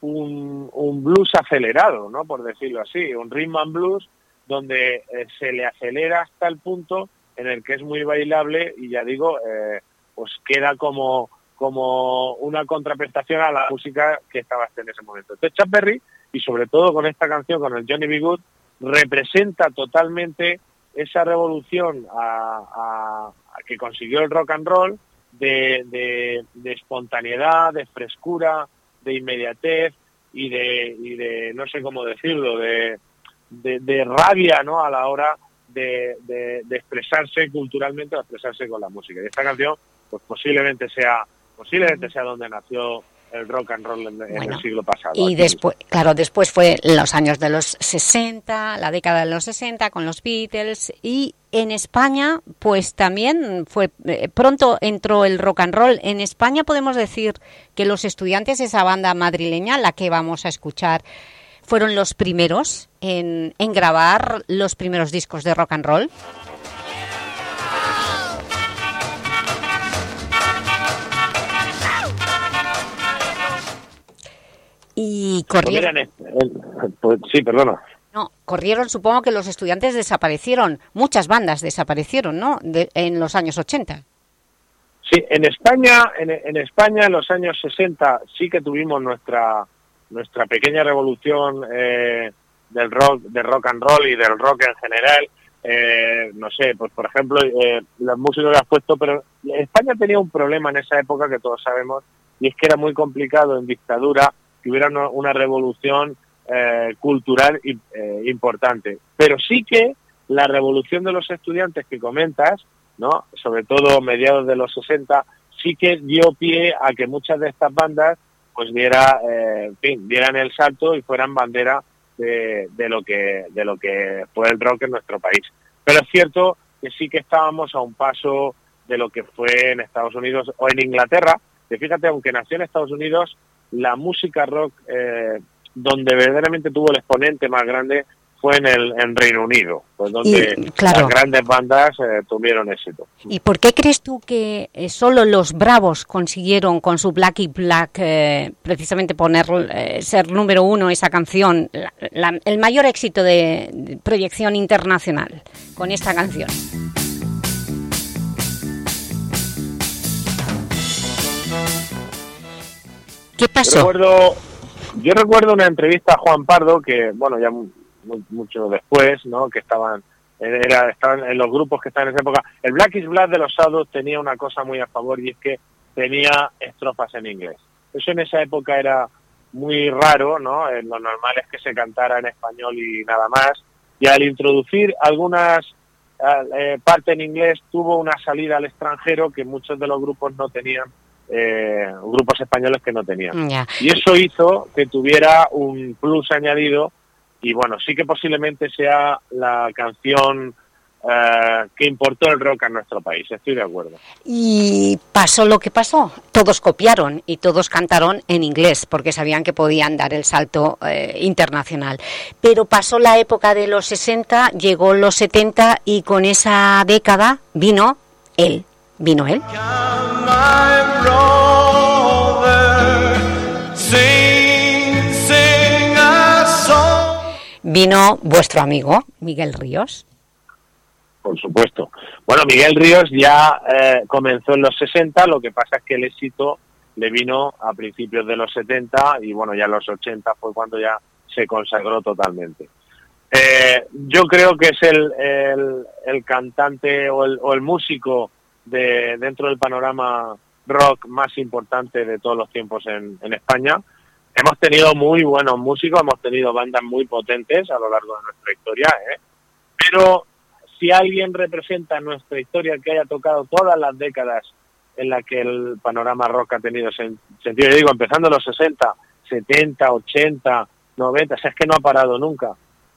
un, un blues acelerado, ¿no? Por decirlo así, un rhythm and blues donde eh, se le acelera hasta el punto en el que es muy bailable y ya digo, eh, pues queda como como una contraprestación a la música que estaba en ese momento. Entonces Chuck Berry, y sobre todo con esta canción, con el Johnny B. Good, representa totalmente esa revolución a, que consiguió el rock and roll de, de- espontaneidad, de frescura, de inmediatez y de, y de no sé cómo decirlo, de, de, de rabia ¿no? a la hora de, de- de expresarse culturalmente o expresarse con la música. Y esta canción pues posiblemente sea posiblemente sea donde nació el rock and roll en, el siglo pasado. Y después, claro, después fue los años de los 60, la década de los 60 con los Beatles y en España pues también fue eh, pronto entró el rock and roll. En España podemos decir que los estudiantes de esa banda madrileña, la que vamos a escuchar, fueron los primeros en, en grabar los primeros discos de rock and roll. Y Pues corrieron, pues sí, perdona. no, corrieron, supongo que los estudiantes desaparecieron, muchas bandas desaparecieron, ¿no? De- en los años 80. Sí, en España, en, en España en los años 60 sí que tuvimos nuestra nuestra pequeña revolución eh, del rock, del rock and roll y del rock en general. Eh, no sé, pues por ejemplo, eh, los músicos que has puesto, pero España tenía un problema en esa época que todos sabemos y es que era muy complicado en dictadura que hubiera una, una revolución eh, cultural eh, importante. Pero sí que la revolución de los estudiantes que comentas, ¿no? sobre todo mediados de los 60, sí que dio pie a que muchas de estas bandas pues diera, eh, en fin, dieran el salto y fueran bandera de, de lo que de lo que fue el rock en nuestro país. Pero es cierto que sí que estábamos a un paso de lo que fue en Estados Unidos o en Inglaterra, que fíjate, aunque nació en Estados Unidos, la música rock eh, donde verdaderamente tuvo el exponente más grande fue en el en Reino Unido, pues donde Y, claro. las grandes bandas eh, tuvieron éxito. ¿Y por qué crees tú que eh, solo los Bravos consiguieron con su Black y Black eh, precisamente poner ser número uno esa canción, la- la- el mayor éxito de, de proyección internacional con esta canción? ¿Qué pasó? recuerdo, yo recuerdo una entrevista a Juan Pardo que, bueno, ya mucho después, ¿no? Que estaban, era, estaban en los grupos que estaban en esa época. El Black is Black de los Sados tenía una cosa muy a favor y es que tenía estrofas en inglés. Eso en esa época era muy raro, ¿no? Eh, lo normal es que se cantara en español y nada más. Y al introducir algunas eh, partes en inglés tuvo una salida al extranjero que muchos de los grupos no tenían, eh, grupos españoles que no tenían. Y eso hizo que tuviera un plus añadido y bueno, sí que posiblemente sea la canción eh, que importó el rock a nuestro país, estoy de acuerdo. Y pasó lo que pasó. Todos copiaron y todos cantaron en inglés porque sabían que podían dar el salto eh, internacional. Pero pasó la época de los 60, llegó los 70 y con esa década vino él. Vino él. Vino vuestro amigo Miguel Ríos. Por supuesto. Bueno, Miguel Ríos ya eh, comenzó en los 60, lo que pasa es que el éxito le vino a principios de los 70 y bueno, ya en los 80 fue cuando ya se consagró totalmente. Eh, yo creo que es el, el, cantante o el, o el músico de, dentro del panorama rock más importante de todos los tiempos en España. Hemos tenido muy buenos músicos, hemos tenido bandas muy potentes a lo largo de nuestra historia, ¿eh? pero si alguien representa en nuestra historia que haya tocado todas las décadas en las que el panorama rock ha tenido sen- sentido, yo digo, empezando en los 60, 70, 80, 90, o sea, es que no ha parado nunca.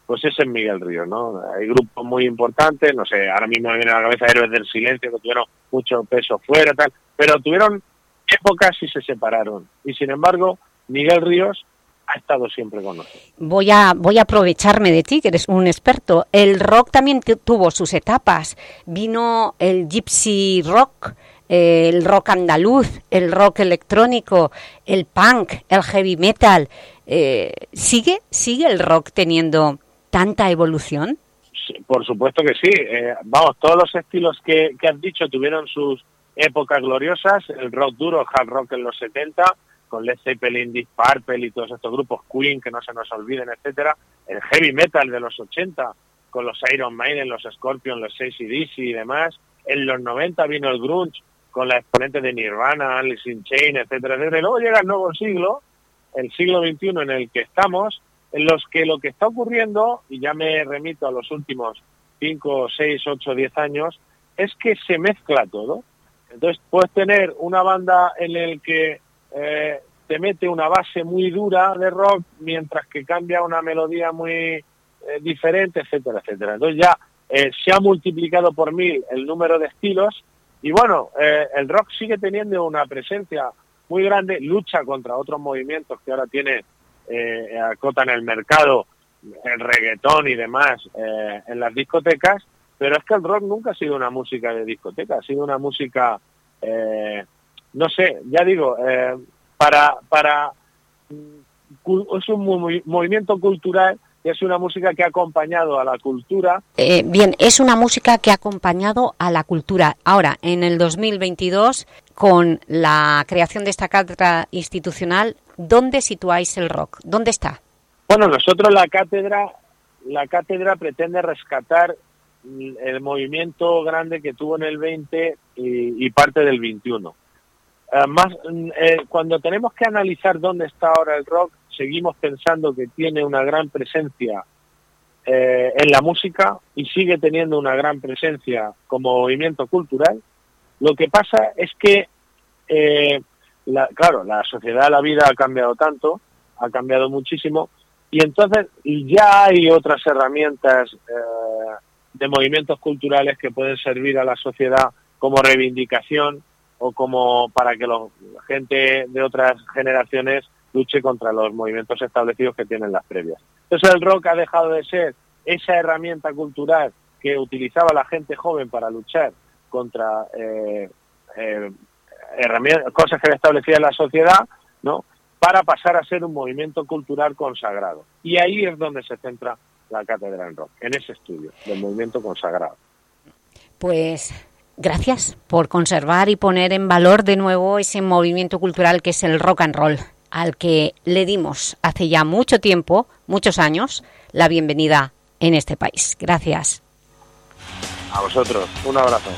Pues ese es Miguel Ríos, ¿no? Hay grupos muy importantes, no sé, ahora mismo me viene a la cabeza Héroes del Silencio, que tuvieron mucho peso fuera, tal, pero tuvieron épocas y se separaron. Y sin embargo, Miguel Ríos ha estado siempre con nosotros. Voy a, voy a aprovecharme de ti, que eres un experto. El rock también tu- tuvo sus etapas. Vino el gypsy rock, eh, el rock andaluz, el rock electrónico, el punk, el heavy metal. Eh, ¿Sigue, ¿Sigue el rock teniendo tanta evolución? Sí, por supuesto que sí. Eh, vamos, todos los estilos que, que has dicho tuvieron sus épocas gloriosas. El rock duro, hard rock en los 70, con Led Zeppelin, Deep Purple y todos estos grupos, Queen, que no se nos olviden, etcétera. El heavy metal de los 80, con los Iron Maiden, los Scorpions, los AC/DC y demás. En los 90 vino el grunge, con la exponente de Nirvana, Alice in Chains, etcétera, etcétera. Luego llega el nuevo siglo, el siglo XXI en el que estamos, en los que lo que está ocurriendo, y ya me remito a los últimos 5, 6, 8, 10 años, es que se mezcla todo. Entonces puedes tener una banda en el que eh, te mete una base muy dura de rock, mientras que cambia una melodía muy eh, diferente, etcétera, etcétera. Entonces ya eh, se ha multiplicado por mil el número de estilos y bueno, el rock sigue teniendo una presencia muy grande, lucha contra otros movimientos que ahora tiene, eh, acotan el mercado, el reggaetón y demás en las discotecas, pero es que el rock nunca ha sido una música de discoteca, ha sido una música, no sé, ya digo, eh, para, para es un movimiento cultural y es una música que ha acompañado a la cultura Eh, bien, es una música que ha acompañado a la cultura. Ahora, en el 2022, con la creación de esta cátedra institucional, ¿dónde situáis el rock? ¿Dónde está? Bueno, nosotros la cátedra, la cátedra pretende rescatar el movimiento grande que tuvo en el 20 y, y parte del 21. Eh, más, mm, eh, cuando tenemos que analizar dónde está ahora el rock, seguimos pensando que tiene una gran presencia eh, en la música y sigue teniendo una gran presencia como movimiento cultural. Lo que pasa es que, eh, la- claro, la sociedad, la vida ha cambiado tanto, ha cambiado muchísimo, y entonces ya hay otras herramientas eh, de movimientos culturales que pueden servir a la sociedad como reivindicación o como para que la gente de otras generaciones luche contra los movimientos establecidos que tienen las previas. Entonces el rock ha dejado de ser esa herramienta cultural que utilizaba la gente joven para luchar contra eh, eh, cosas que establecía la sociedad, ¿no? para pasar a ser un movimiento cultural consagrado. Y ahí es donde se centra la cátedra en rock, en ese estudio del movimiento consagrado. Pues gracias por conservar y poner en valor de nuevo ese movimiento cultural que es el rock and roll, al que le dimos hace ya mucho tiempo, muchos años, la bienvenida en este país. Gracias. A vosotros, un abrazo.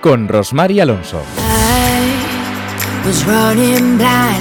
Con Rosmar y Alonso.